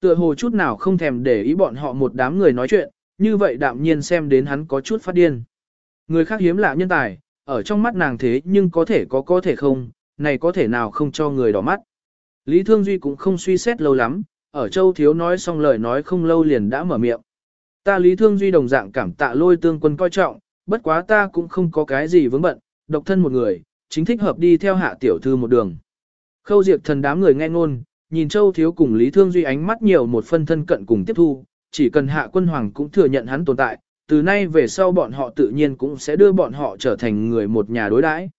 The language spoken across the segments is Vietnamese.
Tựa hồ chút nào không thèm để ý bọn họ một đám người nói chuyện, như vậy đạm nhiên xem đến hắn có chút phát điên. Người khác hiếm lạ nhân tài, ở trong mắt nàng thế nhưng có thể có có thể không, này có thể nào không cho người đỏ mắt. Lý Thương Duy cũng không suy xét lâu lắm, ở Châu Thiếu nói xong lời nói không lâu liền đã mở miệng. Ta Lý Thương Duy đồng dạng cảm tạ lôi tương quân coi trọng, bất quá ta cũng không có cái gì vướng bận, độc thân một người, chính thích hợp đi theo hạ tiểu thư một đường. Khâu diệt thần đám người nghe ngôn, nhìn Châu Thiếu cùng Lý Thương Duy ánh mắt nhiều một phân thân cận cùng tiếp thu, chỉ cần hạ quân hoàng cũng thừa nhận hắn tồn tại, từ nay về sau bọn họ tự nhiên cũng sẽ đưa bọn họ trở thành người một nhà đối đãi.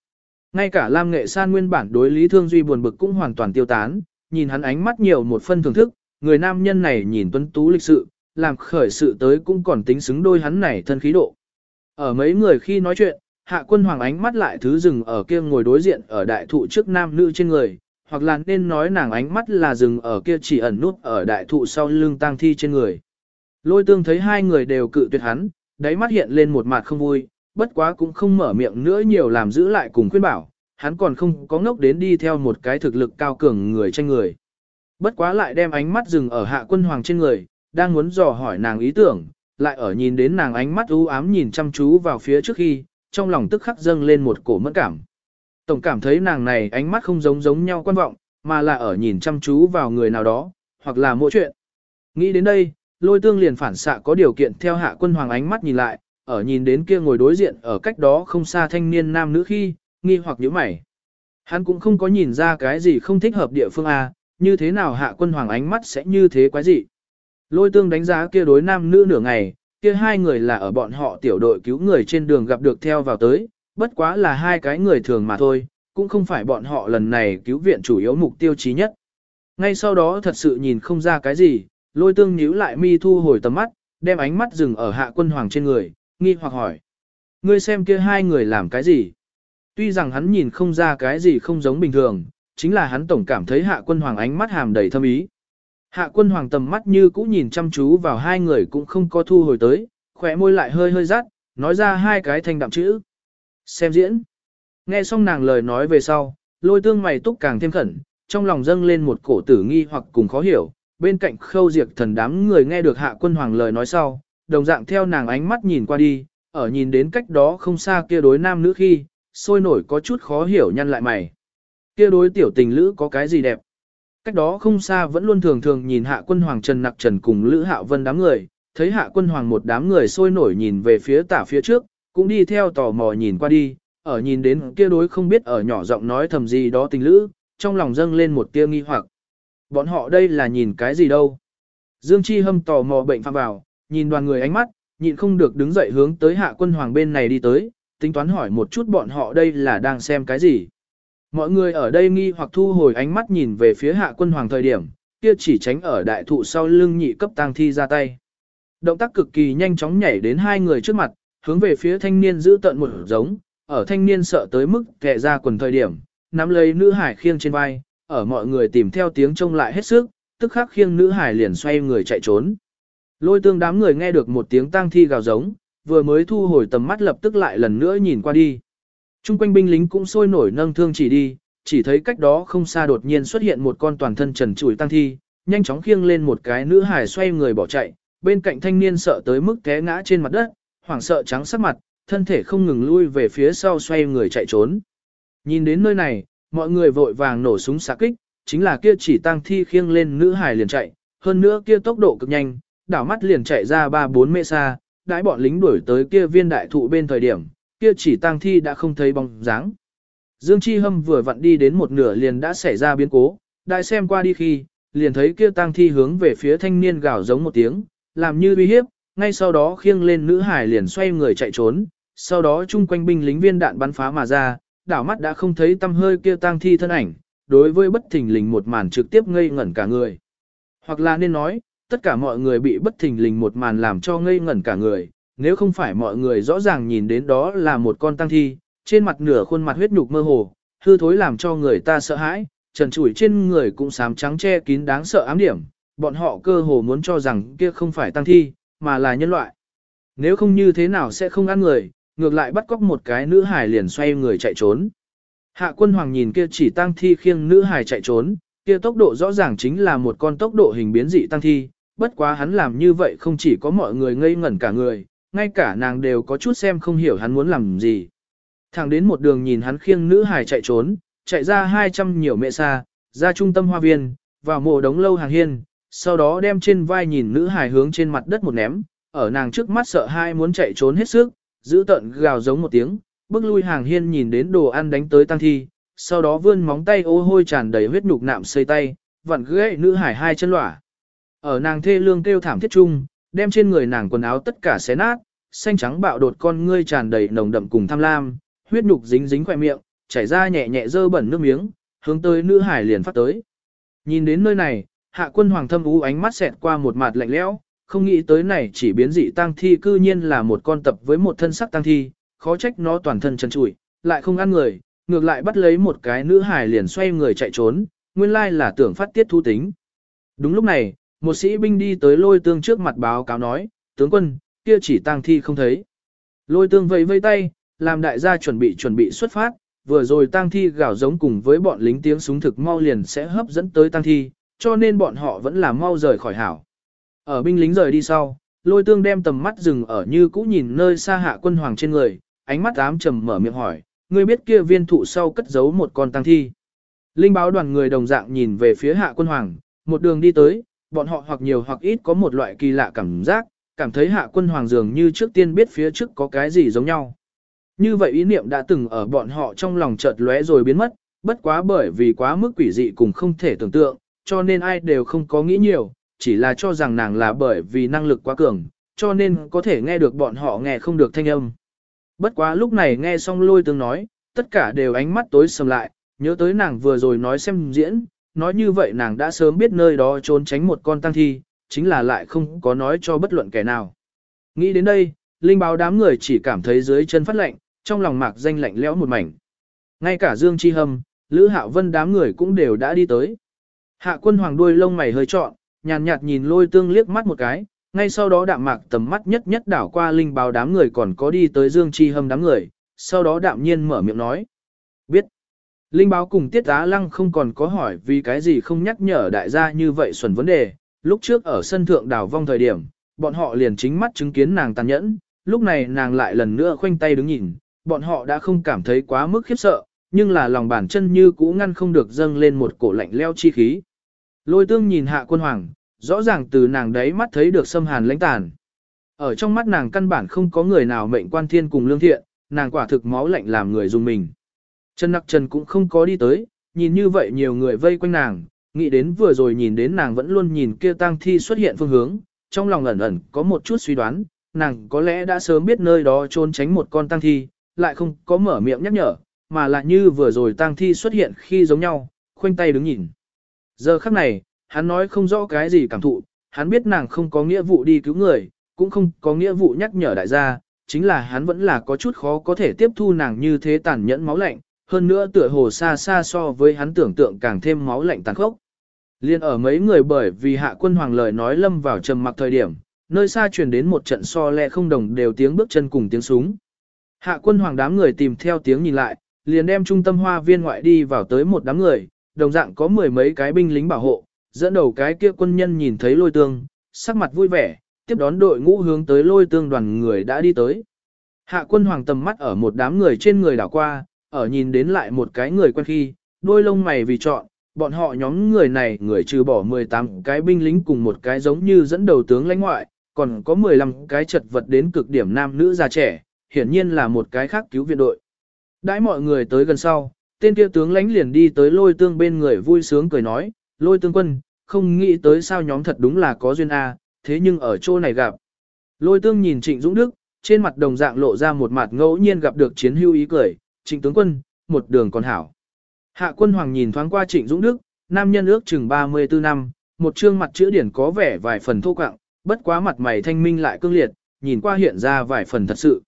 Ngay cả Lam Nghệ San nguyên bản đối Lý Thương Duy buồn bực cũng hoàn toàn tiêu tán, nhìn hắn ánh mắt nhiều một phân thưởng thức, người nam nhân này nhìn tuấn tú lịch sự, làm khởi sự tới cũng còn tính xứng đôi hắn này thân khí độ. Ở mấy người khi nói chuyện, hạ quân hoàng ánh mắt lại thứ rừng ở kia ngồi đối diện ở đại thụ trước nam nữ trên người, hoặc là nên nói nàng ánh mắt là rừng ở kia chỉ ẩn nút ở đại thụ sau lưng tang thi trên người. Lôi tương thấy hai người đều cự tuyệt hắn, đáy mắt hiện lên một mặt không vui, bất quá cũng không mở miệng nữa nhiều làm giữ lại cùng khuyên bảo, hắn còn không có ngốc đến đi theo một cái thực lực cao cường người tranh người. Bất quá lại đem ánh mắt dừng ở hạ quân hoàng trên người, đang muốn dò hỏi nàng ý tưởng, lại ở nhìn đến nàng ánh mắt u ám nhìn chăm chú vào phía trước khi, trong lòng tức khắc dâng lên một cổ mẫn cảm. Tổng cảm thấy nàng này ánh mắt không giống giống nhau quan vọng, mà là ở nhìn chăm chú vào người nào đó, hoặc là mỗi chuyện. Nghĩ đến đây, lôi tương liền phản xạ có điều kiện theo hạ quân hoàng ánh mắt nhìn lại, ở nhìn đến kia ngồi đối diện ở cách đó không xa thanh niên nam nữ khi, nghi hoặc nhíu mày. Hắn cũng không có nhìn ra cái gì không thích hợp địa phương A, như thế nào hạ quân hoàng ánh mắt sẽ như thế quái gì. Lôi tương đánh giá kia đối nam nữ nửa ngày, kia hai người là ở bọn họ tiểu đội cứu người trên đường gặp được theo vào tới, bất quá là hai cái người thường mà thôi, cũng không phải bọn họ lần này cứu viện chủ yếu mục tiêu chí nhất. Ngay sau đó thật sự nhìn không ra cái gì, lôi tương nhíu lại mi thu hồi tầm mắt, đem ánh mắt dừng ở hạ quân hoàng trên người, nghi hoặc hỏi. Ngươi xem kia hai người làm cái gì? Tuy rằng hắn nhìn không ra cái gì không giống bình thường, chính là hắn tổng cảm thấy hạ quân hoàng ánh mắt hàm đầy thâm ý. Hạ quân hoàng tầm mắt như cũ nhìn chăm chú vào hai người cũng không có thu hồi tới, khỏe môi lại hơi hơi rát, nói ra hai cái thanh đạm chữ. Xem diễn. Nghe xong nàng lời nói về sau, lôi tương mày túc càng thêm khẩn, trong lòng dâng lên một cổ tử nghi hoặc cùng khó hiểu, bên cạnh khâu diệt thần đám người nghe được hạ quân hoàng lời nói sau, đồng dạng theo nàng ánh mắt nhìn qua đi, ở nhìn đến cách đó không xa kia đối nam nữ khi, sôi nổi có chút khó hiểu nhăn lại mày. Kia đối tiểu tình lữ có cái gì đẹp? Cách đó không xa vẫn luôn thường thường nhìn hạ quân hoàng Trần Nặc Trần cùng Lữ Hạ Vân đám người, thấy hạ quân hoàng một đám người sôi nổi nhìn về phía tả phía trước, cũng đi theo tò mò nhìn qua đi, ở nhìn đến kia đối không biết ở nhỏ giọng nói thầm gì đó tình lữ, trong lòng dâng lên một tia nghi hoặc. Bọn họ đây là nhìn cái gì đâu? Dương Chi hâm tò mò bệnh phạm vào, nhìn đoàn người ánh mắt, nhịn không được đứng dậy hướng tới hạ quân hoàng bên này đi tới, tính toán hỏi một chút bọn họ đây là đang xem cái gì. Mọi người ở đây nghi hoặc thu hồi ánh mắt nhìn về phía hạ quân hoàng thời điểm, kia chỉ tránh ở đại thụ sau lưng nhị cấp tang thi ra tay. Động tác cực kỳ nhanh chóng nhảy đến hai người trước mặt, hướng về phía thanh niên giữ tận một giống, ở thanh niên sợ tới mức kẹ ra quần thời điểm, nắm lấy nữ hải khiêng trên vai, ở mọi người tìm theo tiếng trông lại hết sức, tức khắc khiêng nữ hải liền xoay người chạy trốn. Lôi tương đám người nghe được một tiếng tang thi gào giống, vừa mới thu hồi tầm mắt lập tức lại lần nữa nhìn qua đi. Trung quanh binh lính cũng sôi nổi nâng thương chỉ đi, chỉ thấy cách đó không xa đột nhiên xuất hiện một con toàn thân trần trụi tang thi, nhanh chóng khiêng lên một cái nữ hải xoay người bỏ chạy, bên cạnh thanh niên sợ tới mức té ngã trên mặt đất, hoảng sợ trắng sắc mặt, thân thể không ngừng lui về phía sau xoay người chạy trốn. Nhìn đến nơi này, mọi người vội vàng nổ súng xạ kích, chính là kia chỉ tăng thi khiêng lên nữ hài liền chạy, hơn nữa kia tốc độ cực nhanh, đảo mắt liền chạy ra 3-4 mê xa, đãi bọn lính đuổi tới kia viên đại thụ bên thời điểm, kia chỉ tăng thi đã không thấy bóng dáng. Dương Chi Hâm vừa vặn đi đến một nửa liền đã xảy ra biến cố, đại xem qua đi khi, liền thấy kia tăng thi hướng về phía thanh niên gào giống một tiếng, làm như uy hiếp, ngay sau đó khiêng lên nữ hải liền xoay người chạy trốn, sau đó chung quanh binh lính viên đạn bắn phá mà ra, đảo mắt đã không thấy tâm hơi kia tang thi thân ảnh, đối với bất thình lình một màn trực tiếp ngây ngẩn cả người. Hoặc là nên nói, tất cả mọi người bị bất thình lình một màn làm cho ngây ngẩn cả người, nếu không phải mọi người rõ ràng nhìn đến đó là một con tang thi, trên mặt nửa khuôn mặt huyết nhục mơ hồ, hư thối làm cho người ta sợ hãi, trần trụi trên người cũng sám trắng che kín đáng sợ ám điểm, bọn họ cơ hồ muốn cho rằng kia không phải tăng thi, mà là nhân loại. Nếu không như thế nào sẽ không ăn người, ngược lại bắt cóc một cái nữ hải liền xoay người chạy trốn. Hạ quân hoàng nhìn kia chỉ tăng thi khiêng nữ hải chạy trốn, kia tốc độ rõ ràng chính là một con tốc độ hình biến dị tăng thi, bất quá hắn làm như vậy không chỉ có mọi người ngây ngẩn cả người, ngay cả nàng đều có chút xem không hiểu hắn muốn làm gì. Thẳng đến một đường nhìn hắn khiêng nữ hài chạy trốn, chạy ra 200 nhiều mẹ xa, ra trung tâm hoa viên, vào mộ đống lâu hàng hiên, sau đó đem trên vai nhìn nữ hài hướng trên mặt đất một ném, ở nàng trước mắt sợ hai muốn chạy trốn hết sức, giữ tận gào giống một tiếng, bước lui hàng hiên nhìn đến đồ ăn đánh tới tăng thi, sau đó vươn móng tay ô hôi tràn đầy huyết nhục nạm xây tay, vặn gãy nữ hải hai chân lỏa. Ở nàng thê lương kêu thảm thiết chung, đem trên người nàng quần áo tất cả xé nát, xanh trắng bạo đột con ngươi tràn đầy nồng đậm cùng tham lam, huyết nhục dính dính khỏe miệng, chảy ra nhẹ nhẹ dơ bẩn nước miếng, hướng tới nữ hải liền phát tới. Nhìn đến nơi này, hạ quân hoàng thâm ú ánh mắt xẹt qua một mặt lạnh lẽo, không nghĩ tới này chỉ biến dị tăng thi cư nhiên là một con tập với một thân sắc tăng thi, khó trách nó toàn thân chân trụi, lại không ăn người, ngược lại bắt lấy một cái nữ hải liền xoay người chạy trốn, nguyên lai là tưởng phát tiết thu tính. Đúng lúc này, một sĩ binh đi tới lôi tương trước mặt báo cáo nói, tướng quân, kia chỉ tăng thi không thấy. Lôi tương vẫy vây tay, làm đại gia chuẩn bị chuẩn bị xuất phát, vừa rồi tang thi gào giống cùng với bọn lính tiếng súng thực mau liền sẽ hấp dẫn tới tang thi, cho nên bọn họ vẫn là mau rời khỏi hảo. Ở binh lính rời đi sau, lôi tương đem tầm mắt dừng ở như cũ nhìn nơi xa hạ quân hoàng trên người, ánh mắt ám trầm mở miệng hỏi, ngươi biết kia viên thụ sau cất giấu một con tăng thi. Linh báo đoàn người đồng dạng nhìn về phía hạ quân hoàng, một đường đi tới, bọn họ hoặc nhiều hoặc ít có một loại kỳ lạ cảm giác, cảm thấy hạ quân hoàng dường như trước tiên biết phía trước có cái gì giống nhau. Như vậy ý niệm đã từng ở bọn họ trong lòng chợt lóe rồi biến mất, bất quá bởi vì quá mức quỷ dị cùng không thể tưởng tượng, cho nên ai đều không có nghĩ nhiều, chỉ là cho rằng nàng là bởi vì năng lực quá cường, cho nên có thể nghe được bọn họ nghe không được thanh âm. Bất quá lúc này nghe xong lôi tướng nói, tất cả đều ánh mắt tối sầm lại, nhớ tới nàng vừa rồi nói xem diễn, nói như vậy nàng đã sớm biết nơi đó trốn tránh một con tăng thi, chính là lại không có nói cho bất luận kẻ nào. Nghĩ đến đây, linh báo đám người chỉ cảm thấy dưới chân phát lạnh, trong lòng mạc danh lạnh lẽo một mảnh. Ngay cả Dương Chi Hâm, Lữ Hạo Vân đám người cũng đều đã đi tới. Hạ quân hoàng đuôi lông mày hơi trọn, nhàn nhạt nhìn lôi tương liếc mắt một cái, ngay sau đó đạm mạc tầm mắt nhất nhất đảo qua linh báo đám người còn có đi tới Dương Chi Hâm đám người, sau đó đạm nhiên mở miệng nói. Biết. Linh báo cùng tiết á lăng không còn có hỏi vì cái gì không nhắc nhở đại gia như vậy xuẩn vấn đề, lúc trước ở sân thượng đảo vong thời điểm, bọn họ liền chính mắt chứng kiến nàng tàn nhẫn, lúc này nàng lại lần nữa khoanh tay đứng nhìn, bọn họ đã không cảm thấy quá mức khiếp sợ, nhưng là lòng bàn chân như cũ ngăn không được dâng lên một cổ lạnh leo chi khí. Lôi tương nhìn hạ quân hoàng, rõ ràng từ nàng đấy mắt thấy được xâm hàn lãnh tàn. Ở trong mắt nàng căn bản không có người nào mệnh quan thiên cùng lương thiện, nàng quả thực máu lạnh làm người dùng mình. Trần Nặc Trần cũng không có đi tới, nhìn như vậy nhiều người vây quanh nàng, nghĩ đến vừa rồi nhìn đến nàng vẫn luôn nhìn kia tang thi xuất hiện phương hướng, trong lòng ẩn ẩn có một chút suy đoán, nàng có lẽ đã sớm biết nơi đó trốn tránh một con tang thi, lại không có mở miệng nhắc nhở, mà là như vừa rồi tang thi xuất hiện khi giống nhau, khoanh tay đứng nhìn. Giờ khắc này, hắn nói không rõ cái gì cảm thụ, hắn biết nàng không có nghĩa vụ đi cứu người, cũng không có nghĩa vụ nhắc nhở đại gia, chính là hắn vẫn là có chút khó có thể tiếp thu nàng như thế tàn nhẫn máu lạnh, hơn nữa tựa hồ xa xa so với hắn tưởng tượng càng thêm máu lạnh tàn khốc. Liên ở mấy người bởi vì hạ quân hoàng lời nói lâm vào trầm mặc thời điểm, nơi xa truyền đến một trận so lẹ không đồng đều tiếng bước chân cùng tiếng súng. Hạ quân hoàng đám người tìm theo tiếng nhìn lại, liền đem trung tâm hoa viên ngoại đi vào tới một đám người, đồng dạng có mười mấy cái binh lính bảo hộ, dẫn đầu cái kia quân nhân nhìn thấy lôi tương, sắc mặt vui vẻ, tiếp đón đội ngũ hướng tới lôi tương đoàn người đã đi tới. Hạ quân hoàng tầm mắt ở một đám người trên người đảo qua, ở nhìn đến lại một cái người quen khi, đôi lông mày vì chọn, bọn họ nhóm người này người trừ bỏ 18 cái binh lính cùng một cái giống như dẫn đầu tướng lãnh ngoại, còn có 15 cái chật vật đến cực điểm nam nữ già trẻ, hiển nhiên là một cái khác cứu viện đội. Đãi mọi người tới gần sau, tên kia tướng lãnh liền đi tới lôi tương bên người vui sướng cười nói, lôi tương quân, không nghĩ tới sao nhóm thật đúng là có duyên A, thế nhưng ở chỗ này gặp. Lôi tương nhìn Trịnh Dũng Đức, trên mặt đồng dạng lộ ra một mặt ngẫu nhiên gặp được chiến hưu ý cười, Trịnh tướng quân, một đường còn hảo. Hạ quân hoàng nhìn thoáng qua Trịnh Dũng Đức, nam nhân ước chừng 34 năm, một trương mặt chữ điển có vẻ vài phần thô quạng, bất quá mặt mày thanh minh lại cương liệt, nhìn qua hiện ra vài phần thật sự.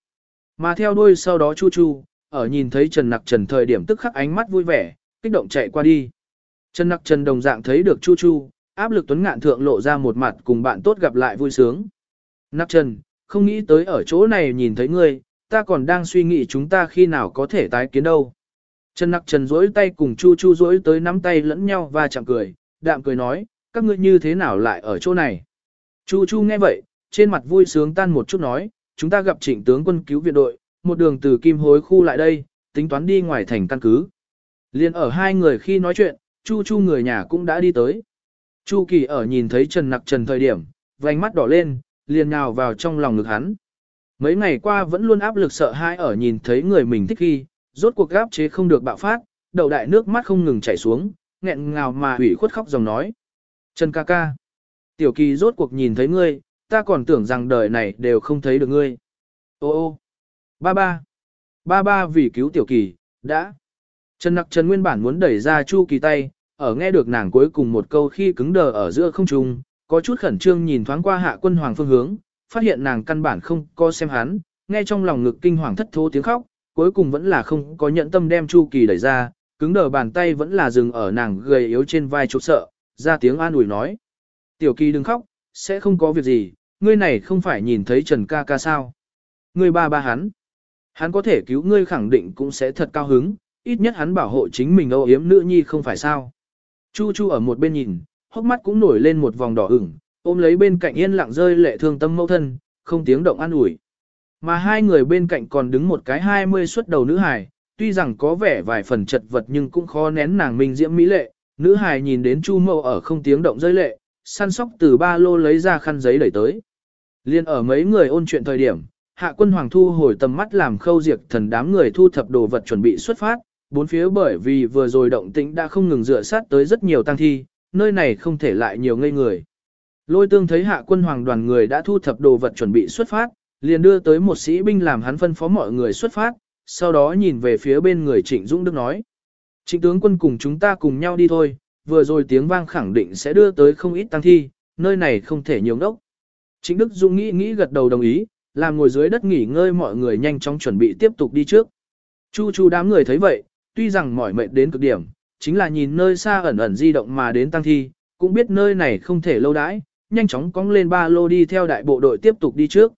Mà theo đuôi sau đó Chu Chu, ở nhìn thấy Trần Nặc Trần thời điểm tức khắc ánh mắt vui vẻ, kích động chạy qua đi. Trần Nặc Trần đồng dạng thấy được Chu Chu, áp lực tuấn ngạn thượng lộ ra một mặt cùng bạn tốt gặp lại vui sướng. Nặc Trần, không nghĩ tới ở chỗ này nhìn thấy ngươi, ta còn đang suy nghĩ chúng ta khi nào có thể tái kiến đâu. Trần Nặc Trần duỗi tay cùng Chu Chu duỗi tới nắm tay lẫn nhau và chạm cười, đạm cười nói, các ngươi như thế nào lại ở chỗ này. Chu Chu nghe vậy, trên mặt vui sướng tan một chút nói, chúng ta gặp trịnh tướng quân cứu viện đội, một đường từ Kim Hối khu lại đây, tính toán đi ngoài thành căn cứ. Liên ở hai người khi nói chuyện, Chu Chu người nhà cũng đã đi tới. Chu Kỳ ở nhìn thấy Trần Nặc Trần thời điểm, vành mắt đỏ lên, liền nhào vào trong lòng ngực hắn. Mấy ngày qua vẫn luôn áp lực sợ hãi ở nhìn thấy người mình thích khi, rốt cuộc gáp chế không được bạo phát, đầu đại nước mắt không ngừng chảy xuống, nghẹn ngào mà hủy khuất khóc dòng nói. Trần ca ca, tiểu kỳ rốt cuộc nhìn thấy ngươi, ta còn tưởng rằng đời này đều không thấy được ngươi. Ô ô, ba ba, ba ba vì cứu tiểu kỳ, đã. Trần nặc trần nguyên bản muốn đẩy ra chu kỳ tay, ở nghe được nàng cuối cùng một câu khi cứng đờ ở giữa không trung, có chút khẩn trương nhìn thoáng qua hạ quân hoàng phương hướng, phát hiện nàng căn bản không có xem hắn, nghe trong lòng ngực kinh hoàng thất thố tiếng khóc, cuối cùng vẫn là không có nhận tâm đem Chu Kỳ đẩy ra, cứng đờ bàn tay vẫn là dừng ở nàng gầy yếu trên vai chốt sợ, ra tiếng an ủi nói. Tiểu Kỳ đừng khóc, sẽ không có việc gì, ngươi này không phải nhìn thấy Trần ca ca sao. Ngươi ba ba hắn. Hắn có thể cứu ngươi khẳng định cũng sẽ thật cao hứng, ít nhất hắn bảo hộ chính mình âu yếm nữ nhi không phải sao. Chu Chu ở một bên nhìn, hốc mắt cũng nổi lên một vòng đỏ ửng, ôm lấy bên cạnh yên lặng rơi lệ thương tâm mẫu thân, không tiếng động an ủi. Mà hai người bên cạnh còn đứng một cái hai mươi xuất đầu nữ hài, tuy rằng có vẻ vài phần chật vật nhưng cũng khó nén nàng minh diễm mỹ lệ. Nữ hài nhìn đến Chu Mậu ở không tiếng động rơi lệ, săn sóc từ ba lô lấy ra khăn giấy đẩy tới. Liên ở mấy người ôn chuyện thời điểm, hạ quân hoàng thu hồi tầm mắt làm khâu diệt thần đám người thu thập đồ vật chuẩn bị xuất phát, bốn phía bởi vì vừa rồi động tĩnh đã không ngừng dựa sát tới rất nhiều tăng thi, nơi này không thể lại nhiều ngây người. Lôi tương thấy hạ quân hoàng đoàn người đã thu thập đồ vật chuẩn bị xuất phát, liền đưa tới một sĩ binh làm hắn phân phó mọi người xuất phát, sau đó nhìn về phía bên người Trịnh Dũng Đức nói. Trịnh tướng quân cùng chúng ta cùng nhau đi thôi, vừa rồi tiếng vang khẳng định sẽ đưa tới không ít tăng thi, nơi này không thể nhiều đốc. Trịnh Đức Dũng nghĩ nghĩ gật đầu đồng ý, làm ngồi dưới đất nghỉ ngơi mọi người nhanh chóng chuẩn bị tiếp tục đi trước. Chu chu đám người thấy vậy, tuy rằng mỏi mệt đến cực điểm, chính là nhìn nơi xa ẩn ẩn di động mà đến tăng thi, cũng biết nơi này không thể lâu đãi, nhanh chóng cong lên ba lô đi theo đại bộ đội tiếp tục đi trước.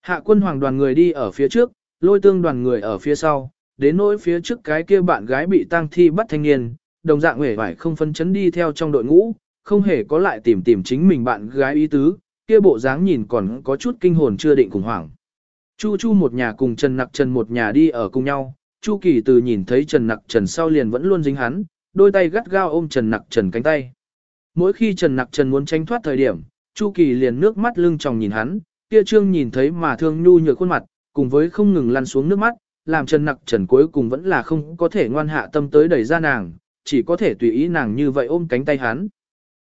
Hạ quân hoàng đoàn người đi ở phía trước, lôi tương đoàn người ở phía sau, đến nỗi phía trước cái kia bạn gái bị tang thi bắt thanh niên, đồng dạng hề vải không phân chấn đi theo trong đội ngũ, không hề có lại tìm tìm chính mình bạn gái ý tứ, kia bộ dáng nhìn còn có chút kinh hồn chưa định khủng hoảng. Chu Chu một nhà cùng Trần Nặc Trần một nhà đi ở cùng nhau, Chu Kỳ từ nhìn thấy Trần Nặc Trần sau liền vẫn luôn dính hắn, đôi tay gắt gao ôm Trần Nặc Trần cánh tay. Mỗi khi Trần Nặc Trần muốn tranh thoát thời điểm, Chu Kỳ liền nước mắt lưng tròng nhìn hắn, kia trương nhìn thấy mà thương nhu nhược khuôn mặt, cùng với không ngừng lăn xuống nước mắt, làm Trần Nặc Trần cuối cùng vẫn là không có thể ngoan hạ tâm tới đẩy ra nàng, chỉ có thể tùy ý nàng như vậy ôm cánh tay hắn.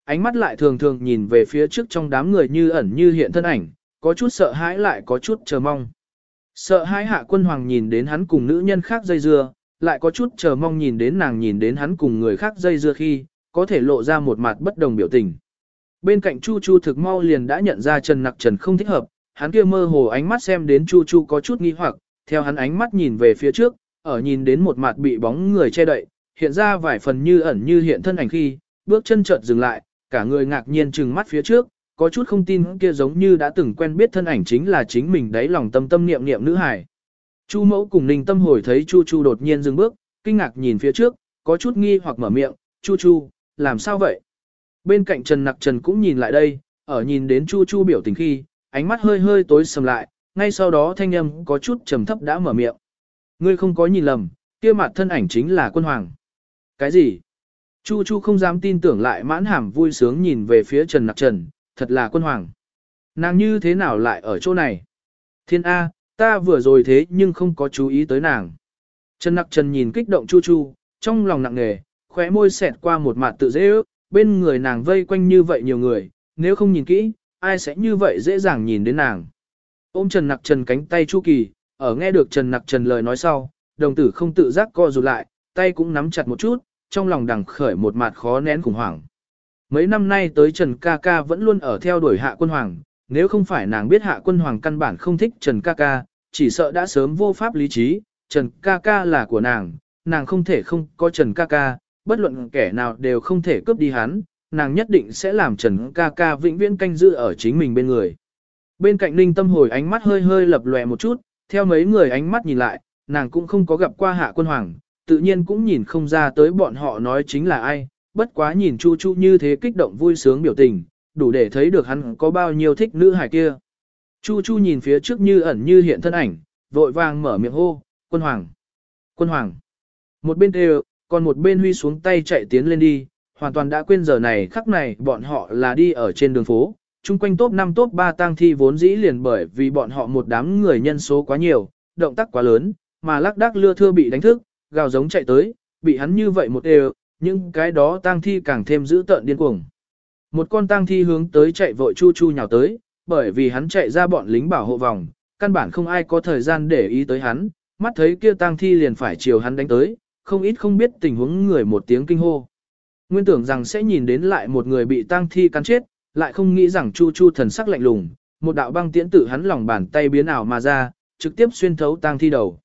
Ánh mắt lại thường thường nhìn về phía trước trong đám người như ẩn như hiện thân ảnh, có chút sợ hãi lại có chút chờ mong. Sợ hãi hạ quân hoàng nhìn đến hắn cùng nữ nhân khác dây dưa, lại có chút chờ mong nhìn đến nàng nhìn đến hắn cùng người khác dây dưa khi, có thể lộ ra một mặt bất đồng biểu tình. Bên cạnh Chu Chu thực mau liền đã nhận ra Trần Nặc Trần không thích hợp, hắn kia mơ hồ ánh mắt xem đến Chu Chu có chút nghi hoặc, theo hắn ánh mắt nhìn về phía trước, ở nhìn đến một mặt bị bóng người che đậy, hiện ra vài phần như ẩn như hiện thân ảnh khi, bước chân chợt dừng lại, cả người ngạc nhiên trừng mắt phía trước, có chút không tin kia giống như đã từng quen biết thân ảnh chính là chính mình đấy lòng tâm tâm niệm niệm nữ hải. Chu mẫu cùng ninh tâm hồi thấy Chu Chu đột nhiên dừng bước, kinh ngạc nhìn phía trước, có chút nghi hoặc mở miệng, Chu Chu, làm sao vậy? Bên cạnh Trần Nặc Trần cũng nhìn lại đây, ở nhìn đến Chu Chu biểu tình khi, ánh mắt hơi hơi tối sầm lại, ngay sau đó thanh âm có chút trầm thấp đã mở miệng. Ngươi không có nhìn lầm, kia mặt thân ảnh chính là quân hoàng. Cái gì? Chu Chu không dám tin tưởng lại mãn hàm vui sướng nhìn về phía Trần Nặc Trần, thật là quân hoàng. Nàng như thế nào lại ở chỗ này? Thiên A, ta vừa rồi thế nhưng không có chú ý tới nàng. Trần Nặc Trần nhìn kích động Chu Chu, trong lòng nặng nề, khóe môi xẹt qua một mặt tự dễ ước, bên người nàng vây quanh như vậy nhiều người, nếu không nhìn kỹ, ai sẽ như vậy dễ dàng nhìn đến nàng. Ôm Trần Nặc Trần cánh tay Chu Kỳ, ở nghe được Trần Nặc Trần lời nói sau, đồng tử không tự giác co rụt lại, tay cũng nắm chặt một chút, trong lòng đằng khởi một mặt khó nén khủng hoảng. Mấy năm nay tới Trần Ca Ca vẫn luôn ở theo đuổi Hạ Quân Hoàng, nếu không phải nàng biết Hạ Quân Hoàng căn bản không thích Trần Ca Ca, chỉ sợ đã sớm vô pháp lý trí, Trần Ca Ca là của nàng, nàng không thể không có Trần Ca Ca, bất luận kẻ nào đều không thể cướp đi hắn, nàng nhất định sẽ làm Trần ca ca vĩnh viễn canh giữ ở chính mình bên người. Bên cạnh Ninh Tâm hồi ánh mắt hơi hơi lập lòe một chút, theo mấy người ánh mắt nhìn lại, nàng cũng không có gặp qua hạ quân hoàng, tự nhiên cũng nhìn không ra tới bọn họ nói chính là ai, bất quá nhìn Chu Chu như thế kích động vui sướng biểu tình, đủ để thấy được hắn có bao nhiêu thích nữ hải kia. Chu Chu nhìn phía trước như ẩn như hiện thân ảnh, vội vàng mở miệng hô, quân hoàng, quân hoàng. Một bên đều, còn một bên huy xuống tay chạy tiến lên đi, hoàn toàn đã quên giờ này khắc này bọn họ là đi ở trên đường phố, trung quanh top 5 top 3 tang thi vốn dĩ liền bởi vì bọn họ một đám người nhân số quá nhiều, động tác quá lớn, mà lắc đắc lưa thưa bị đánh thức, gào giống chạy tới, bị hắn như vậy một đều, nhưng cái đó tang thi càng thêm dữ tợn điên cuồng. Một con tang thi hướng tới chạy vội chu chu nhào tới, bởi vì hắn chạy ra bọn lính bảo hộ vòng, căn bản không ai có thời gian để ý tới hắn, mắt thấy kia tang thi liền phải chiều hắn đánh tới, không ít không biết tình huống người một tiếng kinh hô. Nguyên tưởng rằng sẽ nhìn đến lại một người bị tang thi cắn chết, lại không nghĩ rằng Chu Chu thần sắc lạnh lùng, một đạo băng tiễn tử hắn lòng bàn tay biến ảo mà ra, trực tiếp xuyên thấu tang thi đầu.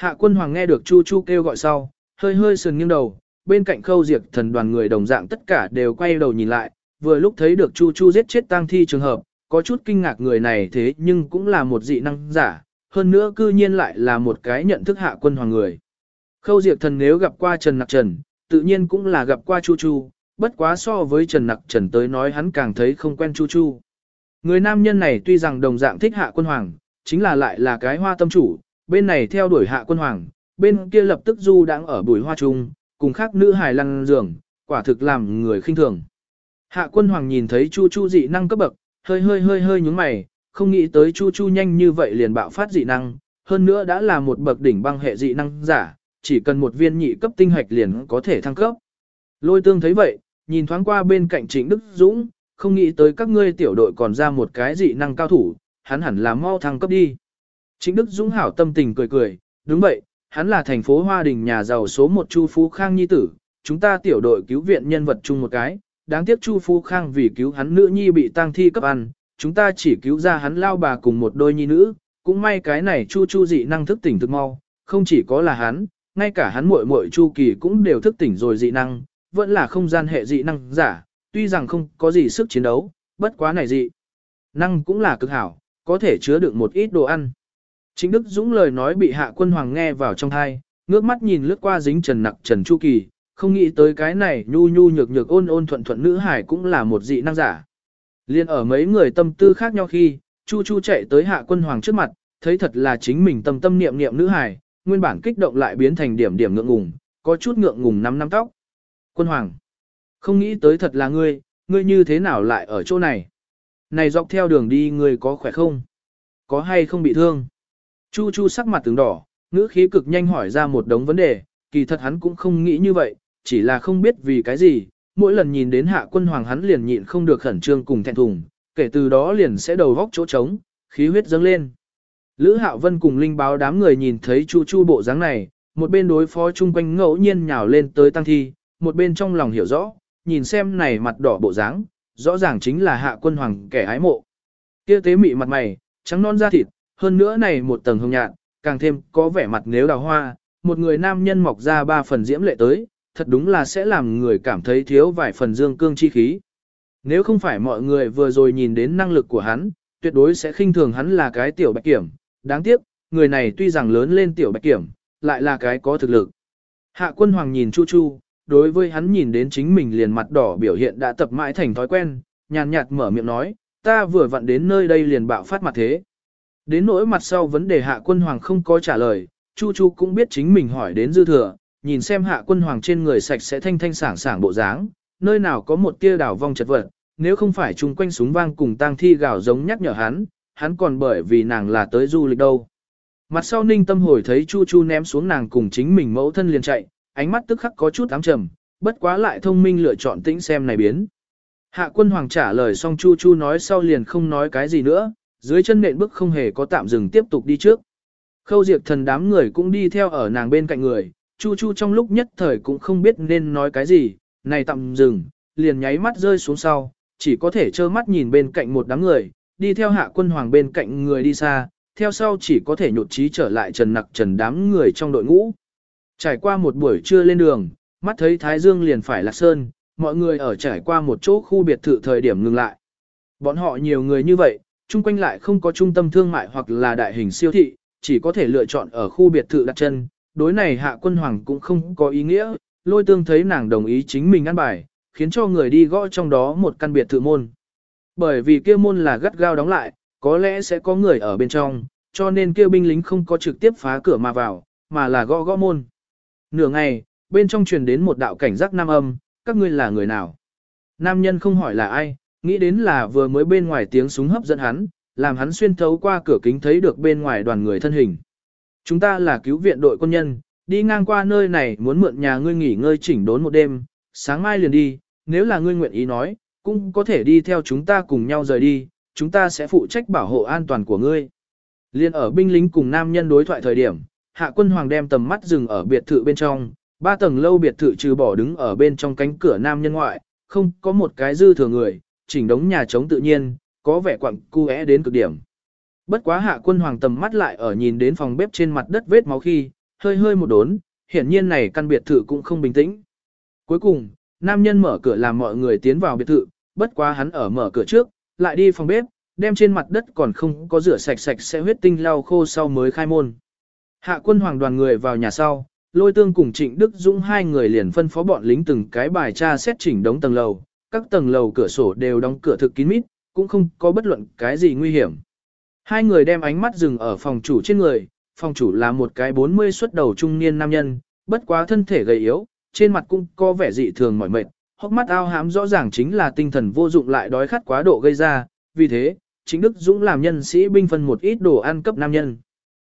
Hạ quân hoàng nghe được Chu Chu kêu gọi sau, hơi hơi sườn nghiêng đầu, bên cạnh khâu diệt thần đoàn người đồng dạng tất cả đều quay đầu nhìn lại, vừa lúc thấy được Chu Chu giết chết tang thi trường hợp, có chút kinh ngạc người này thế nhưng cũng là một dị năng giả, hơn nữa cư nhiên lại là một cái nhận thức hạ quân hoàng người. Khâu diệt thần nếu gặp qua Trần Nặc Trần, tự nhiên cũng là gặp qua Chu Chu, bất quá so với Trần Nặc Trần tới nói hắn càng thấy không quen Chu Chu. Người nam nhân này tuy rằng đồng dạng thích hạ quân hoàng, chính là lại là cái hoa tâm chủ, bên này theo đuổi hạ quân hoàng, bên kia lập tức du đang ở bùi hoa trung, cùng khác nữ hài lăn giường, quả thực làm người khinh thường. Hạ quân hoàng nhìn thấy Chu Chu dị năng cấp bậc, hơi hơi hơi hơi nhúng mày, không nghĩ tới Chu Chu nhanh như vậy liền bạo phát dị năng, hơn nữa đã là một bậc đỉnh băng hệ dị năng giả, chỉ cần một viên nhị cấp tinh hạch liền có thể thăng cấp. Lôi tương thấy vậy, nhìn thoáng qua bên cạnh chính Đức Dũng, không nghĩ tới các ngươi tiểu đội còn ra một cái dị năng cao thủ, hắn hẳn là mau thăng cấp đi. Trịnh Đức Dũng hảo tâm tình cười cười, đúng vậy, hắn là thành phố Hoa Đình nhà giàu số một Chu Phú Khang Nhi tử, chúng ta tiểu đội cứu viện nhân vật chung một cái, đáng tiếc Chu Phú Khang vì cứu hắn nữ nhi bị tang thi cấp ăn, chúng ta chỉ cứu ra hắn lao bà cùng một đôi nhi nữ, cũng may cái này Chu Chu dị năng thức tỉnh thực mau, không chỉ có là hắn, ngay cả hắn muội muội Chu Kỳ cũng đều thức tỉnh rồi dị năng, vẫn là không gian hệ dị năng giả, tuy rằng không có gì sức chiến đấu, bất quá này dị. Năng cũng là cực hảo, có thể chứa được một ít đồ ăn. Chính Đức Dũng lời nói bị hạ quân hoàng nghe vào trong thai, ngước mắt nhìn lướt qua dính trần nặc trần Chu Kỳ, không nghĩ tới cái này nhu nhu nhược nhược ôn ôn thuận thuận nữ hải cũng là một dị năng giả. Liên ở mấy người tâm tư khác nhau khi, Chu Chu chạy tới hạ quân hoàng trước mặt, thấy thật là chính mình tâm tâm niệm niệm nữ hải, nguyên bản kích động lại biến thành điểm điểm ngượng ngùng, có chút ngượng ngùng nắm nắm tóc. Quân hoàng, không nghĩ tới thật là ngươi, ngươi như thế nào lại ở chỗ này? Này dọc theo đường đi ngươi có khỏe không? Có hay không bị thương? Chu Chu sắc mặt tướng đỏ, ngữ khí cực nhanh hỏi ra một đống vấn đề, kỳ thật hắn cũng không nghĩ như vậy, chỉ là không biết vì cái gì, mỗi lần nhìn đến hạ quân hoàng hắn liền nhịn không được khẩn trương cùng thẹn thùng, kể từ đó liền sẽ đầu góc chỗ trống, khí huyết dâng lên. Lữ Hạo Vân cùng Linh báo đám người nhìn thấy Chu Chu bộ dáng này, một bên đối phó chung quanh ngẫu nhiên nhào lên tới tăng thi, một bên trong lòng hiểu rõ, nhìn xem này mặt đỏ bộ dáng, rõ ràng chính là hạ quân hoàng kẻ ái mộ. Kia tế mị mặt mày, trắng non da thịt, hơn nữa này một tầng hồng nhạt, càng thêm có vẻ mặt nếu đào hoa, một người nam nhân mọc ra ba phần diễm lệ tới, thật đúng là sẽ làm người cảm thấy thiếu vài phần dương cương chi khí. Nếu không phải mọi người vừa rồi nhìn đến năng lực của hắn, tuyệt đối sẽ khinh thường hắn là cái tiểu bạch kiểm, đáng tiếc, người này tuy rằng lớn lên tiểu bạch kiểm, lại là cái có thực lực. Hạ quân hoàng nhìn Chu Chu, đối với hắn nhìn đến chính mình liền mặt đỏ biểu hiện đã tập mãi thành thói quen, nhàn nhạt mở miệng nói, ta vừa vặn đến nơi đây liền bạo phát mặt thế. Đến nỗi mặt sau vấn đề hạ quân hoàng không có trả lời, Chu Chu cũng biết chính mình hỏi đến dư thừa, nhìn xem hạ quân hoàng trên người sạch sẽ thanh thanh sảng sảng bộ dáng, nơi nào có một tia đảo vong chật vật, nếu không phải chung quanh súng vang cùng tang thi gào giống nhắc nhở hắn, hắn còn bởi vì nàng là tới du lịch đâu. Mặt sau ninh tâm hồi thấy Chu Chu ném xuống nàng cùng chính mình mẫu thân liền chạy, ánh mắt tức khắc có chút ám trầm, bất quá lại thông minh lựa chọn tĩnh xem này biến. Hạ quân hoàng trả lời xong Chu Chu nói sau liền không nói cái gì nữa, dưới chân nện bước không hề có tạm dừng tiếp tục đi trước. Khâu diệt thần đám người cũng đi theo ở nàng bên cạnh người, Chu Chu trong lúc nhất thời cũng không biết nên nói cái gì, này tạm dừng, liền nháy mắt rơi xuống sau, chỉ có thể trơ mắt nhìn bên cạnh một đám người, đi theo hạ quân hoàng bên cạnh người đi xa, theo sau chỉ có thể nhột trí trở lại trần nặc trần đám người trong đội ngũ. Trải qua một buổi trưa lên đường, mắt thấy Thái Dương liền phải lạc sơn, mọi người ở trải qua một chỗ khu biệt thự thời điểm ngừng lại. Bọn họ nhiều người như vậy, chung quanh lại không có trung tâm thương mại hoặc là đại hình siêu thị, chỉ có thể lựa chọn ở khu biệt thự đặt chân, đối này hạ quân hoàng cũng không có ý nghĩa, lôi tương thấy nàng đồng ý chính mình ăn bài, khiến cho người đi gõ trong đó một căn biệt thự môn. Bởi vì kia môn là gắt gao đóng lại, có lẽ sẽ có người ở bên trong, cho nên kia binh lính không có trực tiếp phá cửa mà vào, mà là gõ gõ môn. Nửa ngày, bên trong truyền đến một đạo cảnh giác nam âm, các ngươi là người nào? Nam nhân không hỏi là ai, nghĩ đến là vừa mới bên ngoài tiếng súng hấp dẫn hắn, làm hắn xuyên thấu qua cửa kính thấy được bên ngoài đoàn người thân hình. Chúng ta là cứu viện đội quân nhân, đi ngang qua nơi này muốn mượn nhà ngươi nghỉ ngơi chỉnh đốn một đêm, sáng mai liền đi, nếu là ngươi nguyện ý nói, cũng có thể đi theo chúng ta cùng nhau rời đi, chúng ta sẽ phụ trách bảo hộ an toàn của ngươi. Liên ở binh lính cùng nam nhân đối thoại thời điểm, hạ quân hoàng đem tầm mắt dừng ở biệt thự bên trong, ba tầng lâu biệt thự trừ bỏ đứng ở bên trong cánh cửa nam nhân ngoại, không có một cái dư thừa người, chỉnh đống nhà trống tự nhiên, có vẻ quặng cu é đến cực điểm. Bất quá hạ quân hoàng tầm mắt lại ở nhìn đến phòng bếp trên mặt đất vết máu khi, hơi hơi một đốn, hiển nhiên này căn biệt thự cũng không bình tĩnh. Cuối cùng, nam nhân mở cửa làm mọi người tiến vào biệt thự, bất quá hắn ở mở cửa trước, lại đi phòng bếp, đem trên mặt đất còn không có rửa sạch sạch sẽ huyết tinh lau khô sau mới khai môn. Hạ quân hoàng đoàn người vào nhà sau, lôi tương cùng trịnh Đức Dũng hai người liền phân phó bọn lính từng cái bài tra xét chỉnh đống tầng lầu, các tầng lầu cửa sổ đều đóng cửa thực kín mít, cũng không có bất luận cái gì nguy hiểm. Hai người đem ánh mắt dừng ở phòng chủ trên người, phòng chủ là một cái 40 xuất đầu trung niên nam nhân, bất quá thân thể gầy yếu, trên mặt cũng có vẻ dị thường mỏi mệt, hốc mắt ao hám rõ ràng chính là tinh thần vô dụng lại đói khát quá độ gây ra, vì thế, chính Đức Dũng làm nhân sĩ binh phân một ít đồ ăn cấp nam nhân.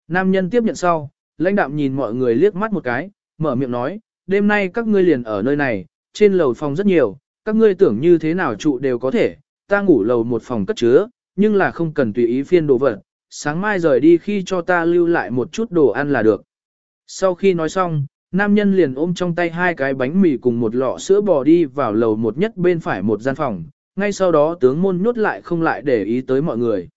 Nam nhân tiếp nhận sau, lãnh đạm nhìn mọi người liếc mắt một cái, mở miệng nói, đêm nay các ngươi liền ở nơi này, trên lầu phòng rất nhiều, các ngươi tưởng như thế nào trụ đều có thể, ta ngủ lầu một phòng cất chứa, nhưng là không cần tùy ý phiên đồ vật, sáng mai rời đi khi cho ta lưu lại một chút đồ ăn là được. Sau khi nói xong, nam nhân liền ôm trong tay hai cái bánh mì cùng một lọ sữa bò đi vào lầu một nhất bên phải một gian phòng, ngay sau đó tướng môn nhốt lại không lại để ý tới mọi người.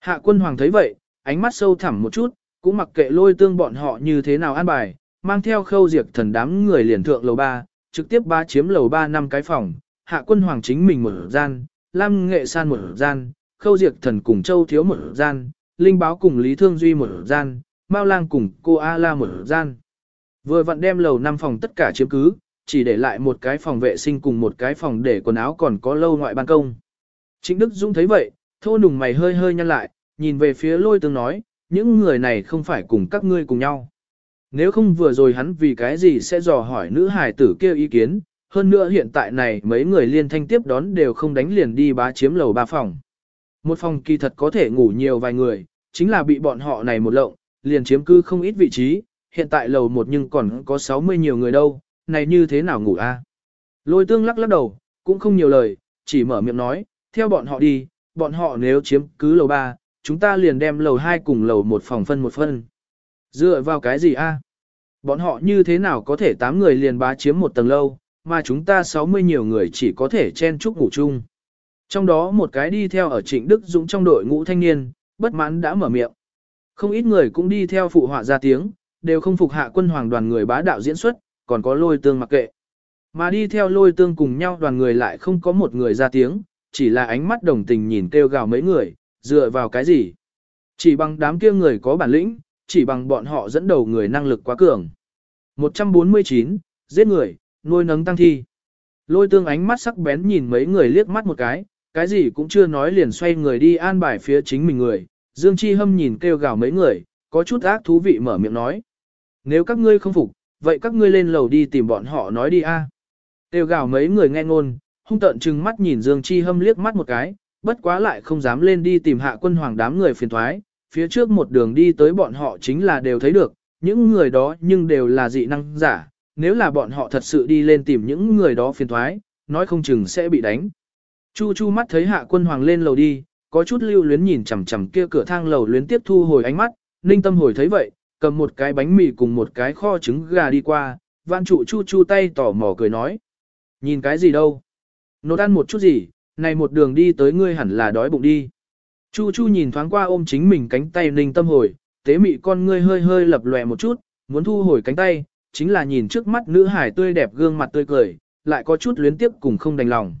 Hạ quân hoàng thấy vậy, ánh mắt sâu thẳm một chút, cũng mặc kệ lôi tương bọn họ như thế nào an bài, mang theo khâu diệt thần đám người liền thượng lầu 3, trực tiếp ba chiếm lầu 3 năm cái phòng, hạ quân hoàng chính mình một gian, lam nghệ san một gian, khâu diệt thần cùng châu thiếu một gian, linh báo cùng lý thương duy một gian, mao lang cùng cô A la một gian. Vừa vặn đem lầu 5 phòng tất cả chiếm cứ, chỉ để lại một cái phòng vệ sinh cùng một cái phòng để quần áo còn có lâu ngoại ban công. chính Đức Dũng thấy vậy, thô nùng mày hơi hơi nhăn lại, nhìn về phía lôi tương nói, những người này không phải cùng các ngươi cùng nhau. Nếu không vừa rồi hắn vì cái gì sẽ dò hỏi nữ hài tử kêu ý kiến, hơn nữa hiện tại này mấy người liên thanh tiếp đón đều không đánh liền đi bá chiếm lầu ba phòng. Một phòng kỳ thật có thể ngủ nhiều vài người, chính là bị bọn họ này một lộng, liền chiếm cư không ít vị trí, hiện tại lầu một nhưng còn có 60 nhiều người đâu, này như thế nào ngủ a? Lôi tương lắc lắc đầu, cũng không nhiều lời, chỉ mở miệng nói, theo bọn họ đi, bọn họ nếu chiếm cứ lầu ba, chúng ta liền đem lầu 2 cùng lầu một phòng phân một phân. Dựa vào cái gì a? Bọn họ như thế nào có thể 8 người liền bá chiếm một tầng lâu, mà chúng ta 60 nhiều người chỉ có thể chen chúc ngủ chung. Trong đó một cái đi theo ở trịnh Đức Dũng trong đội ngũ thanh niên, bất mãn đã mở miệng. Không ít người cũng đi theo phụ họa ra tiếng, đều không phục hạ quân hoàng đoàn người bá đạo diễn xuất, còn có lôi tương mặc kệ. Mà đi theo lôi tương cùng nhau đoàn người lại không có một người ra tiếng, chỉ là ánh mắt đồng tình nhìn kêu gào mấy người, dựa vào cái gì? Chỉ bằng đám kia người có bản lĩnh, chỉ bằng bọn họ dẫn đầu người năng lực quá cường. 149, giết người, nuôi nấng tăng thi. Lôi tương ánh mắt sắc bén nhìn mấy người liếc mắt một cái, cái gì cũng chưa nói liền xoay người đi an bài phía chính mình người. Dương Chi Hâm nhìn kêu gào mấy người, có chút ác thú vị mở miệng nói. Nếu các ngươi không phục, vậy các ngươi lên lầu đi tìm bọn họ nói đi a. Kêu gào mấy người nghe ngôn, hung tợn trừng mắt nhìn Dương Chi Hâm liếc mắt một cái, bất quá lại không dám lên đi tìm hạ quân hoàng đám người phiền thoái, phía trước một đường đi tới bọn họ chính là đều thấy được, những người đó nhưng đều là dị năng giả, nếu là bọn họ thật sự đi lên tìm những người đó phiền thoái, nói không chừng sẽ bị đánh. Chu chu mắt thấy hạ quân hoàng lên lầu đi, có chút lưu luyến nhìn chằm chằm kia cửa thang lầu luyến tiếp thu hồi ánh mắt, ninh tâm hồi thấy vậy, cầm một cái bánh mì cùng một cái kho trứng gà đi qua, vạn trụ chu chu tay tỏ mò cười nói. Nhìn cái gì đâu? Nốt ăn một chút gì, này một đường đi tới ngươi hẳn là đói bụng đi. Chu chu nhìn thoáng qua ôm chính mình cánh tay ninh tâm hồi, tế mị con ngươi hơi hơi lập lòe một chút, muốn thu hồi cánh tay, chính là nhìn trước mắt nữ hải tươi đẹp gương mặt tươi cười, lại có chút luyến tiếp cùng không đành lòng.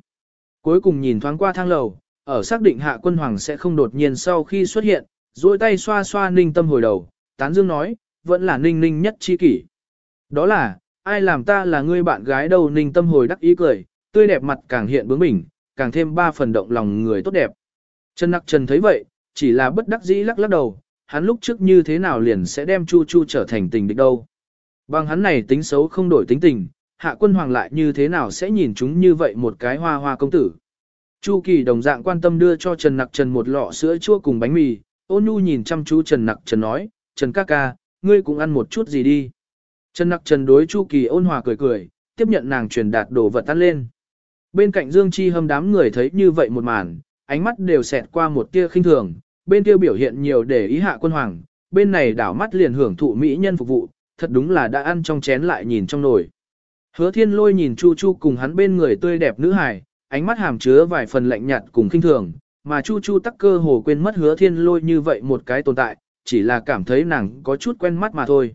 Cuối cùng nhìn thoáng qua thang lầu, ở xác định hạ quân hoàng sẽ không đột nhiên sau khi xuất hiện, duỗi tay xoa xoa ninh tâm hồi đầu, tán dương nói, vẫn là ninh ninh nhất chi kỷ. Đó là, ai làm ta là ngươi bạn gái đâu ninh tâm hồi đắc ý cười, tươi đẹp mặt càng hiện bướng bỉnh, càng thêm ba phần động lòng người tốt đẹp. Trần Nặc Trần thấy vậy, chỉ là bất đắc dĩ lắc lắc đầu, hắn lúc trước như thế nào liền sẽ đem Chu Chu trở thành tình địch đâu. Bằng hắn này tính xấu không đổi tính tình, hạ quân hoàng lại như thế nào sẽ nhìn chúng như vậy một cái hoa hoa công tử. Chu Kỳ đồng dạng quan tâm đưa cho Trần Nặc Trần một lọ sữa chua cùng bánh mì, ôn nhu nhìn chăm chú Trần Nặc Trần nói, Trần ca ca, ngươi cũng ăn một chút gì đi. Trần Nặc Trần đối Chu Kỳ ôn hòa cười cười, tiếp nhận nàng truyền đạt đồ vật tan lên. Bên cạnh Dương Chi hâm đám người thấy như vậy một màn, ánh mắt đều xẹt qua một tia khinh thường, bên kia biểu hiện nhiều để ý hạ quân hoàng, bên này đảo mắt liền hưởng thụ mỹ nhân phục vụ, thật đúng là đã ăn trong chén lại nhìn trong nồi. Hứa thiên lôi nhìn Chu Chu cùng hắn bên người tươi đẹp nữ hài, ánh mắt hàm chứa vài phần lạnh nhạt cùng khinh thường, mà Chu Chu tắc cơ hồ quên mất hứa thiên lôi như vậy một cái tồn tại, chỉ là cảm thấy nàng có chút quen mắt mà thôi.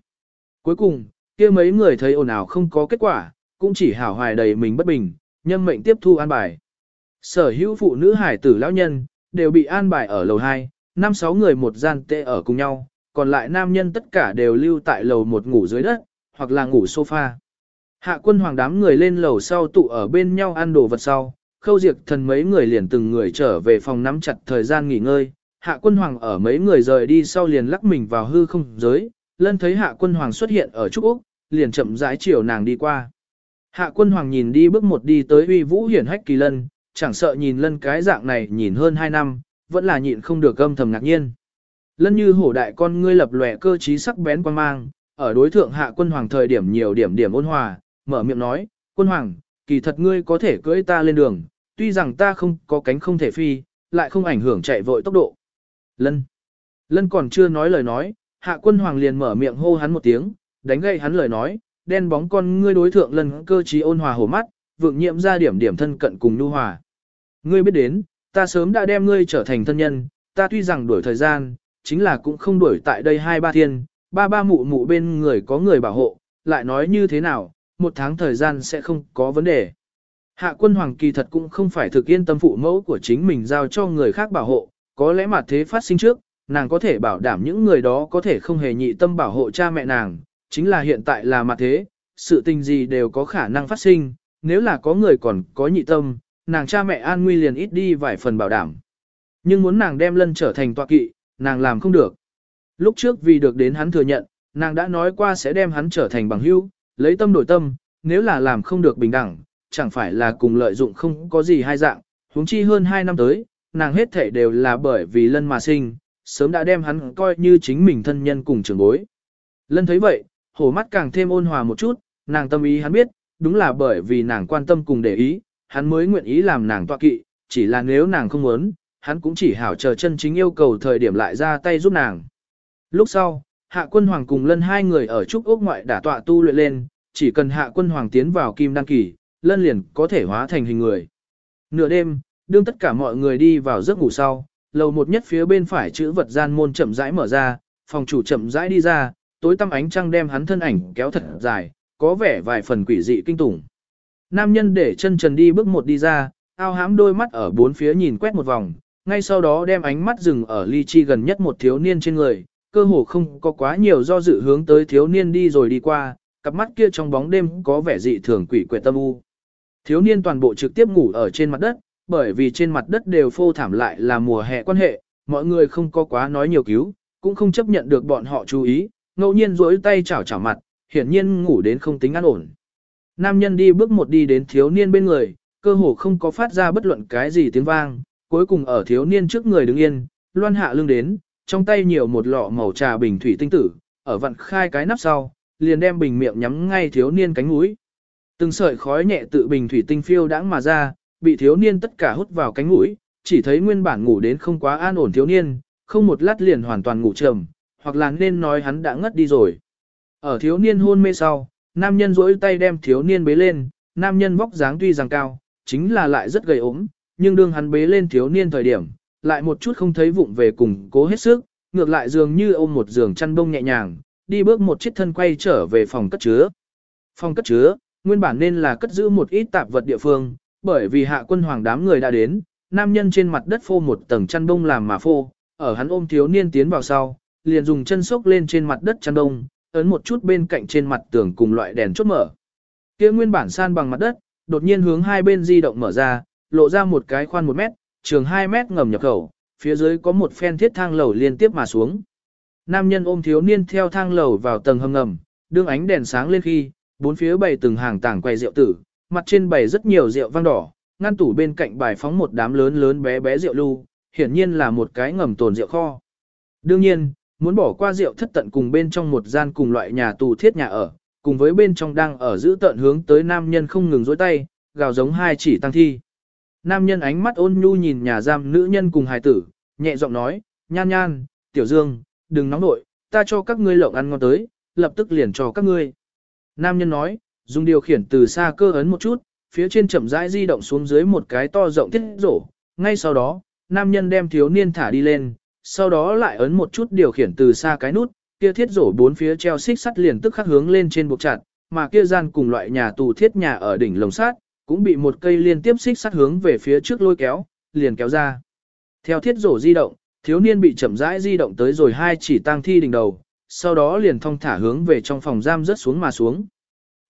Cuối cùng, kia mấy người thấy ồn ào không có kết quả, cũng chỉ hảo hoài đầy mình bất bình, nhâm mệnh tiếp thu an bài. Sở hữu phụ nữ hải tử lão nhân, đều bị an bài ở lầu 2, năm sáu người một gian tệ ở cùng nhau, còn lại nam nhân tất cả đều lưu tại lầu một ngủ dưới đất, hoặc là ngủ sofa. Hạ quân hoàng đám người lên lầu sau tụ ở bên nhau ăn đồ vật sau, khâu diệt thần mấy người liền từng người trở về phòng nắm chặt thời gian nghỉ ngơi. Hạ quân hoàng ở mấy người rời đi sau liền lắc mình vào hư không giới, lân thấy hạ quân hoàng xuất hiện ở Trúc Úc, liền chậm rãi chiều nàng đi qua. Hạ quân hoàng nhìn đi bước một đi tới uy vũ hiển hách kỳ lân, chẳng sợ nhìn lân cái dạng này nhìn hơn 2 năm, vẫn là nhịn không được âm thầm ngạc nhiên. Lân như hổ đại con ngươi lập lòe cơ trí sắc bén quan mang, ở đối thượng hạ quân hoàng thời điểm nhiều điểm điểm ôn hòa, mở miệng nói, quân hoàng, kỳ thật ngươi có thể cưỡi ta lên đường, tuy rằng ta không có cánh không thể phi, lại không ảnh hưởng chạy vội tốc độ. Lân. Lân còn chưa nói lời nói, hạ quân hoàng liền mở miệng hô hắn một tiếng, đánh gậy hắn lời nói, đen bóng con ngươi đối thượng lân cơ trí ôn hòa hổ mắt, vượng nhiệm ra điểm điểm thân cận cùng nhu hòa. Ngươi biết đến, ta sớm đã đem ngươi trở thành thân nhân, ta tuy rằng đuổi thời gian, chính là cũng không đuổi tại đây hai ba thiên, ba ba mụ mụ bên người có người bảo hộ, lại nói như thế nào, một tháng thời gian sẽ không có vấn đề. Hạ quân hoàng kỳ thật cũng không phải thực yên tâm phụ mẫu của chính mình giao cho người khác bảo hộ, có lẽ mà thế phát sinh trước, nàng có thể bảo đảm những người đó có thể không hề nhị tâm bảo hộ cha mẹ nàng, chính là hiện tại là mặt thế, sự tình gì đều có khả năng phát sinh, nếu là có người còn có nhị tâm, nàng cha mẹ an nguy liền ít đi vài phần bảo đảm. Nhưng muốn nàng đem lân trở thành tọa kỵ, nàng làm không được. Lúc trước vì được đến hắn thừa nhận, nàng đã nói qua sẽ đem hắn trở thành bằng hữu, lấy tâm đổi tâm, nếu là làm không được bình đẳng, chẳng phải là cùng lợi dụng không có gì hai dạng, huống chi hơn hai năm tới, nàng hết thể đều là bởi vì lân mà sinh, sớm đã đem hắn coi như chính mình thân nhân cùng trưởng bối. Lân thấy vậy, hổ mắt càng thêm ôn hòa một chút, nàng tâm ý hắn biết, đúng là bởi vì nàng quan tâm cùng để ý, hắn mới nguyện ý làm nàng tọa kỵ, chỉ là nếu nàng không muốn, hắn cũng chỉ hảo chờ chân chính yêu cầu thời điểm lại ra tay giúp nàng. Lúc sau, hạ quân hoàng cùng lân hai người ở trúc ốc ngoại đả tọa tu luyện lên, chỉ cần hạ quân hoàng tiến vào kim đăng kỳ, lân liền có thể hóa thành hình người. Nửa đêm, đương tất cả mọi người đi vào giấc ngủ sau, lầu một nhất phía bên phải chữ vật gian môn chậm rãi mở ra, phòng chủ chậm rãi đi ra, tối tăm ánh trăng đem hắn thân ảnh kéo thật dài, có vẻ vài phần quỷ dị kinh tủng. Nam nhân để chân trần đi bước một đi ra, ao hãm đôi mắt ở bốn phía nhìn quét một vòng, ngay sau đó đem ánh mắt dừng ở ly chi gần nhất một thiếu niên trên người, cơ hồ không có quá nhiều do dự hướng tới thiếu niên đi rồi đi qua, cặp mắt kia trong bóng đêm có vẻ dị thường quỷ quệ tâm u. Thiếu niên toàn bộ trực tiếp ngủ ở trên mặt đất, bởi vì trên mặt đất đều phô thảm lại là mùa hè quan hệ, mọi người không có quá nói nhiều cứu, cũng không chấp nhận được bọn họ chú ý, ngẫu nhiên duỗi tay chảo chảo mặt, hiển nhiên ngủ đến không tính an ổn. Nam nhân đi bước một đi đến thiếu niên bên người, cơ hồ không có phát ra bất luận cái gì tiếng vang, cuối cùng ở thiếu niên trước người đứng yên, loan hạ lưng đến, trong tay nhiều một lọ màu trà bình thủy tinh tử, ở vặn khai cái nắp sau, liền đem bình miệng nhắm ngay thiếu niên cánh mũi. Từng sợi khói nhẹ tự bình thủy tinh phiêu đãng mà ra, bị thiếu niên tất cả hút vào cánh mũi, chỉ thấy nguyên bản ngủ đến không quá an ổn thiếu niên, không một lát liền hoàn toàn ngủ trầm, hoặc là nên nói hắn đã ngất đi rồi. Ở thiếu niên hôn mê sau, nam nhân rỗi tay đem thiếu niên bế lên, nam nhân vóc dáng tuy rằng cao, chính là lại rất gầy ốm, nhưng đương hắn bế lên thiếu niên thời điểm, lại một chút không thấy vụng về cùng cố hết sức, ngược lại dường như ôm một giường chăn bông nhẹ nhàng, đi bước một chiếc thân quay trở về phòng cất chứa. Phòng cất chứa, nguyên bản nên là cất giữ một ít tạp vật địa phương, bởi vì hạ quân hoàng đám người đã đến, nam nhân trên mặt đất phô một tầng chăn bông làm mà phô, ở hắn ôm thiếu niên tiến vào sau, liền dùng chân sốc lên trên mặt đất chăn bông, ấn một chút bên cạnh trên mặt tường cùng loại đèn chốt mở. Kia nguyên bản san bằng mặt đất, đột nhiên hướng hai bên di động mở ra, lộ ra một cái khoan 1 mét, trường 2 mét ngầm nhập khẩu, phía dưới có một phen thiết thang lầu liên tiếp mà xuống. Nam nhân ôm thiếu niên theo thang lầu vào tầng hầm ngầm, đương ánh đèn sáng lên khi, bốn phía bày từng hàng tảng quầy rượu tử, mặt trên bày rất nhiều rượu vang đỏ, ngăn tủ bên cạnh bài phóng một đám lớn lớn bé bé rượu lưu, hiển nhiên là một cái ngầm tồn rượu kho. Đương nhiên, muốn bỏ qua rượu thất tận cùng bên trong một gian cùng loại nhà tù thiết nhà ở, cùng với bên trong đang ở giữ tận hướng tới nam nhân không ngừng dối tay, gào giống hai chỉ tăng thi. Nam nhân ánh mắt ôn nhu nhìn nhà giam nữ nhân cùng hài tử, nhẹ giọng nói, nhan nhan, tiểu dương, đừng nóng nội, ta cho các ngươi lộng ăn ngon tới, lập tức liền cho các ngươi. Nam nhân nói, dùng điều khiển từ xa cơ ấn một chút, phía trên chậm rãi di động xuống dưới một cái to rộng tiết rổ, ngay sau đó, nam nhân đem thiếu niên thả đi lên, sau đó lại ấn một chút điều khiển từ xa cái nút, kia thiết rổ bốn phía treo xích sắt liền tức khắc hướng lên trên buộc chặt, mà kia gian cùng loại nhà tù thiết nhà ở đỉnh lồng sắt, cũng bị một cây liên tiếp xích sắt hướng về phía trước lôi kéo, liền kéo ra. Theo thiết rổ di động, thiếu niên bị chậm rãi di động tới rồi hai chỉ tang thi đỉnh đầu, sau đó liền thong thả hướng về trong phòng giam rớt xuống mà xuống.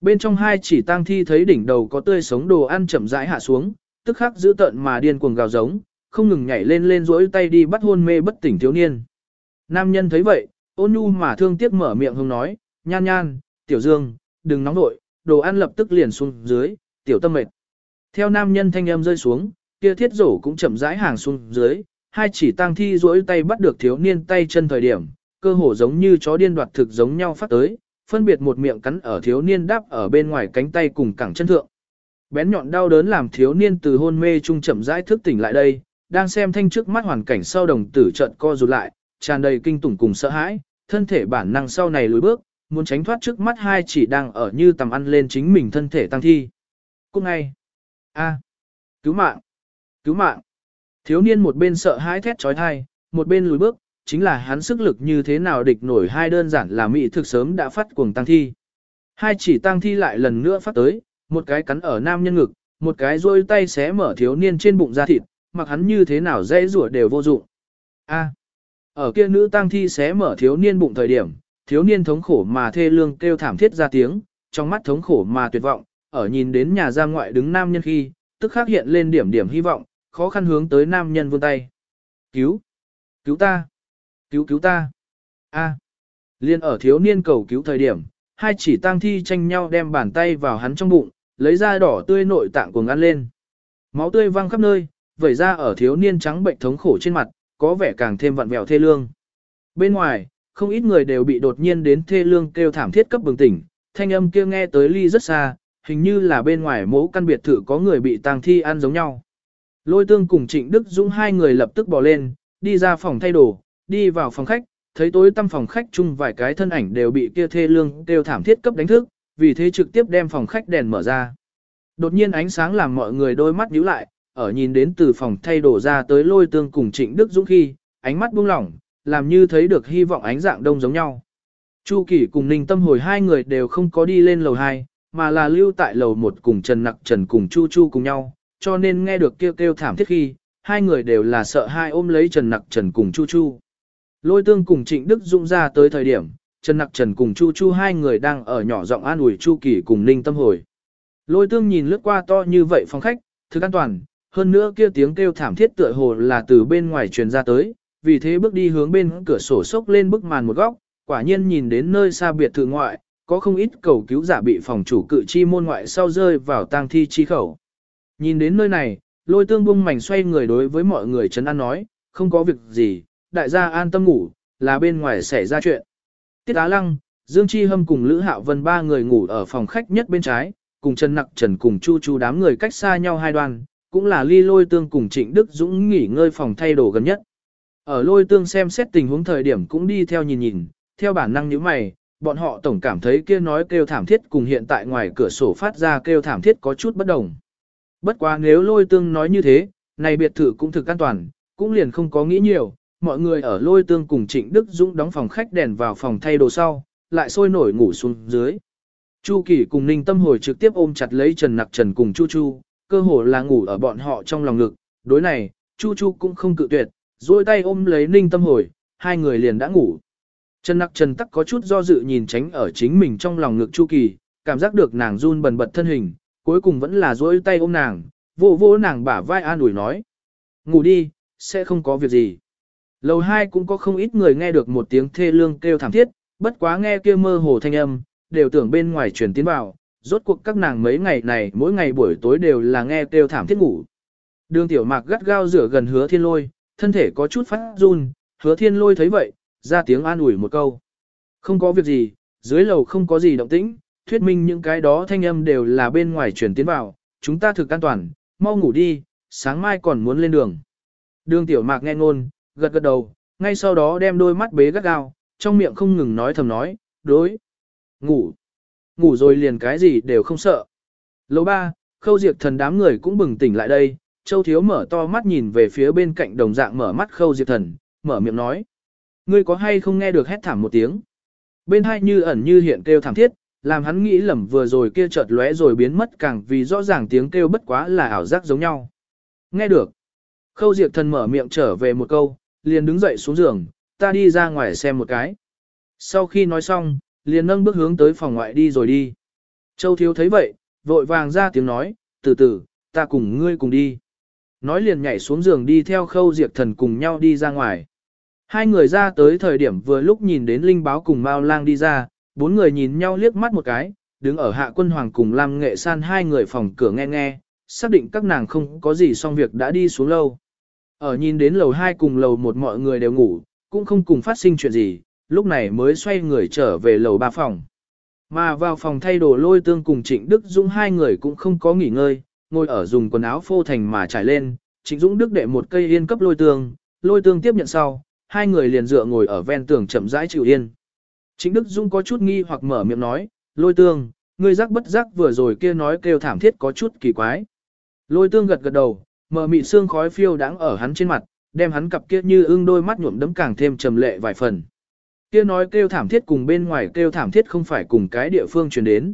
Bên trong hai chỉ tang thi thấy đỉnh đầu có tươi sống đồ ăn chậm rãi hạ xuống, tức khắc giữ tận mà điên cuồng gào giống, không ngừng nhảy lên lên rỗi tay đi bắt hôn mê bất tỉnh thiếu niên. Nam nhân thấy vậy, ôn nhu mà thương tiếc mở miệng hông nói, nhan nhan, tiểu dương, đừng nóng nội, đồ ăn lập tức liền xuống dưới, tiểu tâm mệt. Theo nam nhân thanh âm rơi xuống, kia thiết rổ cũng chậm rãi hàng xuống dưới, hai chỉ tang thi rỗi tay bắt được thiếu niên tay chân thời điểm, cơ hồ giống như chó điên đoạt thực giống nhau phát tới, phân biệt một miệng cắn ở thiếu niên đáp ở bên ngoài cánh tay cùng cẳng chân thượng. Bén nhọn đau đớn làm thiếu niên từ hôn mê trung chậm rãi thức tỉnh lại đây, đang xem thanh trước mắt hoàn cảnh sau đồng tử trận co rụt lại, tràn đầy kinh tủng cùng sợ hãi, thân thể bản năng sau này lùi bước, muốn tránh thoát trước mắt hai chỉ đang ở như tầm ăn lên chính mình thân thể tăng thi. Cũng ngay. A. Cứu mạng. Cứu mạng. Thiếu niên một bên sợ hãi thét trói thai, một bên lùi bước, chính là hắn sức lực như thế nào địch nổi hai đơn giản là mị thực sớm đã phát cuồng tăng thi. Hai chỉ tăng thi lại lần nữa phát tới, một cái cắn ở nam nhân ngực, một cái rôi tay xé mở thiếu niên trên bụng da thịt, mặc hắn như thế nào dễ rủa đều vô dụng. A. ở kia nữ tăng thi xé mở thiếu niên bụng thời điểm, thiếu niên thống khổ mà thê lương kêu thảm thiết ra tiếng, trong mắt thống khổ mà tuyệt vọng, ở nhìn đến nhà giam ngoại đứng nam nhân khi, tức khắc hiện lên điểm điểm hy vọng, khó khăn hướng tới nam nhân vươn tay. Cứu! Cứu ta! Cứu cứu ta! A! Liên ở thiếu niên cầu cứu thời điểm, hai chỉ tang thi tranh nhau đem bàn tay vào hắn trong bụng, lấy ra đỏ tươi nội tạng cuồng ăn lên. Máu tươi văng khắp nơi, vẩy ra ở thiếu niên trắng bệnh thống khổ trên mặt, có vẻ càng thêm vặn vẹo thê lương. Bên ngoài, không ít người đều bị đột nhiên đến thê lương kêu thảm thiết cấp bừng tỉnh, thanh âm kia nghe tới ly rất xa, hình như là bên ngoài mẫu căn biệt thự có người bị tang thi ăn giống nhau. Lôi tương cùng Trịnh Đức Dũng hai người lập tức bỏ lên, đi ra phòng thay đồ, đi vào phòng khách, thấy tối tăm phòng khách chung vài cái thân ảnh đều bị kia thê lương kêu thảm thiết cấp đánh thức, vì thế trực tiếp đem phòng khách đèn mở ra. Đột nhiên ánh sáng làm mọi người đôi mắt nhíu lại, ở nhìn đến từ phòng thay đồ ra tới lôi tương cùng Trịnh Đức Dũng khi, ánh mắt buông lỏng, làm như thấy được hy vọng ánh dạng đông giống nhau. Chu Kỳ cùng Ninh Tâm hồi hai người đều không có đi lên lầu 2, mà là lưu tại lầu 1 cùng Trần Nặc Trần cùng Chu Chu cùng nhau, cho nên nghe được kêu kêu thảm thiết khi, hai người đều là sợ hai ôm lấy Trần Nặc Trần cùng Chu Chu. Lôi tương cùng Trịnh Đức Dũng ra tới thời điểm, Trần Nặc Trần cùng Chu Chu hai người đang ở nhỏ giọng an ủi Chu Kỳ cùng Ninh Tâm hồi. Lôi tương nhìn lướt qua to như vậy phòng khách, thực an toàn, hơn nữa kia tiếng kêu thảm thiết tựa hồ là từ bên ngoài truyền ra tới, vì thế bước đi hướng bên cửa sổ sốc lên bức màn một góc, quả nhiên nhìn đến nơi xa biệt thự ngoại, có không ít cầu cứu giả bị phòng chủ cự chi môn ngoại sau rơi vào tang thi chi khẩu. Nhìn đến nơi này, lôi tương bung mảnh xoay người đối với mọi người chấn an nói, không có việc gì, đại gia an tâm ngủ, là bên ngoài xảy ra chuyện. Tiết Á Lăng, Dương Chi Hâm cùng Lữ Hạo Vân ba người ngủ ở phòng khách nhất bên trái, cùng Trần Nặc Trần cùng Chu Chu đám người cách xa nhau hai đoàn, cũng là ly lôi tương cùng Trịnh Đức Dũng nghỉ ngơi phòng thay đồ gần nhất. Ở lôi tương xem xét tình huống thời điểm cũng đi theo nhìn nhìn, theo bản năng như mày, bọn họ tổng cảm thấy kia nói kêu thảm thiết cùng hiện tại ngoài cửa sổ phát ra kêu thảm thiết có chút bất đồng. Bất quá nếu lôi tương nói như thế, này biệt thự cũng thực an toàn, cũng liền không có nghĩ nhiều, mọi người ở lôi tương cùng Trịnh Đức Dũng đóng phòng khách đèn vào phòng thay đồ sau, lại sôi nổi ngủ xuống dưới. Chu Kỳ cùng Ninh Tâm hồi trực tiếp ôm chặt lấy Trần Nặc Trần cùng Chu Chu, cơ hồ là ngủ ở bọn họ trong lòng ngực, đối này, Chu Chu cũng không cự tuyệt, duỗi tay ôm lấy Ninh Tâm hồi, hai người liền đã ngủ. Trần Nặc Trần Tắc có chút do dự nhìn tránh ở chính mình trong lòng ngực Chu Kỳ, cảm giác được nàng run bần bật thân hình, cuối cùng vẫn là duỗi tay ôm nàng, vỗ vỗ nàng bả vai an ủi nói. Ngủ đi, sẽ không có việc gì. Lầu hai cũng có không ít người nghe được một tiếng thê lương kêu thảm thiết, bất quá nghe kia mơ hồ thanh âm, đều tưởng bên ngoài truyền tiến vào, rốt cuộc các nàng mấy ngày này mỗi ngày buổi tối đều là nghe kêu thảm thiết ngủ. Đường tiểu mạc gắt gao rửa gần hứa thiên lôi, thân thể có chút phát run, hứa thiên lôi thấy vậy, ra tiếng an ủi một câu. Không có việc gì, dưới lầu không có gì động tĩnh, thuyết minh những cái đó thanh âm đều là bên ngoài truyền tiến vào, chúng ta thực an toàn, mau ngủ đi, sáng mai còn muốn lên đường. Đường tiểu mạc nghe ngôn, gật gật đầu, ngay sau đó đem đôi mắt bế gắt gao, trong miệng không ngừng nói thầm nói, đối, ngủ, ngủ rồi liền cái gì đều không sợ. Lầu ba, khâu diệt thần đám người cũng bừng tỉnh lại đây, châu thiếu mở to mắt nhìn về phía bên cạnh đồng dạng mở mắt khâu diệt thần, mở miệng nói. Ngươi có hay không nghe được hét thảm một tiếng? Bên hai như ẩn như hiện kêu thảm thiết, làm hắn nghĩ lầm vừa rồi kia chợt lóe rồi biến mất càng vì rõ ràng tiếng kêu bất quá là ảo giác giống nhau. Nghe được. Khâu diệt thần mở miệng trở về một câu, liền đứng dậy xuống giường, ta đi ra ngoài xem một cái. Sau khi nói xong, liền nâng bước hướng tới phòng ngoại đi rồi đi. Châu thiếu thấy vậy, vội vàng ra tiếng nói, từ từ, ta cùng ngươi cùng đi. Nói liền nhảy xuống giường đi theo khâu diệt thần cùng nhau đi ra ngoài. Hai người ra tới thời điểm vừa lúc nhìn đến Linh Báo cùng Mao Lang đi ra, bốn người nhìn nhau liếc mắt một cái, đứng ở hạ quân hoàng cùng Lam Nghệ San hai người phòng cửa nghe nghe, xác định các nàng không có gì xong việc đã đi xuống lâu. Ở nhìn đến lầu hai cùng lầu một mọi người đều ngủ, cũng không cùng phát sinh chuyện gì, lúc này mới xoay người trở về lầu ba phòng. Mà vào phòng thay đồ lôi tương cùng Trịnh Đức Dũng hai người cũng không có nghỉ ngơi, ngồi ở dùng quần áo phô thành mà trải lên, Trịnh Dũng Đức đệ một cây yên cấp lôi tương, lôi tương tiếp nhận sau, hai người liền dựa ngồi ở ven tường chậm rãi chịu yên. Trịnh Đức Dũng có chút nghi hoặc mở miệng nói, lôi tương, ngươi giác bất giác vừa rồi kia nói kêu thảm thiết có chút kỳ quái. Lôi tương gật gật đầu, mở mị xương khói phiêu đáng ở hắn trên mặt, đem hắn cặp kia như ưng đôi mắt nhuộm đấm càng thêm trầm lệ vài phần. Kia nói kêu thảm thiết cùng bên ngoài kêu thảm thiết không phải cùng cái địa phương truyền đến.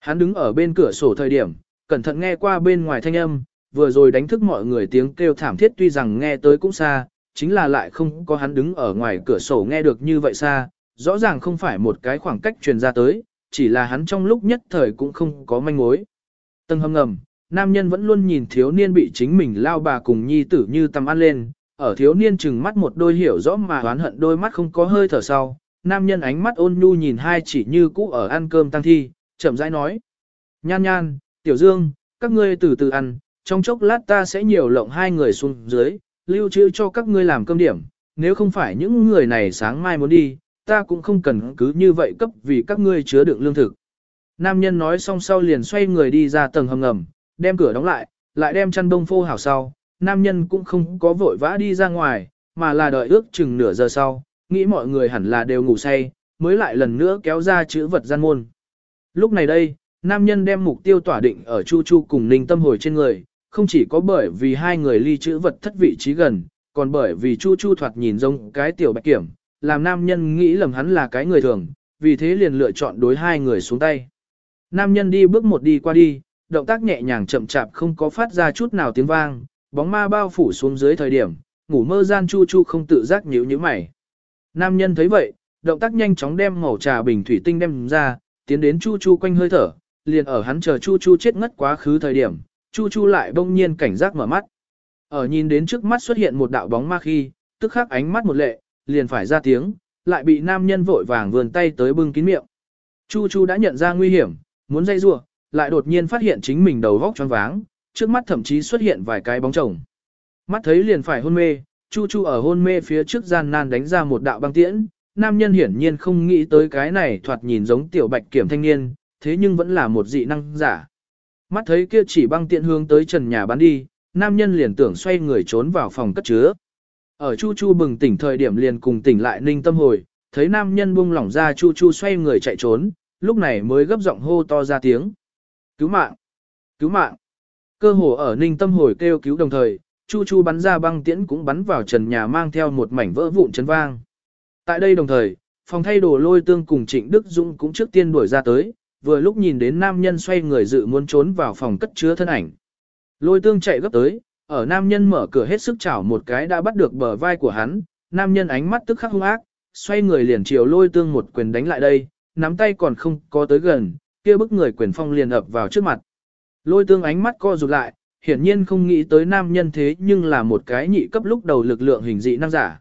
Hắn đứng ở bên cửa sổ thời điểm, cẩn thận nghe qua bên ngoài thanh âm, vừa rồi đánh thức mọi người tiếng kêu thảm thiết tuy rằng nghe tới cũng xa, chính là lại không có hắn đứng ở ngoài cửa sổ nghe được như vậy xa, rõ ràng không phải một cái khoảng cách truyền ra tới, chỉ là hắn trong lúc nhất thời cũng không có manh mối. Tầng hầm ngầm, nam nhân vẫn luôn nhìn thiếu niên bị chính mình lao bà cùng nhi tử như tầm ăn lên, ở thiếu niên chừng mắt một đôi hiểu rõ mà oán hận đôi mắt không có hơi thở sau, nam nhân ánh mắt ôn nhu nhìn hai chỉ như cũ ở ăn cơm tăng thi, chậm rãi nói. Nhan nhan, tiểu dương, các ngươi từ từ ăn, trong chốc lát ta sẽ nhiều lộng hai người xuống dưới, lưu trữ cho các ngươi làm cơm điểm, nếu không phải những người này sáng mai muốn đi, ta cũng không cần cứ như vậy cấp vì các ngươi chứa đựng lương thực. Nam nhân nói xong sau liền xoay người đi ra tầng hầm ngầm, đem cửa đóng lại, lại đem chăn bông phô hảo sau, nam nhân cũng không có vội vã đi ra ngoài, mà là đợi ước chừng nửa giờ sau, nghĩ mọi người hẳn là đều ngủ say, mới lại lần nữa kéo ra chữ vật gian môn. Lúc này đây, nam nhân đem mục tiêu tỏa định ở Chu Chu cùng Ninh Tâm hồi trên người, không chỉ có bởi vì hai người ly chữ vật thất vị trí gần, còn bởi vì Chu Chu thoạt nhìn giống cái tiểu bạch kiểm, làm nam nhân nghĩ lầm hắn là cái người thường, vì thế liền lựa chọn đối hai người xuống tay. Nam nhân đi bước một đi qua đi, động tác nhẹ nhàng chậm chạp không có phát ra chút nào tiếng vang, bóng ma bao phủ xuống dưới thời điểm, ngủ mơ gian Chu Chu không tự giác nhíu nhíu mày. Nam nhân thấy vậy, động tác nhanh chóng đem màu trà bình thủy tinh đem ra, tiến đến Chu Chu quanh hơi thở, liền ở hắn chờ Chu Chu chết ngất quá khứ thời điểm, Chu Chu lại bỗng nhiên cảnh giác mở mắt. Ở nhìn đến trước mắt xuất hiện một đạo bóng ma khi, tức khắc ánh mắt một lệ, liền phải ra tiếng, lại bị nam nhân vội vàng vườn tay tới bưng kín miệng. Chu Chu đã nhận ra nguy hiểm, muốn dây rua, lại đột nhiên phát hiện chính mình đầu vóc choáng váng, trước mắt thậm chí xuất hiện vài cái bóng chồng. Mắt thấy liền phải hôn mê, Chu Chu ở hôn mê phía trước gian nan đánh ra một đạo băng tiễn, nam nhân hiển nhiên không nghĩ tới cái này thoạt nhìn giống tiểu bạch kiểm thanh niên, thế nhưng vẫn là một dị năng giả. Mắt thấy kia chỉ băng tiện hướng tới trần nhà bắn đi, nam nhân liền tưởng xoay người trốn vào phòng cất chứa. Ở Chu Chu bừng tỉnh thời điểm liền cùng tỉnh lại ninh tâm hồi, thấy nam nhân buông lỏng ra Chu Chu xoay người chạy trốn, lúc này mới gấp giọng hô to ra tiếng. Cứu mạng! Cứu mạng! Cơ hồ ở ninh tâm hồi kêu cứu đồng thời, Chu Chu bắn ra băng tiễn cũng bắn vào trần nhà mang theo một mảnh vỡ vụn chấn vang. Tại đây đồng thời, phòng thay đồ lôi tương cùng Trịnh Đức Dũng cũng trước tiên đuổi ra tới, vừa lúc nhìn đến nam nhân xoay người dự muốn trốn vào phòng cất chứa thân ảnh. Lôi tương chạy gấp tới, ở nam nhân mở cửa hết sức chảo một cái đã bắt được bờ vai của hắn, nam nhân ánh mắt tức khắc hung ác, xoay người liền chiều lôi tương một quyền đánh lại đây, nắm tay còn không có tới gần, kia bức người quyền phong liền ập vào trước mặt. Lôi tương ánh mắt co rụt lại, hiển nhiên không nghĩ tới nam nhân thế nhưng là một cái nhị cấp lúc đầu lực lượng hình dị năng giả.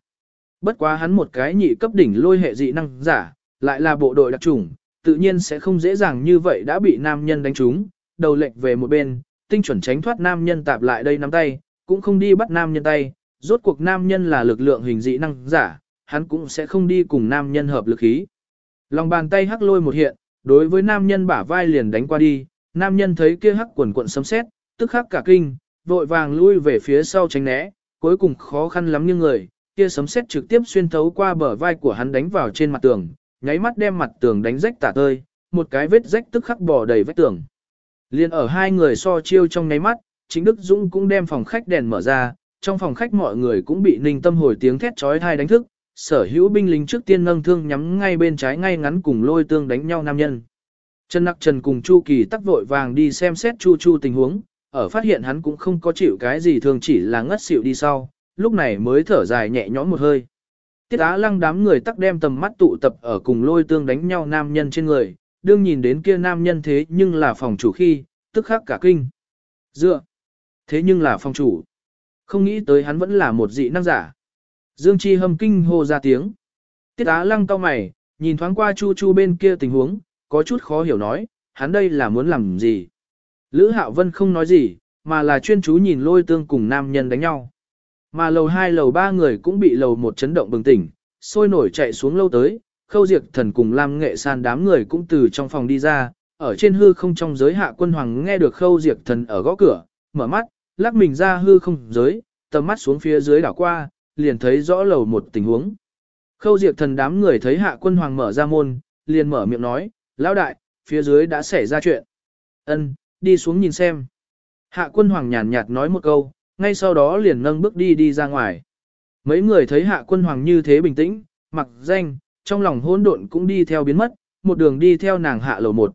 Bất quá hắn một cái nhị cấp đỉnh lôi hệ dị năng giả, lại là bộ đội đặc chủng, tự nhiên sẽ không dễ dàng như vậy đã bị nam nhân đánh trúng, đầu lệch về một bên, tinh chuẩn tránh thoát nam nhân tạp lại đây nắm tay, cũng không đi bắt nam nhân tay, rốt cuộc nam nhân là lực lượng hình dị năng giả, hắn cũng sẽ không đi cùng nam nhân hợp lực khí. Lòng bàn tay hắc lôi một hiện, đối với nam nhân bả vai liền đánh qua đi, nam nhân thấy kia hắc quần quận sấm sét, tức khắc cả kinh, vội vàng lui về phía sau tránh né, cuối cùng khó khăn lắm nhưng người, kia sấm sét trực tiếp xuyên thấu qua bờ vai của hắn đánh vào trên mặt tường, nháy mắt đem mặt tường đánh rách tả tơi, một cái vết rách tức khắc bò đầy vết tường. Liên ở hai người so chiêu trong nháy mắt, chính Đức Dũng cũng đem phòng khách đèn mở ra, trong phòng khách mọi người cũng bị ninh tâm hồi tiếng thét chói tai đánh thức, sở hữu binh lính trước tiên nâng thương nhắm ngay bên trái ngay ngắn cùng lôi tương đánh nhau nam nhân. Trần Nặc Trần cùng Chu Kỳ tắc vội vàng đi xem xét Chu Chu tình huống, ở phát hiện hắn cũng không có chịu cái gì thường chỉ là ngất xỉu đi sau, lúc này mới thở dài nhẹ nhõm một hơi. Tiết á lăng đám người tắc đem tầm mắt tụ tập ở cùng lôi tương đánh nhau nam nhân trên người, đương nhìn đến kia nam nhân thế nhưng là phòng chủ khi, tức khắc cả kinh. Dựa, thế nhưng là phòng chủ. Không nghĩ tới hắn vẫn là một dị năng giả. Dương Chi hâm kinh hô ra tiếng. Tiết á lăng cao mày, nhìn thoáng qua chu chu bên kia tình huống, có chút khó hiểu nói, hắn đây là muốn làm gì. Lữ Hạo Vân không nói gì, mà là chuyên chú nhìn lôi tương cùng nam nhân đánh nhau. Mà lầu hai lầu ba người cũng bị lầu một chấn động bừng tỉnh, sôi nổi chạy xuống lâu tới, khâu diệt thần cùng Lam Nghệ San đám người cũng từ trong phòng đi ra, ở trên hư không trong giới hạ quân hoàng nghe được khâu diệt thần ở gõ cửa, mở mắt, lắc mình ra hư không giới, tầm mắt xuống phía dưới đảo qua, liền thấy rõ lầu một tình huống. Khâu diệt thần đám người thấy hạ quân hoàng mở ra môn, liền mở miệng nói, lão đại, phía dưới đã xảy ra chuyện. Ân, đi xuống nhìn xem. Hạ quân hoàng nhàn nhạt nói một câu, ngay sau đó liền nâng bước đi đi ra ngoài. Mấy người thấy hạ quân hoàng như thế bình tĩnh, mặc danh, trong lòng hỗn độn cũng đi theo biến mất, một đường đi theo nàng hạ lầu một.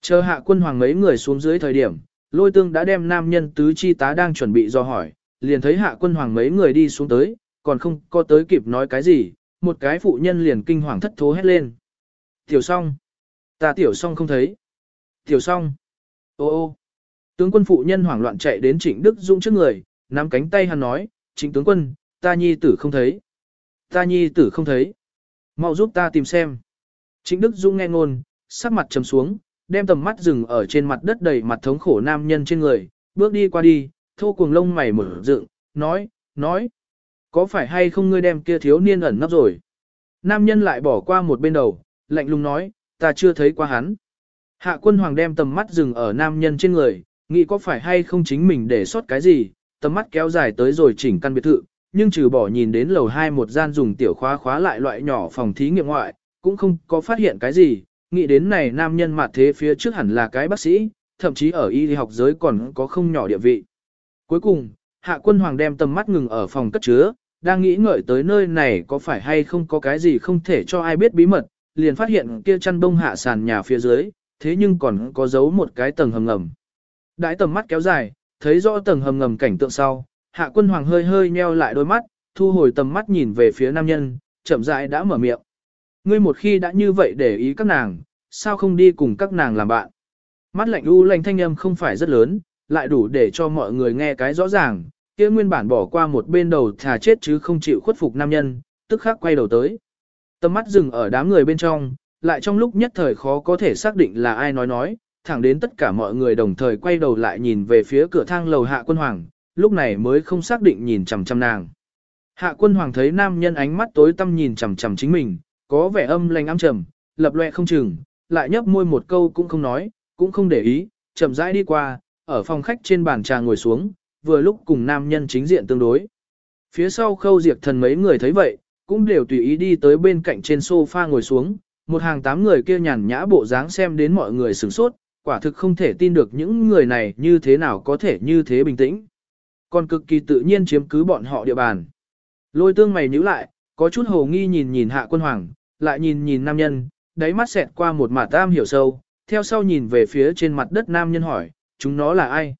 Chờ hạ quân hoàng mấy người xuống dưới thời điểm, lôi tương đã đem nam nhân tứ chi tá đang chuẩn bị do hỏi, liền thấy hạ quân hoàng mấy người đi xuống tới, còn không có tới kịp nói cái gì, một cái phụ nhân liền kinh hoàng thất thố hét lên. Tiểu song, ta tiểu song không thấy. Tiểu song, ô ô, tướng quân phụ nhân hoảng loạn chạy đến trịnh Đức Dũng trước người, nắm cánh tay hắn nói, trịnh tướng quân, ta nhi tử không thấy. Ta nhi tử không thấy. Mau giúp ta tìm xem. Trịnh Đức Dũng nghe ngôn, sắc mặt trầm xuống, đem tầm mắt dừng ở trên mặt đất đầy mặt thống khổ nam nhân trên người, bước đi qua đi, thô cuồng lông mày mở dựng, nói, nói, có phải hay không ngươi đem kia thiếu niên ẩn nấp rồi? Nam nhân lại bỏ qua một bên đầu, lạnh lùng nói, ta chưa thấy qua hắn. Hạ quân hoàng đem tầm mắt dừng ở nam nhân trên người, nghĩ có phải hay không chính mình để sót cái gì, tầm mắt kéo dài tới rồi chỉnh căn biệt thự, nhưng trừ bỏ nhìn đến lầu hai một gian dùng tiểu khóa khóa lại loại nhỏ phòng thí nghiệm ngoại, cũng không có phát hiện cái gì, nghĩ đến này nam nhân mặt thế phía trước hẳn là cái bác sĩ, thậm chí ở y học giới còn có không nhỏ địa vị. Cuối cùng, hạ quân hoàng đem tầm mắt ngừng ở phòng cất chứa, đang nghĩ ngợi tới nơi này có phải hay không có cái gì không thể cho ai biết bí mật, liền phát hiện kia chăn bông hạ sàn nhà phía dưới, thế nhưng còn có giấu một cái tầng hầm ngầm. Đãi tầm mắt kéo dài, thấy rõ tầng hầm ngầm cảnh tượng sau, hạ quân hoàng hơi hơi nheo lại đôi mắt, thu hồi tầm mắt nhìn về phía nam nhân, chậm rãi đã mở miệng. Ngươi một khi đã như vậy để ý các nàng, sao không đi cùng các nàng làm bạn? Mắt lạnh u lạnh thanh âm không phải rất lớn, lại đủ để cho mọi người nghe cái rõ ràng, kia nguyên bản bỏ qua một bên đầu thà chết chứ không chịu khuất phục nam nhân, tức khắc quay đầu tới. Tầm mắt dừng ở đám người bên trong, lại trong lúc nhất thời khó có thể xác định là ai nói nói, thẳng đến tất cả mọi người đồng thời quay đầu lại nhìn về phía cửa thang lầu hạ quân hoàng, lúc này mới không xác định nhìn chằm chằm nàng. Hạ quân hoàng thấy nam nhân ánh mắt tối tăm nhìn chằm chằm chính mình, có vẻ âm lành ám trầm, lập loe không chừng, lại nhấp môi một câu cũng không nói, cũng không để ý, chậm rãi đi qua, ở phòng khách trên bàn trà ngồi xuống, vừa lúc cùng nam nhân chính diện tương đối. Phía sau khâu diệt thần mấy người thấy vậy, cũng đều tùy ý đi tới bên cạnh trên sofa ngồi xuống, một hàng tám người kia nhàn nhã bộ dáng xem đến mọi người sửng sốt, quả thực không thể tin được những người này như thế nào có thể như thế bình tĩnh. Còn cực kỳ tự nhiên chiếm cứ bọn họ địa bàn. Lôi tương mày nhíu lại, có chút hồ nghi nhìn nhìn hạ quân hoàng, lại nhìn nhìn nam nhân, đáy mắt xẹt qua một mả tam hiểu sâu, theo sau nhìn về phía trên mặt đất nam nhân hỏi, chúng nó là ai?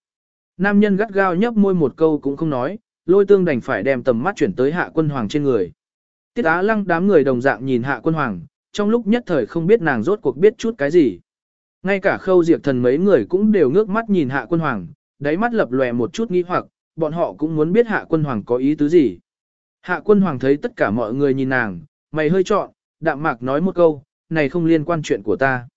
Nam nhân gắt gao nhấp môi một câu cũng không nói, lôi tương đành phải đem tầm mắt chuyển tới hạ quân hoàng trên người. Tiết Á Lăng đám người đồng dạng nhìn Hạ Quân Hoàng, trong lúc nhất thời không biết nàng rốt cuộc biết chút cái gì. Ngay cả khâu diệt thần mấy người cũng đều ngước mắt nhìn Hạ Quân Hoàng, đáy mắt lập lòe một chút nghi hoặc, bọn họ cũng muốn biết Hạ Quân Hoàng có ý tứ gì. Hạ Quân Hoàng thấy tất cả mọi người nhìn nàng, mày hơi trọn, đạm mạc nói một câu, này không liên quan chuyện của ta.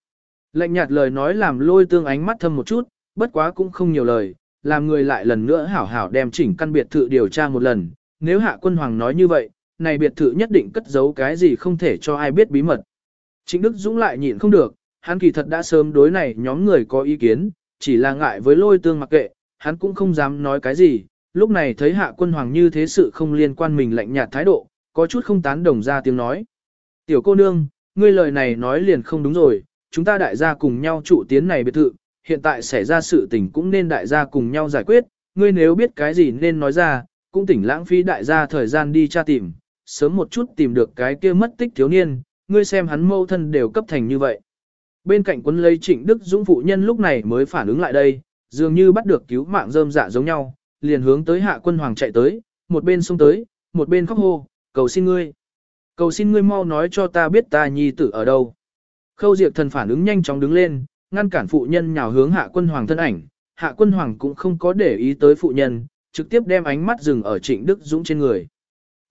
Lạnh nhạt lời nói làm lôi tương ánh mắt thâm một chút, bất quá cũng không nhiều lời, làm người lại lần nữa hảo hảo đem chỉnh căn biệt thự điều tra một lần. Nếu hạ quân hoàng nói như vậy, này biệt thự nhất định cất giấu cái gì không thể cho ai biết bí mật. Trịnh Đức Dũng lại nhịn không được, hắn kỳ thật đã sớm đối này nhóm người có ý kiến, chỉ là ngại với lôi tương mặc kệ, hắn cũng không dám nói cái gì. Lúc này thấy hạ quân hoàng như thế sự không liên quan mình lạnh nhạt thái độ, có chút không tán đồng ra tiếng nói. Tiểu cô nương, ngươi lời này nói liền không đúng rồi, chúng ta đại gia cùng nhau trụ tiến này biệt thự, hiện tại xảy ra sự tình cũng nên đại gia cùng nhau giải quyết, ngươi nếu biết cái gì nên nói ra, cũng tỉnh lãng phí đại gia thời gian đi tra tìm, sớm một chút tìm được cái kia mất tích thiếu niên, ngươi xem hắn mâu thân đều cấp thành như vậy. Bên cạnh quân lấy trịnh Đức Dũng phụ nhân lúc này mới phản ứng lại đây, dường như bắt được cứu mạng rơm dạ giống nhau, liền hướng tới hạ quân hoàng chạy tới, một bên xông tới, một bên khóc hô, cầu xin ngươi. Cầu xin ngươi mau nói cho ta biết ta nhi tử ở đâu. Khâu diệt thần phản ứng nhanh chóng đứng lên, ngăn cản phụ nhân nhào hướng hạ quân hoàng thân ảnh, hạ quân hoàng cũng không có để ý tới phụ nhân, trực tiếp đem ánh mắt dừng ở trịnh Đức Dũng trên người.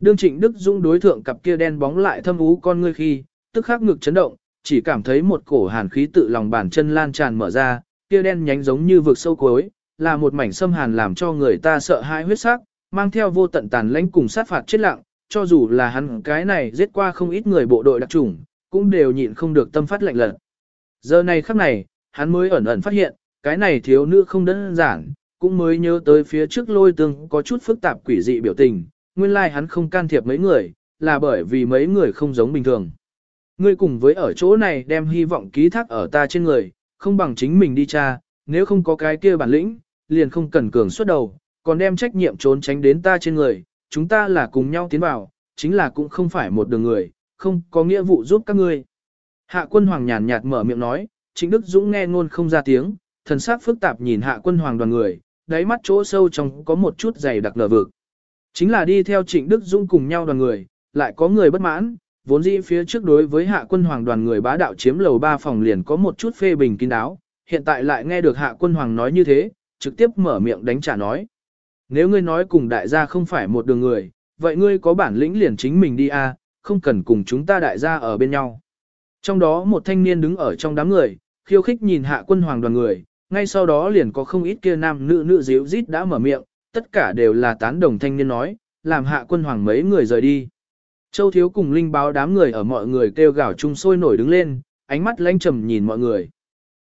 Đương trịnh Đức Dũng đối thượng cặp kia đen bóng lại thâm ú con ngươi khi, tức khắc ngực chấn động, chỉ cảm thấy một cổ hàn khí tự lòng bàn chân lan tràn mở ra, kia đen nhánh giống như vực sâu cuối, là một mảnh xâm hàn làm cho người ta sợ hãi huyết sắc, mang theo vô tận tàn lãnh cùng sát phạt chết lặng, cho dù là hắn cái này giết qua không ít người bộ đội đặc chủng, cũng đều nhịn không được tâm phát lạnh lật. Giờ này khắc này, hắn mới ẩn ẩn phát hiện, cái này thiếu nữ không đơn giản, cũng mới nhớ tới phía trước lôi tương có chút phức tạp quỷ dị biểu tình, nguyên lai like hắn không can thiệp mấy người, là bởi vì mấy người không giống bình thường. Ngươi cùng với ở chỗ này đem hy vọng ký thác ở ta trên người, không bằng chính mình đi cha, nếu không có cái kia bản lĩnh, liền không cần cường xuất đầu, còn đem trách nhiệm trốn tránh đến ta trên người, chúng ta là cùng nhau tiến vào, chính là cũng không phải một đường người, không có nghĩa vụ giúp các ngươi. Hạ quân hoàng nhàn nhạt mở miệng nói, chính Đức Dũng nghe ngôn không ra tiếng, thần sắc phức tạp nhìn hạ quân hoàng đoàn người, đáy mắt chỗ sâu trong có một chút dày đặc lờ vực. Chính là đi theo trịnh Đức Dũng cùng nhau đoàn người, lại có người bất mãn, vốn dĩ phía trước đối với hạ quân hoàng đoàn người bá đạo chiếm lầu ba phòng liền có một chút phê bình kín đáo, hiện tại lại nghe được hạ quân hoàng nói như thế, trực tiếp mở miệng đánh trả nói. Nếu ngươi nói cùng đại gia không phải một đường người, vậy ngươi có bản lĩnh liền chính mình đi a, không cần cùng chúng ta đại gia ở bên nhau. Trong đó một thanh niên đứng ở trong đám người, khiêu khích nhìn hạ quân hoàng đoàn người, ngay sau đó liền có không ít kia nam nữ nữ díu rít đã mở miệng, tất cả đều là tán đồng thanh niên nói, làm hạ quân hoàng mấy người rời đi. Châu Thiếu cùng Linh báo đám người ở mọi người kêu gào chung sôi nổi đứng lên, ánh mắt lanh trầm nhìn mọi người.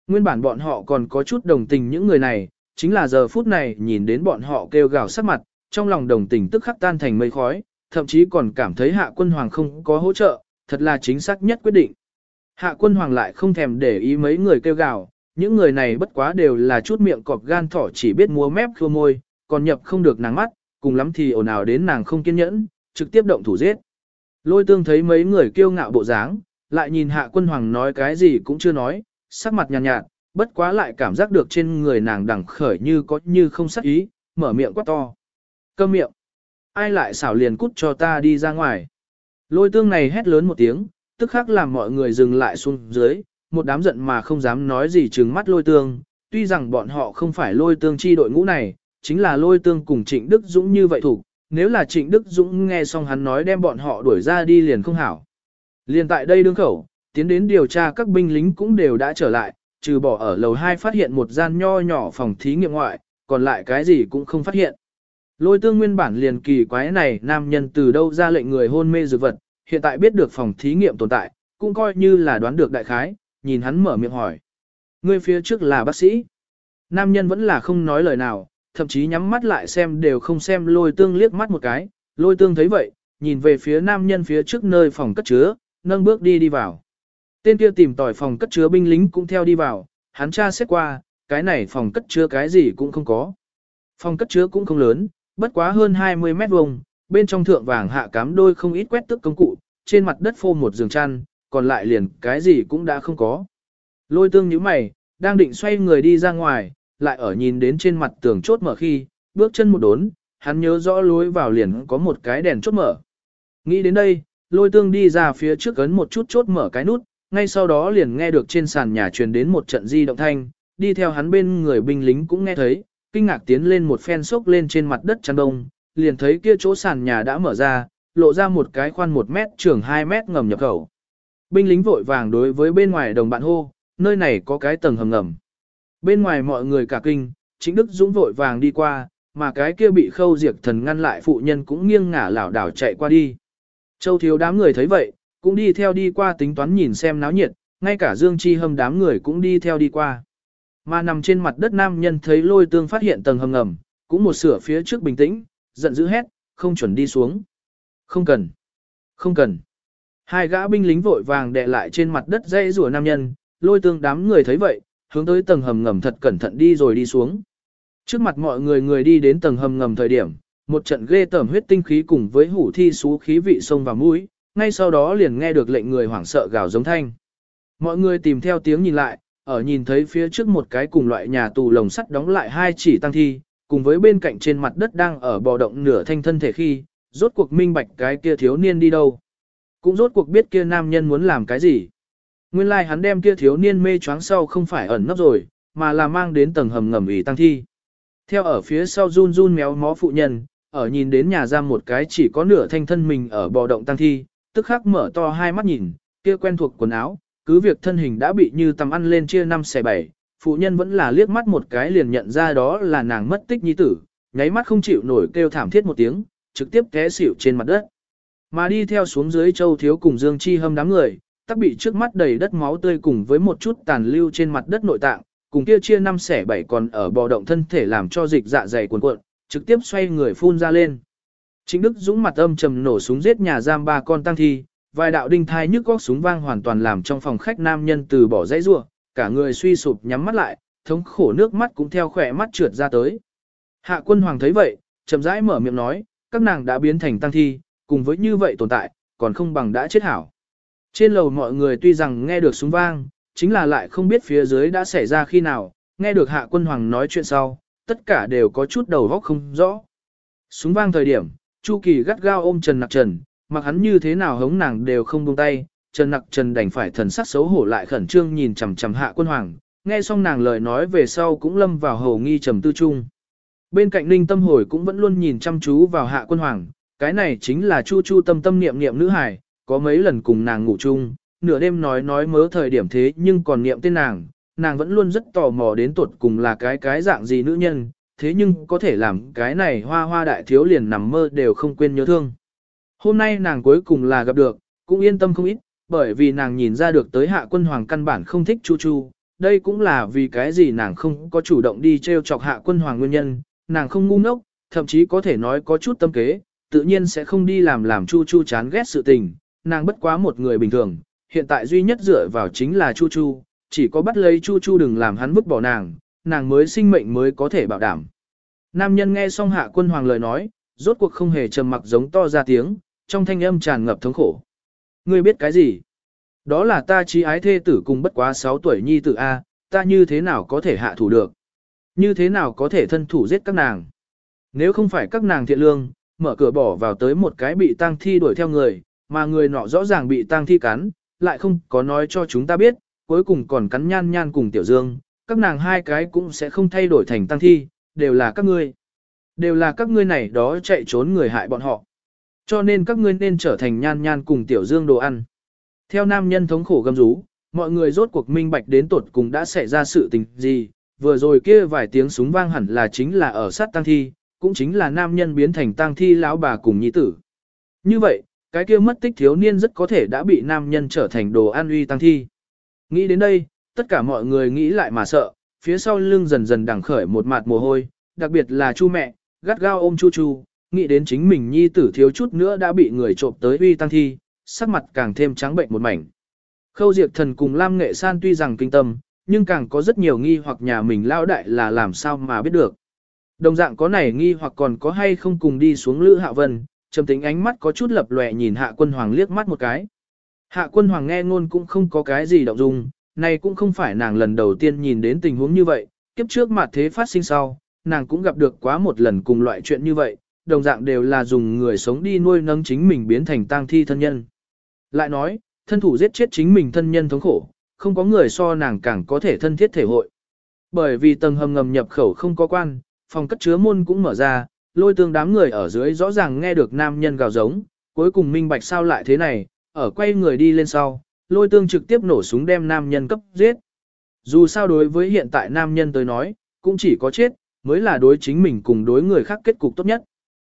Nguyên bản bọn họ còn có chút đồng tình những người này, chính là giờ phút này nhìn đến bọn họ kêu gào sắc mặt, trong lòng đồng tình tức khắc tan thành mây khói, thậm chí còn cảm thấy hạ quân hoàng không có hỗ trợ, thật là chính xác nhất quyết định. Hạ quân hoàng lại không thèm để ý mấy người kêu gào, những người này bất quá đều là chút miệng cọp gan thỏ chỉ biết múa mép khô môi, còn nhập không được nàng mắt, cùng lắm thì ồn ào đến nàng không kiên nhẫn, trực tiếp động thủ giết. Lôi tương thấy mấy người kiêu ngạo bộ dáng, lại nhìn hạ quân hoàng nói cái gì cũng chưa nói, sắc mặt nhàn nhạt, nhạt, bất quá lại cảm giác được trên người nàng đẳng khởi như có như không sắc ý, mở miệng quá to. Câm miệng. Ai lại xảo liền cút cho ta đi ra ngoài. Lôi tương này hét lớn một tiếng, tức khắc làm mọi người dừng lại xuống dưới, một đám giận mà không dám nói gì trừng mắt lôi tương. Tuy rằng bọn họ không phải lôi tương chi đội ngũ này, chính là lôi tương cùng Trịnh Đức Dũng như vậy thủ. Nếu là Trịnh Đức Dũng nghe xong hắn nói đem bọn họ đuổi ra đi liền không hảo. Liền tại đây đương khẩu, tiến đến điều tra các binh lính cũng đều đã trở lại, trừ bỏ ở lầu 2 phát hiện một gian nho nhỏ phòng thí nghiệm ngoại, còn lại cái gì cũng không phát hiện. Lôi tương nguyên bản liền kỳ quái này nam nhân từ đâu ra lệnh người hôn mê dược vật, hiện tại biết được phòng thí nghiệm tồn tại, cũng coi như là đoán được đại khái, nhìn hắn mở miệng hỏi. Người phía trước là bác sĩ. Nam nhân vẫn là không nói lời nào, thậm chí nhắm mắt lại xem đều không xem lôi tương liếc mắt một cái, lôi tương thấy vậy, nhìn về phía nam nhân phía trước nơi phòng cất chứa, nâng bước đi đi vào. Tên kia tìm tỏi phòng cất chứa binh lính cũng theo đi vào, hắn tra xét qua, cái này phòng cất chứa cái gì cũng không có. Phòng cất chứa cũng không lớn, bất quá hơn 20 mét vuông, bên trong thượng vàng hạ cám đôi không ít quét tức công cụ, trên mặt đất phô một giường chăn, còn lại liền cái gì cũng đã không có. Lôi tương nhíu mày, đang định xoay người đi ra ngoài, lại ở nhìn đến trên mặt tường chốt mở khi, bước chân một đốn, hắn nhớ rõ lối vào liền có một cái đèn chốt mở. Nghĩ đến đây, lôi tương đi ra phía trước ấn một chút chốt mở cái nút, ngay sau đó liền nghe được trên sàn nhà truyền đến một trận di động thanh, đi theo hắn bên người binh lính cũng nghe thấy, kinh ngạc tiến lên một phen sốc lên trên mặt đất chăn đông, liền thấy kia chỗ sàn nhà đã mở ra, lộ ra một cái khoan 1 mét trường 2 mét ngầm nhập khẩu. Binh lính vội vàng đối với bên ngoài đồng bạn hô, nơi này có cái tầng hầm ngầm. Bên ngoài mọi người cả kinh, chính Đức Dũng vội vàng đi qua, mà cái kia bị khâu diệt thần ngăn lại phụ nhân cũng nghiêng ngả lảo đảo chạy qua đi. Châu thiếu đám người thấy vậy, cũng đi theo đi qua tính toán nhìn xem náo nhiệt, ngay cả Dương Chi hâm đám người cũng đi theo đi qua. Mà nằm trên mặt đất nam nhân thấy lôi tương phát hiện tầng hầm ngầm, cũng một sửa phía trước bình tĩnh, giận dữ hét, không chuẩn đi xuống. Không cần. Không cần. Hai gã binh lính vội vàng đè lại trên mặt đất dây rùa nam nhân, lôi tương đám người thấy vậy, hướng tới tầng hầm ngầm thật cẩn thận đi rồi đi xuống. Trước mặt mọi người người đi đến tầng hầm ngầm thời điểm, một trận ghê tởm huyết tinh khí cùng với hủ thi xú khí vị sông vào mũi, ngay sau đó liền nghe được lệnh người hoảng sợ gào giống thanh. Mọi người tìm theo tiếng nhìn lại, ở nhìn thấy phía trước một cái cùng loại nhà tù lồng sắt đóng lại hai chỉ tăng thi, cùng với bên cạnh trên mặt đất đang ở bò động nửa thanh thân thể khi, rốt cuộc minh bạch cái kia thiếu niên đi đâu. Cũng rốt cuộc biết kia nam nhân muốn làm cái gì. Nguyên lai like hắn đem kia thiếu niên mê choáng sau không phải ẩn nấp rồi, mà là mang đến tầng hầm ngầm ủy tăng thi. Theo ở phía sau run run méo mó phụ nhân, ở nhìn đến nhà giam một cái chỉ có nửa thanh thân mình ở bò động tăng thi, tức khắc mở to hai mắt nhìn, kia quen thuộc quần áo, cứ việc thân hình đã bị như tầm ăn lên chia năm xẻ bảy, phụ nhân vẫn là liếc mắt một cái liền nhận ra đó là nàng mất tích nhi tử, nháy mắt không chịu nổi kêu thảm thiết một tiếng, trực tiếp té xỉu trên mặt đất. Mà đi theo xuống dưới châu thiếu cùng Dương Chi hâm đám người, tắc bị trước mắt đầy đất máu tươi cùng với một chút tàn lưu trên mặt đất nội tạng, cùng kia chia năm xẻ bảy còn ở bò động thân thể làm cho dịch dạ dày cuồn cuộn, trực tiếp xoay người phun ra lên. Chính Đức Dũng mặt âm trầm nổ súng giết nhà giam ba con tăng thi, vài đạo đinh thai nhức góc súng vang hoàn toàn làm trong phòng khách nam nhân từ bỏ dãy rua, cả người suy sụp nhắm mắt lại, thống khổ nước mắt cũng theo khỏe mắt trượt ra tới. Hạ quân hoàng thấy vậy, chậm rãi mở miệng nói, các nàng đã biến thành tăng thi, cùng với như vậy tồn tại, còn không bằng đã chết hảo. Trên lầu mọi người tuy rằng nghe được súng vang, chính là lại không biết phía dưới đã xảy ra khi nào, nghe được hạ quân hoàng nói chuyện sau, tất cả đều có chút đầu góc không rõ. Súng vang thời điểm, Chu Kỳ gắt gao ôm Trần Nặc Trần, mặc hắn như thế nào hống nàng đều không buông tay, Trần Nặc Trần đành phải thần sắc xấu hổ lại khẩn trương nhìn chằm chằm hạ quân hoàng, nghe xong nàng lời nói về sau cũng lâm vào hầu nghi trầm tư trung. Bên cạnh Ninh Tâm Hồi cũng vẫn luôn nhìn chăm chú vào hạ quân hoàng, cái này chính là Chu Chu tâm tâm niệm niệm nữ hài, có mấy lần cùng nàng ngủ chung, nửa đêm nói nói mớ thời điểm thế nhưng còn niệm tên nàng, nàng vẫn luôn rất tò mò đến tuột cùng là cái cái dạng gì nữ nhân, thế nhưng có thể làm cái này hoa hoa đại thiếu liền nằm mơ đều không quên nhớ thương. Hôm nay nàng cuối cùng là gặp được, cũng yên tâm không ít, bởi vì nàng nhìn ra được tới hạ quân hoàng căn bản không thích Chu Chu, đây cũng là vì cái gì nàng không có chủ động đi treo chọc hạ quân hoàng nguyên nhân, nàng không ngu ngốc, thậm chí có thể nói có chút tâm kế, tự nhiên sẽ không đi làm làm Chu Chu chán ghét sự tình, nàng bất quá một người bình thường, hiện tại duy nhất dựa vào chính là Chu Chu, chỉ có bắt lấy Chu Chu đừng làm hắn vứt bỏ nàng, nàng mới sinh mệnh mới có thể bảo đảm. Nam nhân nghe xong hạ quân hoàng lời nói, rốt cuộc không hề trầm mặc giống to ra tiếng, trong thanh âm tràn ngập thống khổ. Ngươi biết cái gì? Đó là ta trí ái thê tử cùng bất quá 6 tuổi nhi tử A, ta như thế nào có thể hạ thủ được? Như thế nào có thể thân thủ giết các nàng? Nếu không phải các nàng thiện lương, mở cửa bỏ vào tới một cái bị tang thi đuổi theo người, mà người nọ rõ ràng bị tang thi cắn, lại không có nói cho chúng ta biết, cuối cùng còn cắn nhan nhan cùng tiểu dương, các nàng hai cái cũng sẽ không thay đổi thành tang thi, đều là các ngươi. Đều là các ngươi này đó chạy trốn người hại bọn họ. Cho nên các ngươi nên trở thành nhan nhan cùng tiểu dương đồ ăn. Theo nam nhân thống khổ gầm rú, mọi người rốt cuộc minh bạch đến tột cùng đã xảy ra sự tình gì, vừa rồi kia vài tiếng súng vang hẳn là chính là ở sát tang thi, cũng chính là nam nhân biến thành tang thi lão bà cùng nhi tử. Như vậy, cái kia mất tích thiếu niên rất có thể đã bị nam nhân trở thành đồ an uy tăng thi. Nghĩ đến đây, tất cả mọi người nghĩ lại mà sợ, phía sau lưng dần dần đằng khởi một mặt mồ hôi, đặc biệt là chu mẹ, gắt gao ôm chu chu, nghĩ đến chính mình nhi tử thiếu chút nữa đã bị người trộm tới uy tăng thi, sắc mặt càng thêm trắng bệnh một mảnh. Khâu Diệp Thần cùng Lam Nghệ San tuy rằng kinh tâm, nhưng càng có rất nhiều nghi hoặc nhà mình lao đại là làm sao mà biết được. Đồng dạng có này nghi hoặc còn có hay không cùng đi xuống Lữ Hạ Vân, trầm tính ánh mắt có chút lập lòe nhìn Hạ Quân Hoàng liếc mắt một cái. Hạ Quân Hoàng nghe ngôn cũng không có cái gì động dung, này cũng không phải nàng lần đầu tiên nhìn đến tình huống như vậy, kiếp trước mặt thế phát sinh sau, nàng cũng gặp được quá một lần cùng loại chuyện như vậy, đồng dạng đều là dùng người sống đi nuôi nấng chính mình biến thành tang thi thân nhân. Lại nói, thân thủ giết chết chính mình thân nhân thống khổ, không có người so nàng càng có thể thân thiết thể hội. Bởi vì tầng hầm ngầm nhập khẩu không có quan, phòng cất chứa môn cũng mở ra, lôi tương đám người ở dưới rõ ràng nghe được nam nhân gào giống, cuối cùng minh bạch sao lại thế này, ở quay người đi lên sau, lôi tương trực tiếp nổ súng đem nam nhân cấp giết. Dù sao đối với hiện tại nam nhân tới nói, cũng chỉ có chết, mới là đối chính mình cùng đối người khác kết cục tốt nhất.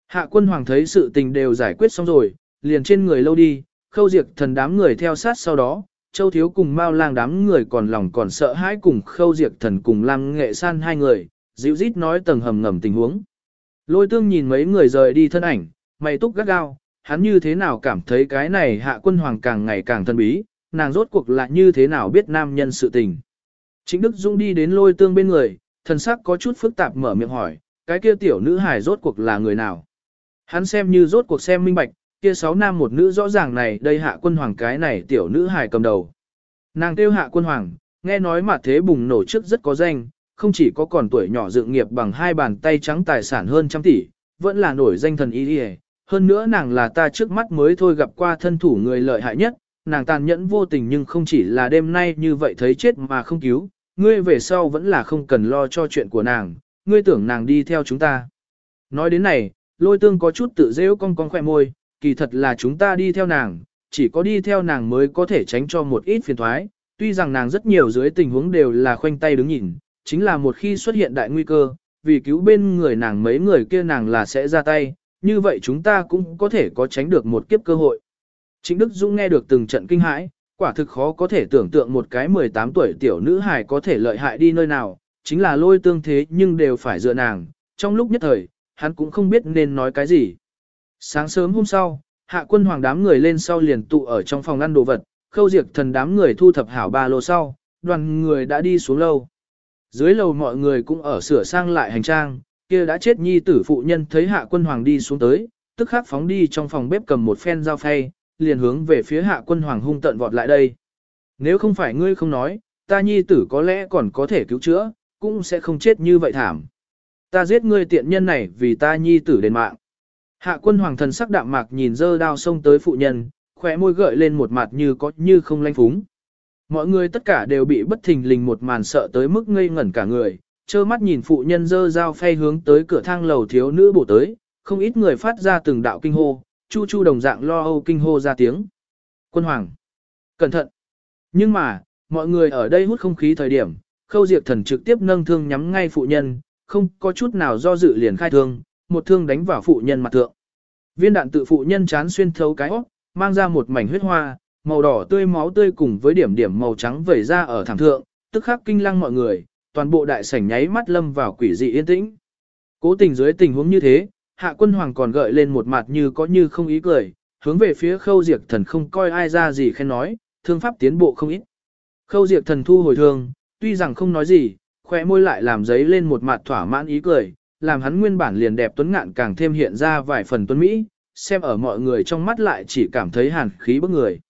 Hạ quân hoàng thấy sự tình đều giải quyết xong rồi, liền trên người lâu đi, khâu diệt thần đám người theo sát sau đó, châu thiếu cùng mao lang đám người còn lòng còn sợ hãi cùng khâu diệt thần cùng lam nghệ san hai người, dịu rít nói tầng hầm ngầm tình huống. Lôi tương nhìn mấy người rời đi thân ảnh, mày túc gắt gao, hắn như thế nào cảm thấy cái này hạ quân hoàng càng ngày càng thân bí, nàng rốt cuộc là như thế nào biết nam nhân sự tình. Chính Đức Dung đi đến lôi tương bên người, thần sắc có chút phức tạp mở miệng hỏi, cái kia tiểu nữ hài rốt cuộc là người nào? Hắn xem như rốt cuộc xem minh bạch, kia sáu nam một nữ rõ ràng này đây hạ quân hoàng cái này tiểu nữ hài cầm đầu. Nàng tiêu hạ quân hoàng, nghe nói mà thế bùng nổ trước rất có danh, không chỉ có còn tuổi nhỏ dựng nghiệp bằng hai bàn tay trắng tài sản hơn trăm tỷ, vẫn là nổi danh thần y hơn nữa nàng là ta trước mắt mới thôi gặp qua thân thủ người lợi hại nhất, nàng tàn nhẫn vô tình nhưng không chỉ là đêm nay như vậy thấy chết mà không cứu, ngươi về sau vẫn là không cần lo cho chuyện của nàng, ngươi tưởng nàng đi theo chúng ta. Nói đến này, lôi tương có chút tự dễ cong cong khỏe môi, kỳ thật là chúng ta đi theo nàng, chỉ có đi theo nàng mới có thể tránh cho một ít phiền thoái, tuy rằng nàng rất nhiều dưới tình huống đều là khoanh tay đứng nhìn, chính là một khi xuất hiện đại nguy cơ, vì cứu bên người nàng mấy người kia nàng là sẽ ra tay, như vậy chúng ta cũng có thể có tránh được một kiếp cơ hội. Trịnh Đức Dũng nghe được từng trận kinh hãi, quả thực khó có thể tưởng tượng một cái 18 tuổi tiểu nữ hài có thể lợi hại đi nơi nào, chính là lôi tương thế nhưng đều phải dựa nàng, trong lúc nhất thời, hắn cũng không biết nên nói cái gì. Sáng sớm hôm sau, hạ quân hoàng đám người lên sau liền tụ ở trong phòng ăn đồ vật, khâu diệt thần đám người thu thập hảo ba lô sau, đoàn người đã đi xuống lâu. Dưới lầu mọi người cũng ở sửa sang lại hành trang, kia đã chết nhi tử phụ nhân thấy hạ quân hoàng đi xuống tới, tức khắc phóng đi trong phòng bếp cầm một phen dao phay, liền hướng về phía hạ quân hoàng hung tận vọt lại đây. Nếu không phải ngươi không nói, ta nhi tử có lẽ còn có thể cứu chữa, cũng sẽ không chết như vậy thảm. Ta giết ngươi tiện nhân này vì ta nhi tử đền mạng. Hạ quân hoàng thần sắc đạm mạc nhìn dơ đao xông tới phụ nhân, khỏe môi gợi lên một mặt như có như không lanh phúng. Mọi người tất cả đều bị bất thình lình một màn sợ tới mức ngây ngẩn cả người, trơ mắt nhìn phụ nhân dơ dao phay hướng tới cửa thang lầu thiếu nữ bổ tới, không ít người phát ra từng đạo kinh hô, chu chu đồng dạng lo âu kinh hô ra tiếng. Quân hoàng, cẩn thận. Nhưng mà, mọi người ở đây hút không khí thời điểm, khâu diệt thần trực tiếp nâng thương nhắm ngay phụ nhân, không có chút nào do dự liền khai thương, một thương đánh vào phụ nhân mặt thượng. Viên đạn tự phụ nhân chán xuyên thấu cái óc, mang ra một mảnh huyết hoa, màu đỏ tươi máu tươi cùng với điểm điểm màu trắng vẩy ra ở thẳng thượng, tức khắc kinh lăng mọi người, toàn bộ đại sảnh nháy mắt lâm vào quỷ dị yên tĩnh. Cố tình dưới tình huống như thế, hạ quân hoàng còn gợi lên một mặt như có như không ý cười, hướng về phía khâu diệt thần không coi ai ra gì khen nói, thương pháp tiến bộ không ít. Khâu diệt thần thu hồi thương, tuy rằng không nói gì, khỏe môi lại làm giấy lên một mặt thỏa mãn ý cười, làm hắn nguyên bản liền đẹp tuấn ngạn càng thêm hiện ra vài phần tuấn Mỹ, xem ở mọi người trong mắt lại chỉ cảm thấy hàn khí bức người.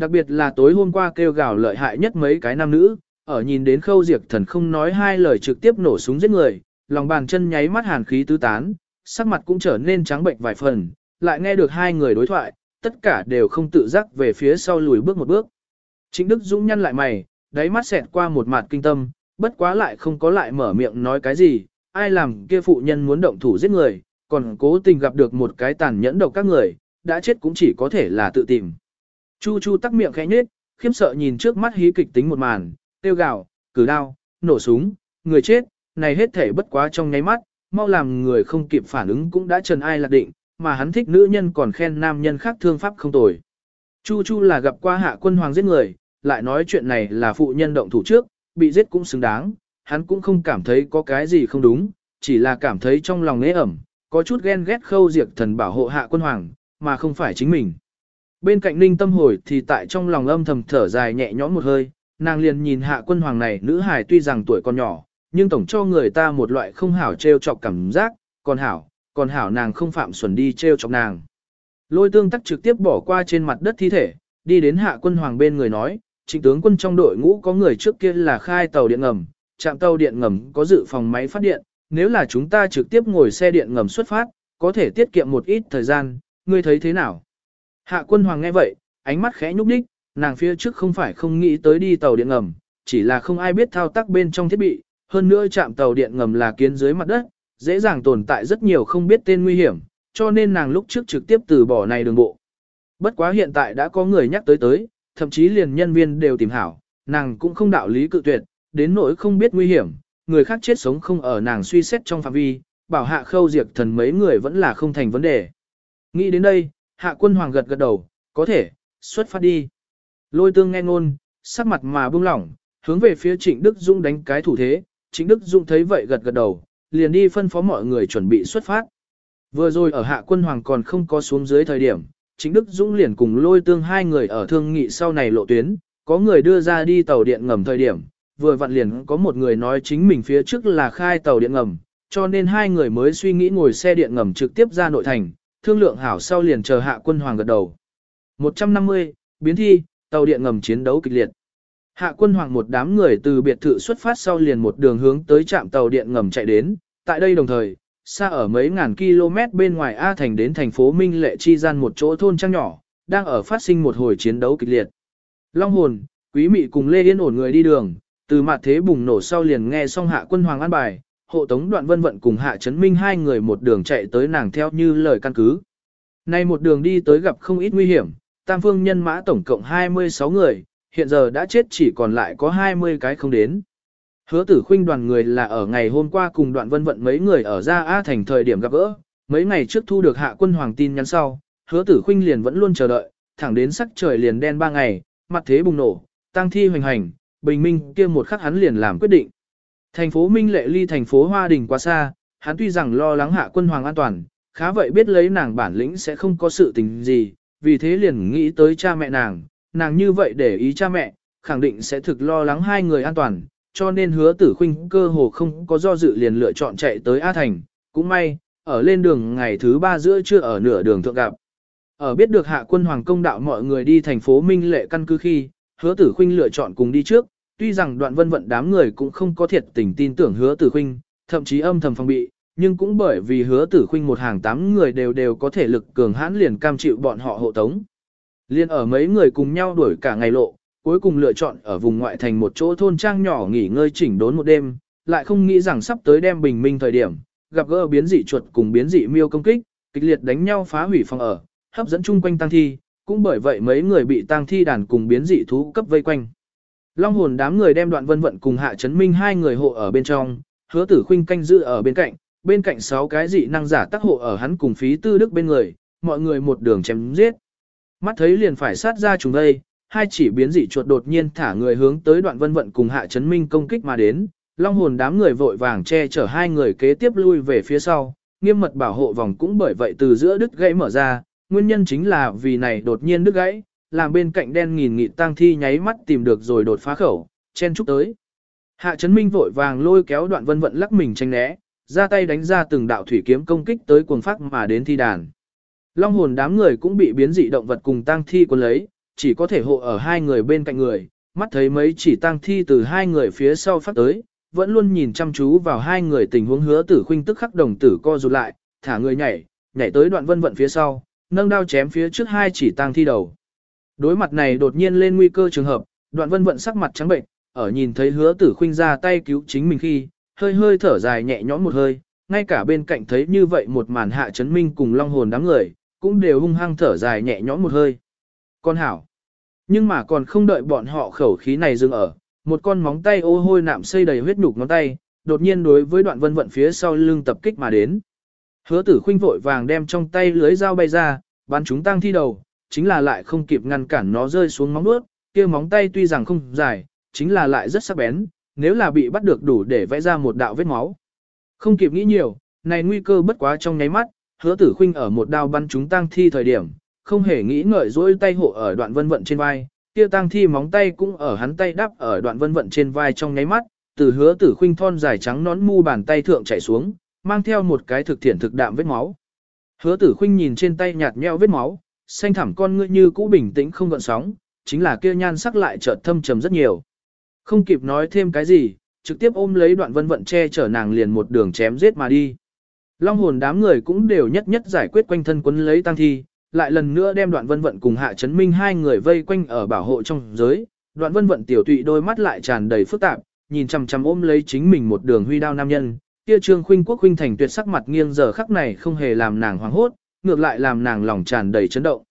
Đặc biệt là tối hôm qua kêu gào lợi hại nhất mấy cái nam nữ, ở nhìn đến khâu diệt thần không nói hai lời trực tiếp nổ súng giết người, lòng bàn chân nháy mắt hàn khí tứ tán, sắc mặt cũng trở nên trắng bệnh vài phần, lại nghe được hai người đối thoại, tất cả đều không tự giác về phía sau lùi bước một bước. Chính Đức Dũng nhăn lại mày, đáy mắt xẹt qua một mặt kinh tâm, bất quá lại không có lại mở miệng nói cái gì, ai làm kia phụ nhân muốn động thủ giết người, còn cố tình gặp được một cái tàn nhẫn độc các người, đã chết cũng chỉ có thể là tự tìm. Chu Chu tắc miệng khẽ nhếch, khiếm sợ nhìn trước mắt hí kịch tính một màn, tiêu gạo, cử đao, nổ súng, người chết, này hết thể bất quá trong nháy mắt, mau làm người không kịp phản ứng cũng đã trần ai lạc định, mà hắn thích nữ nhân còn khen nam nhân khác thương pháp không tồi. Chu Chu là gặp qua hạ quân hoàng giết người, lại nói chuyện này là phụ nhân động thủ trước, bị giết cũng xứng đáng, hắn cũng không cảm thấy có cái gì không đúng, chỉ là cảm thấy trong lòng nế ẩm, có chút ghen ghét khâu diệt thần bảo hộ hạ quân hoàng, mà không phải chính mình. Bên cạnh ninh tâm hồi thì tại trong lòng âm thầm thở dài nhẹ nhõm một hơi, nàng liền nhìn hạ quân hoàng này nữ hài tuy rằng tuổi còn nhỏ, nhưng tổng cho người ta một loại không hảo trêu chọc cảm giác, còn hảo, còn hảo nàng không phạm xuẩn đi trêu chọc nàng. Lôi tương tắc trực tiếp bỏ qua trên mặt đất thi thể, đi đến hạ quân hoàng bên người nói, trịnh tướng quân trong đội ngũ có người trước kia là khai tàu điện ngầm, trạm tàu điện ngầm có dự phòng máy phát điện, nếu là chúng ta trực tiếp ngồi xe điện ngầm xuất phát, có thể tiết kiệm một ít thời gian, ngươi thấy thế nào? Hạ quân hoàng nghe vậy, ánh mắt khẽ nhúc đích, nàng phía trước không phải không nghĩ tới đi tàu điện ngầm, chỉ là không ai biết thao tác bên trong thiết bị, hơn nữa chạm tàu điện ngầm là kiến dưới mặt đất, dễ dàng tồn tại rất nhiều không biết tên nguy hiểm, cho nên nàng lúc trước trực tiếp từ bỏ này đường bộ. Bất quá hiện tại đã có người nhắc tới tới, thậm chí liền nhân viên đều tìm hảo, nàng cũng không đạo lý cự tuyệt, đến nỗi không biết nguy hiểm, người khác chết sống không ở nàng suy xét trong phạm vi, bảo hạ khâu diệt thần mấy người vẫn là không thành vấn đề. Nghĩ đến đây, hạ quân hoàng gật gật đầu, có thể, xuất phát đi. Lôi tương nghe ngôn, sắc mặt mà bưng lỏng, hướng về phía trịnh Đức Dung đánh cái thủ thế, trịnh Đức Dung thấy vậy gật gật đầu, liền đi phân phó mọi người chuẩn bị xuất phát. Vừa rồi ở hạ quân hoàng còn không có xuống dưới thời điểm, chính Đức Dũng liền cùng lôi tương hai người ở thương nghị sau này lộ tuyến, có người đưa ra đi tàu điện ngầm thời điểm, vừa vặn liền có một người nói chính mình phía trước là khai tàu điện ngầm, cho nên hai người mới suy nghĩ ngồi xe điện ngầm trực tiếp ra nội thành, thương lượng hảo sau liền chờ hạ quân hoàng gật đầu. 150, biến thi, tàu điện ngầm chiến đấu kịch liệt. Hạ quân hoàng một đám người từ biệt thự xuất phát sau liền một đường hướng tới trạm tàu điện ngầm chạy đến, tại đây đồng thời, xa ở mấy ngàn km bên ngoài A Thành đến thành phố Minh Lệ chi gian một chỗ thôn trang nhỏ, đang ở phát sinh một hồi chiến đấu kịch liệt. Long hồn, quý mị cùng Lê Yên ổn người đi đường, từ mặt thế bùng nổ sau liền nghe xong hạ quân hoàng an bài, hộ tống đoạn vân vận cùng hạ chấn minh hai người một đường chạy tới nàng theo như lời căn cứ. Nay một đường đi tới gặp không ít nguy hiểm, tam phương nhân mã tổng cộng 26 người, hiện giờ đã chết chỉ còn lại có 20 cái không đến. Hứa tử khuynh đoàn người là ở ngày hôm qua cùng đoạn vân vận mấy người ở ra A thành thời điểm gặp gỡ, mấy ngày trước thu được hạ quân hoàng tin nhắn sau, hứa tử khuynh liền vẫn luôn chờ đợi, thẳng đến sắc trời liền đen ba ngày, mặt thế bùng nổ, tăng thi hoành hành, bình minh kia một khắc hắn liền làm quyết định. Thành phố Minh Lệ ly thành phố Hoa Đình quá xa, hắn tuy rằng lo lắng hạ quân hoàng an toàn, khá vậy biết lấy nàng bản lĩnh sẽ không có sự tình gì, vì thế liền nghĩ tới cha mẹ nàng, nàng như vậy để ý cha mẹ, khẳng định sẽ thực lo lắng hai người an toàn, cho nên hứa tử khuynh cơ hồ không có do dự liền lựa chọn chạy tới A Thành, cũng may, ở lên đường ngày thứ ba giữa chưa ở nửa đường thượng gặp. Ở biết được hạ quân hoàng công đạo mọi người đi thành phố Minh Lệ căn cứ khi, hứa tử khuynh lựa chọn cùng đi trước, tuy rằng đoạn vân vận đám người cũng không có thiệt tình tin tưởng hứa tử khinh, thậm chí âm thầm phòng bị, nhưng cũng bởi vì hứa tử khinh một hàng tám người đều đều có thể lực cường hãn liền cam chịu bọn họ hộ tống. Liên ở mấy người cùng nhau đuổi cả ngày lộ, cuối cùng lựa chọn ở vùng ngoại thành một chỗ thôn trang nhỏ nghỉ ngơi chỉnh đốn một đêm, lại không nghĩ rằng sắp tới đêm bình minh thời điểm, gặp gỡ biến dị chuột cùng biến dị miêu công kích, kịch liệt đánh nhau phá hủy phòng ở, hấp dẫn chung quanh tang thi, cũng bởi vậy mấy người bị tang thi đàn cùng biến dị thú cấp vây quanh. Long hồn đám người đem đoạn vân vận cùng hạ chấn minh hai người hộ ở bên trong, hứa tử khuynh canh giữ ở bên cạnh, bên cạnh sáu cái dị năng giả tác hộ ở hắn cùng phí tư đức bên người, mọi người một đường chém giết. Mắt thấy liền phải sát ra chúng đây, hai chỉ biến dị chuột đột nhiên thả người hướng tới đoạn vân vận cùng hạ chấn minh công kích mà đến, long hồn đám người vội vàng che chở hai người kế tiếp lui về phía sau, nghiêm mật bảo hộ vòng cũng bởi vậy từ giữa đứt gãy mở ra, nguyên nhân chính là vì này đột nhiên đứt gãy, làm bên cạnh đen nghìn nghị tang thi nháy mắt tìm được rồi đột phá khẩu, chen chúc tới. Hạ chấn minh vội vàng lôi kéo đoạn vân vận lắc mình tranh né, ra tay đánh ra từng đạo thủy kiếm công kích tới cuồng phát mà đến thi đàn. Long hồn đám người cũng bị biến dị động vật cùng tang thi cuốn lấy, chỉ có thể hộ ở hai người bên cạnh người, mắt thấy mấy chỉ tang thi từ hai người phía sau phát tới, vẫn luôn nhìn chăm chú vào hai người tình huống hứa tử khuynh tức khắc đồng tử co rụt lại, thả người nhảy, nhảy tới đoạn vân vận phía sau, nâng đao chém phía trước hai chỉ tang thi đầu. Đối mặt này đột nhiên lên nguy cơ trường hợp, đoạn vân vận sắc mặt trắng bệnh, ở nhìn thấy hứa tử khuynh ra tay cứu chính mình khi, hơi hơi thở dài nhẹ nhõm một hơi, ngay cả bên cạnh thấy như vậy một màn hạ chấn minh cùng long hồn đám người, cũng đều hung hăng thở dài nhẹ nhõm một hơi. Con hảo. Nhưng mà còn không đợi bọn họ khẩu khí này dừng ở, một con móng tay ô hôi nạm xây đầy huyết nhục ngón tay, đột nhiên đối với đoạn vân vận phía sau lưng tập kích mà đến. Hứa tử khuynh vội vàng đem trong tay lưới dao bay ra, bắn chúng tăng thi đầu, chính là lại không kịp ngăn cản nó rơi xuống móng nuốt, kia móng tay tuy rằng không dài, chính là lại rất sắc bén, nếu là bị bắt được đủ để vẽ ra một đạo vết máu. Không kịp nghĩ nhiều, này nguy cơ bất quá trong nháy mắt, hứa tử khinh ở một đao bắn chúng tăng thi thời điểm, không hề nghĩ ngợi dỗi tay hộ ở đoạn vân vận trên vai, kia tăng thi móng tay cũng ở hắn tay đắp ở đoạn vân vận trên vai trong nháy mắt, từ hứa tử khinh thon dài trắng nón mu bàn tay thượng chảy xuống, mang theo một cái thực thiện thực đạm vết máu. Hứa tử khinh nhìn trên tay nhạt nhẽo vết máu, xanh thẳm con ngươi như cũ bình tĩnh không gợn sóng, chính là kia nhan sắc lại chợt thâm trầm rất nhiều. Không kịp nói thêm cái gì, trực tiếp ôm lấy đoạn vân vận che chở nàng liền một đường chém giết mà đi. Long hồn đám người cũng đều nhất nhất giải quyết quanh thân quấn lấy tăng thi, lại lần nữa đem đoạn vân vận cùng hạ chấn minh hai người vây quanh ở bảo hộ trong giới. Đoạn vân vận tiểu tụy đôi mắt lại tràn đầy phức tạp, nhìn chằm chằm ôm lấy chính mình một đường huy đao nam nhân. Kia trương khuynh quốc khuynh thành tuyệt sắc mặt nghiêng giờ khắc này không hề làm nàng hoảng hốt, ngược lại làm nàng lòng tràn đầy chấn động.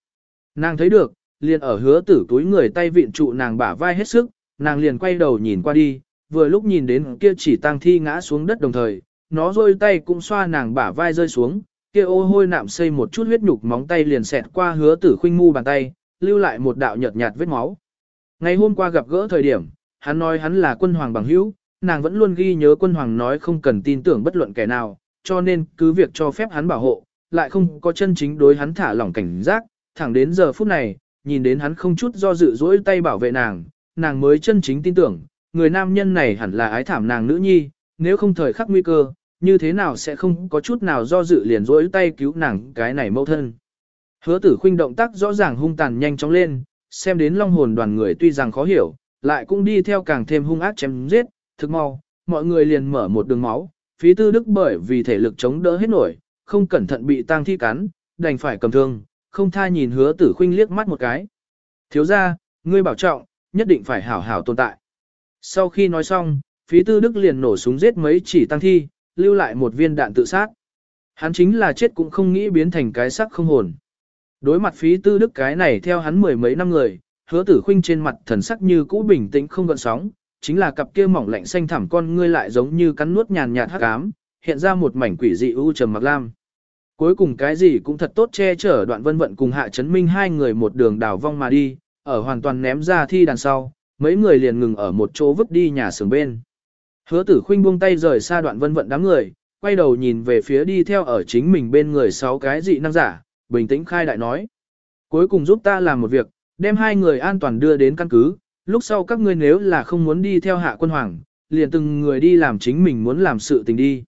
Nàng thấy được, liền ở hứa tử túi người tay vịn trụ nàng bả vai hết sức, nàng liền quay đầu nhìn qua đi, vừa lúc nhìn đến kia chỉ tang thi ngã xuống đất đồng thời, nó rôi tay cũng xoa nàng bả vai rơi xuống, kia ô hôi nạm xây một chút huyết nhục móng tay liền xẹt qua hứa tử khuynh mu bàn tay, lưu lại một đạo nhợt nhạt vết máu. Ngày hôm qua gặp gỡ thời điểm, hắn nói hắn là quân hoàng bằng hữu, nàng vẫn luôn ghi nhớ quân hoàng nói không cần tin tưởng bất luận kẻ nào, cho nên cứ việc cho phép hắn bảo hộ, lại không có chân chính đối hắn thả lỏng cảnh giác, thẳng đến giờ phút này, nhìn đến hắn không chút do dự dỗi tay bảo vệ nàng, nàng mới chân chính tin tưởng, người nam nhân này hẳn là ái thảm nàng nữ nhi, nếu không thời khắc nguy cơ, như thế nào sẽ không có chút nào do dự liền dỗi tay cứu nàng cái này mâu thân. Hứa tử khuynh động tác rõ ràng hung tàn nhanh chóng lên, xem đến long hồn đoàn người tuy rằng khó hiểu, lại cũng đi theo càng thêm hung ác chém giết, thực mau, mọi người liền mở một đường máu, phí tư đức bởi vì thể lực chống đỡ hết nổi, không cẩn thận bị tang thi cắn, đành phải cầm thương, không tha nhìn hứa tử khuynh liếc mắt một cái. Thiếu ra, ngươi bảo trọng, nhất định phải hảo hảo tồn tại. Sau khi nói xong, phí tư đức liền nổ súng giết mấy chỉ tăng thi, lưu lại một viên đạn tự sát. Hắn chính là chết cũng không nghĩ biến thành cái sắc không hồn. Đối mặt phí tư đức cái này theo hắn mười mấy năm người, hứa tử khuynh trên mặt thần sắc như cũ bình tĩnh không gợn sóng, chính là cặp kia mỏng lạnh xanh thẳm con ngươi lại giống như cắn nuốt nhàn nhạt hắc ám, hiện ra một mảnh quỷ dị u trầm mặc lam. Cuối cùng cái gì cũng thật tốt che chở đoạn vân vận cùng hạ chấn minh hai người một đường đảo vong mà đi, ở hoàn toàn ném ra thi đằng sau, mấy người liền ngừng ở một chỗ vứt đi nhà xưởng bên. Hứa tử khuynh buông tay rời xa đoạn vân vận đám người, quay đầu nhìn về phía đi theo ở chính mình bên người sáu cái dị năng giả, bình tĩnh khai đại nói. Cuối cùng giúp ta làm một việc, đem hai người an toàn đưa đến căn cứ, lúc sau các ngươi nếu là không muốn đi theo hạ quân hoàng, liền từng người đi làm chính mình muốn làm sự tình đi.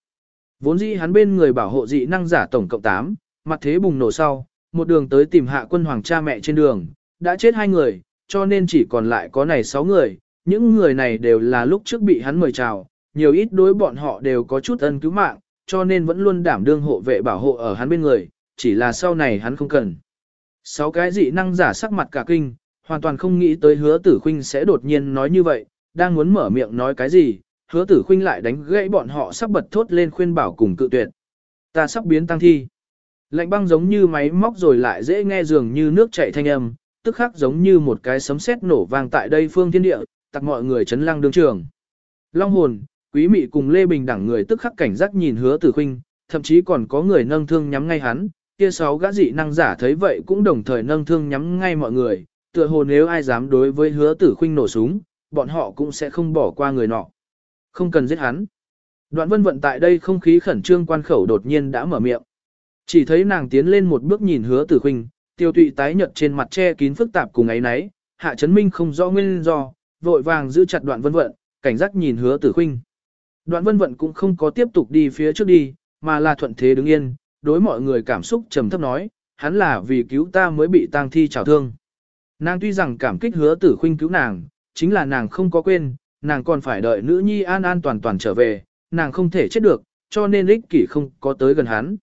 Vốn dĩ hắn bên người bảo hộ dị năng giả tổng cộng 8, mặt thế bùng nổ sau, một đường tới tìm hạ quân hoàng cha mẹ trên đường, đã chết hai người, cho nên chỉ còn lại có này 6 người, những người này đều là lúc trước bị hắn mời chào, nhiều ít đối bọn họ đều có chút ân cứu mạng, cho nên vẫn luôn đảm đương hộ vệ bảo hộ ở hắn bên người, chỉ là sau này hắn không cần. Sáu cái dị năng giả sắc mặt cả kinh, hoàn toàn không nghĩ tới hứa tử khinh sẽ đột nhiên nói như vậy, đang muốn mở miệng nói cái gì, hứa tử khuynh lại đánh gãy bọn họ sắp bật thốt lên khuyên bảo cùng cự tuyệt. Ta sắp biến tăng thi. Lạnh băng giống như máy móc rồi lại dễ nghe dường như nước chảy thanh âm, tức khắc giống như một cái sấm sét nổ vang tại đây phương thiên địa, tặc mọi người chấn lăng đương trường. Long hồn, quý mị cùng Lê Bình đẳng người tức khắc cảnh giác nhìn hứa tử khuynh, thậm chí còn có người nâng thương nhắm ngay hắn, kia sáu gã dị năng giả thấy vậy cũng đồng thời nâng thương nhắm ngay mọi người, tựa hồ nếu ai dám đối với hứa tử khuynh nổ súng, bọn họ cũng sẽ không bỏ qua người nọ. Không cần giết hắn. Đoạn vân vận tại đây không khí khẩn trương quan khẩu đột nhiên đã mở miệng. Chỉ thấy nàng tiến lên một bước nhìn hứa tử huynh tiêu tụy tái nhợt trên mặt che kín phức tạp cùng ấy nấy, hạ chấn minh không rõ nguyên do, vội vàng giữ chặt đoạn vân vận, cảnh giác nhìn hứa tử huynh Đoạn vân vận cũng không có tiếp tục đi phía trước đi, mà là thuận thế đứng yên, đối mọi người cảm xúc trầm thấp nói, hắn là vì cứu ta mới bị tang thi trào thương. Nàng tuy rằng cảm kích hứa tử huynh cứu nàng, chính là nàng không có quên, nàng còn phải đợi nữ nhi an an toàn toàn trở về, nàng không thể chết được, cho nên ích kỷ không có tới gần hắn.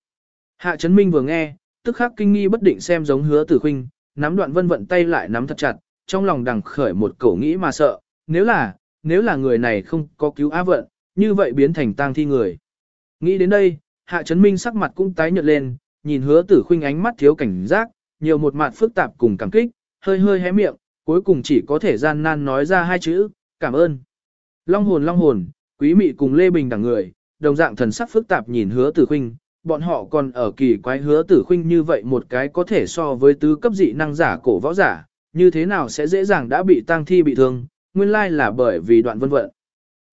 Hạ Trấn Minh vừa nghe, tức khắc kinh nghi bất định xem giống hứa tử Khinh, nắm đoạn vân vận tay lại nắm thật chặt, trong lòng đằng khởi một cổ nghĩ mà sợ, nếu là, nếu là người này không có cứu á vận, như vậy biến thành tang thi người. Nghĩ đến đây, Hạ Trấn Minh sắc mặt cũng tái nhợt lên, nhìn hứa tử Khinh ánh mắt thiếu cảnh giác, nhiều một mặt phức tạp cùng cảm kích, hơi hơi hé miệng, cuối cùng chỉ có thể gian nan nói ra hai chữ, cảm ơn. Long hồn long hồn, quý mị cùng Lê Bình đẳng người, đồng dạng thần sắc phức tạp nhìn hứa tử khinh, bọn họ còn ở kỳ quái hứa tử khinh như vậy một cái có thể so với tứ cấp dị năng giả cổ võ giả, như thế nào sẽ dễ dàng đã bị tang thi bị thương, nguyên lai là bởi vì đoạn vân vận.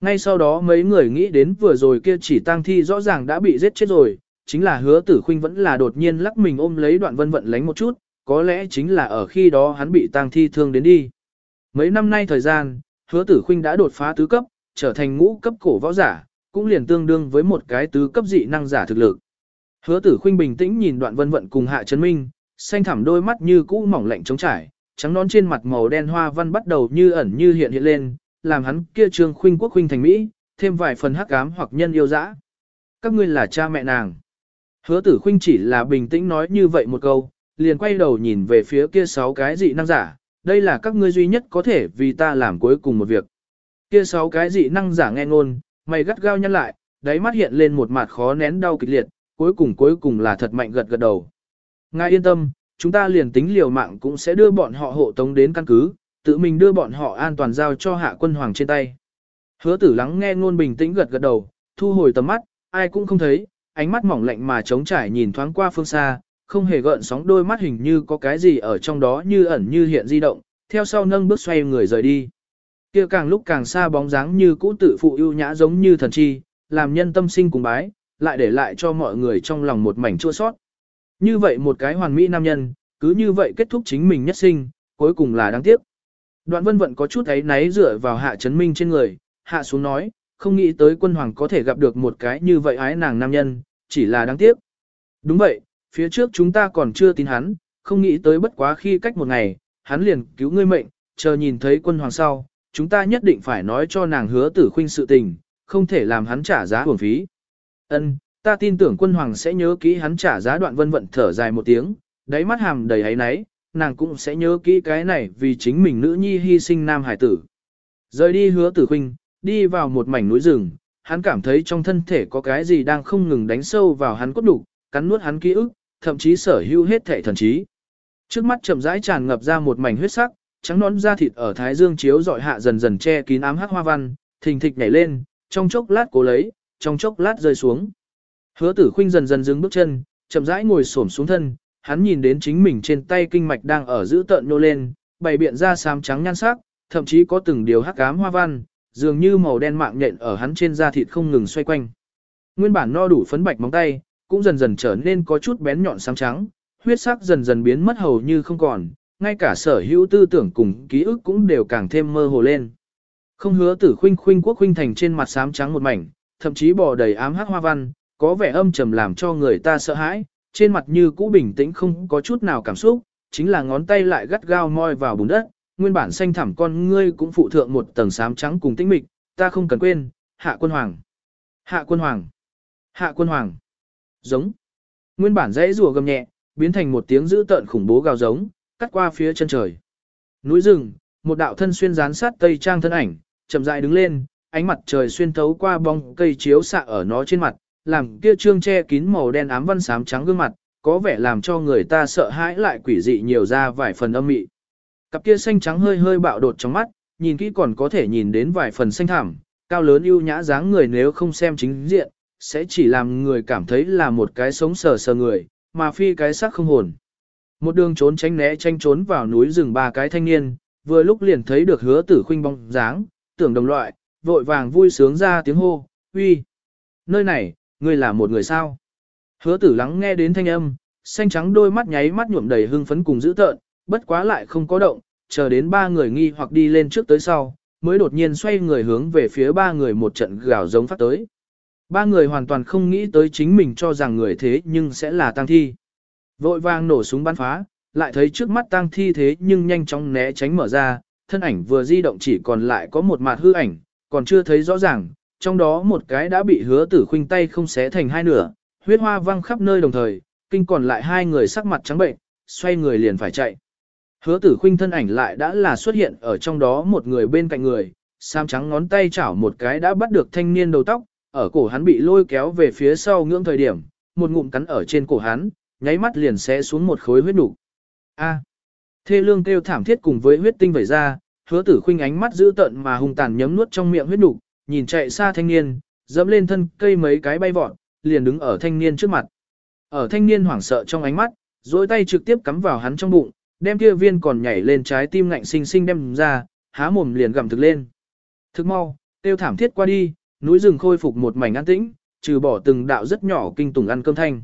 Ngay sau đó mấy người nghĩ đến vừa rồi kia chỉ tang thi rõ ràng đã bị giết chết rồi, chính là hứa tử khinh vẫn là đột nhiên lắc mình ôm lấy đoạn vân vận lánh một chút, có lẽ chính là ở khi đó hắn bị tang thi thương đến đi. Mấy năm nay thời gian, hứa tử khuynh đã đột phá tứ cấp, trở thành ngũ cấp cổ võ giả, cũng liền tương đương với một cái tứ cấp dị năng giả thực lực. Hứa tử khuynh bình tĩnh nhìn đoạn vân vận cùng hạ chấn minh, xanh thẳm đôi mắt như cũ mỏng lạnh trống trải, trắng nón trên mặt màu đen hoa văn bắt đầu như ẩn như hiện hiện lên, làm hắn kia trương khuynh quốc khuynh thành mỹ, thêm vài phần hắc ám hoặc nhân yêu dã. Các ngươi là cha mẹ nàng. Hứa tử khuynh chỉ là bình tĩnh nói như vậy một câu, liền quay đầu nhìn về phía kia sáu cái dị năng giả, đây là các ngươi duy nhất có thể vì ta làm cuối cùng một việc. Kia sáu cái dị năng giả nghe ngôn, mày gắt gao nhăn lại, đáy mắt hiện lên một mặt khó nén đau kịch liệt, cuối cùng cuối cùng là thật mạnh gật gật đầu. Ngài yên tâm, chúng ta liền tính liều mạng cũng sẽ đưa bọn họ hộ tống đến căn cứ, tự mình đưa bọn họ an toàn giao cho hạ quân hoàng trên tay. Hứa tử lắng nghe ngôn bình tĩnh gật gật đầu, thu hồi tầm mắt, ai cũng không thấy, ánh mắt mỏng lạnh mà trống trải nhìn thoáng qua phương xa, không hề gợn sóng đôi mắt hình như có cái gì ở trong đó như ẩn như hiện di động, theo sau nâng bước xoay người rời đi. Kia càng lúc càng xa bóng dáng như cũ tự phụ ưu nhã giống như thần chi, làm nhân tâm sinh cùng bái, lại để lại cho mọi người trong lòng một mảnh chua sót. Như vậy một cái hoàn mỹ nam nhân, cứ như vậy kết thúc chính mình nhất sinh, cuối cùng là đáng tiếc. Đoạn vân vận có chút ấy náy dựa vào hạ chấn minh trên người, hạ xuống nói, không nghĩ tới quân hoàng có thể gặp được một cái như vậy ái nàng nam nhân, chỉ là đáng tiếc. Đúng vậy, phía trước chúng ta còn chưa tin hắn, không nghĩ tới bất quá khi cách một ngày, hắn liền cứu ngươi mệnh, chờ nhìn thấy quân hoàng sau, chúng ta nhất định phải nói cho nàng hứa tử khuynh sự tình, không thể làm hắn trả giá hưởng phí. Ân, ta tin tưởng quân hoàng sẽ nhớ kỹ hắn trả giá đoạn vân vận thở dài một tiếng, đáy mắt hàm đầy ấy náy, nàng cũng sẽ nhớ kỹ cái này vì chính mình nữ nhi hy sinh nam hải tử. Rời đi hứa tử khuynh, đi vào một mảnh núi rừng, hắn cảm thấy trong thân thể có cái gì đang không ngừng đánh sâu vào hắn cốt đủ, cắn nuốt hắn ký ức, thậm chí sở hữu hết thể thần trí. Trước mắt chậm rãi tràn ngập ra một mảnh huyết sắc, trắng nón da thịt ở thái dương chiếu dọi hạ dần dần che kín ám hắc hoa văn, thình thịch nhảy lên, trong chốc lát cố lấy, trong chốc lát rơi xuống. Hứa Tử Khuynh dần dần dừng bước chân, chậm rãi ngồi xổm xuống thân, hắn nhìn đến chính mình trên tay kinh mạch đang ở giữ tợn nô lên, bày biện ra xám trắng nhan sắc, thậm chí có từng điều hắc ám hoa văn, dường như màu đen mạng nhện ở hắn trên da thịt không ngừng xoay quanh. Nguyên bản no đủ phấn bạch móng tay, cũng dần dần trở nên có chút bén nhọn sáng trắng, huyết sắc dần dần biến mất hầu như không còn, ngay cả sở hữu tư tưởng cùng ký ức cũng đều càng thêm mơ hồ lên. Không hứa tử khuynh khuynh quốc khuynh thành trên mặt xám trắng một mảnh, thậm chí bò đầy ám hắc hoa văn, có vẻ âm trầm làm cho người ta sợ hãi, trên mặt như cũ bình tĩnh không có chút nào cảm xúc, chính là ngón tay lại gắt gao moi vào bùn đất, nguyên bản xanh thẳm con ngươi cũng phụ thượng một tầng xám trắng cùng tĩnh mịch, ta không cần quên, hạ quân hoàng. Hạ quân hoàng. Hạ quân hoàng. Giống. Nguyên bản dãy rùa gầm nhẹ, biến thành một tiếng dữ tợn khủng bố gào giống, cắt qua phía chân trời. Núi rừng, một đạo thân xuyên gián sát tây trang thân ảnh, chậm rãi đứng lên, ánh mặt trời xuyên thấu qua bóng cây chiếu xạ ở nó trên mặt, làm kia trương che kín màu đen ám văn xám trắng gương mặt, có vẻ làm cho người ta sợ hãi lại quỷ dị nhiều ra vài phần âm mị. Cặp kia xanh trắng hơi hơi bạo đột trong mắt, nhìn kỹ còn có thể nhìn đến vài phần xanh thảm, cao lớn ưu nhã dáng người nếu không xem chính diện, sẽ chỉ làm người cảm thấy là một cái sống sờ sờ người, mà phi cái xác không hồn. Một đường trốn tránh né tranh trốn vào núi rừng ba cái thanh niên, vừa lúc liền thấy được hứa tử khuynh bóng dáng, tưởng đồng loại, vội vàng vui sướng ra tiếng hô, uy. Nơi này, ngươi là một người sao? Hứa tử lắng nghe đến thanh âm, xanh trắng đôi mắt nháy mắt nhuộm đầy hưng phấn cùng dữ tợn, bất quá lại không có động, chờ đến ba người nghi hoặc đi lên trước tới sau, mới đột nhiên xoay người hướng về phía ba người một trận gào giống phát tới. Ba người hoàn toàn không nghĩ tới chính mình cho rằng người thế nhưng sẽ là tang thi. Vội vàng nổ súng bắn phá, lại thấy trước mắt tang thi thế nhưng nhanh chóng né tránh mở ra, thân ảnh vừa di động chỉ còn lại có một mặt hư ảnh, còn chưa thấy rõ ràng, trong đó một cái đã bị hứa tử khuynh tay không xé thành hai nửa, huyết hoa văng khắp nơi đồng thời, kinh còn lại hai người sắc mặt trắng bệnh, xoay người liền phải chạy. Hứa tử khuynh thân ảnh lại đã là xuất hiện ở trong đó một người bên cạnh người, sam trắng ngón tay chảo một cái đã bắt được thanh niên đầu tóc, ở cổ hắn bị lôi kéo về phía sau ngưỡng thời điểm, một ngụm cắn ở trên cổ hắn, nháy mắt liền xé xuống một khối huyết đủ. A. Thê lương kêu thảm thiết cùng với huyết tinh vẩy ra, hứa tử khuynh ánh mắt dữ tợn mà hung tàn nhấm nuốt trong miệng huyết đủ, nhìn chạy xa thanh niên, dẫm lên thân cây mấy cái bay vọt, liền đứng ở thanh niên trước mặt. Ở thanh niên hoảng sợ trong ánh mắt, duỗi tay trực tiếp cắm vào hắn trong bụng, đem kia viên còn nhảy lên trái tim ngạnh sinh sinh đem ra, há mồm liền gặm thực lên. Thức mau, tiêu thảm thiết qua đi, núi rừng khôi phục một mảnh an tĩnh, trừ bỏ từng đạo rất nhỏ kinh tủng ăn cơm thanh.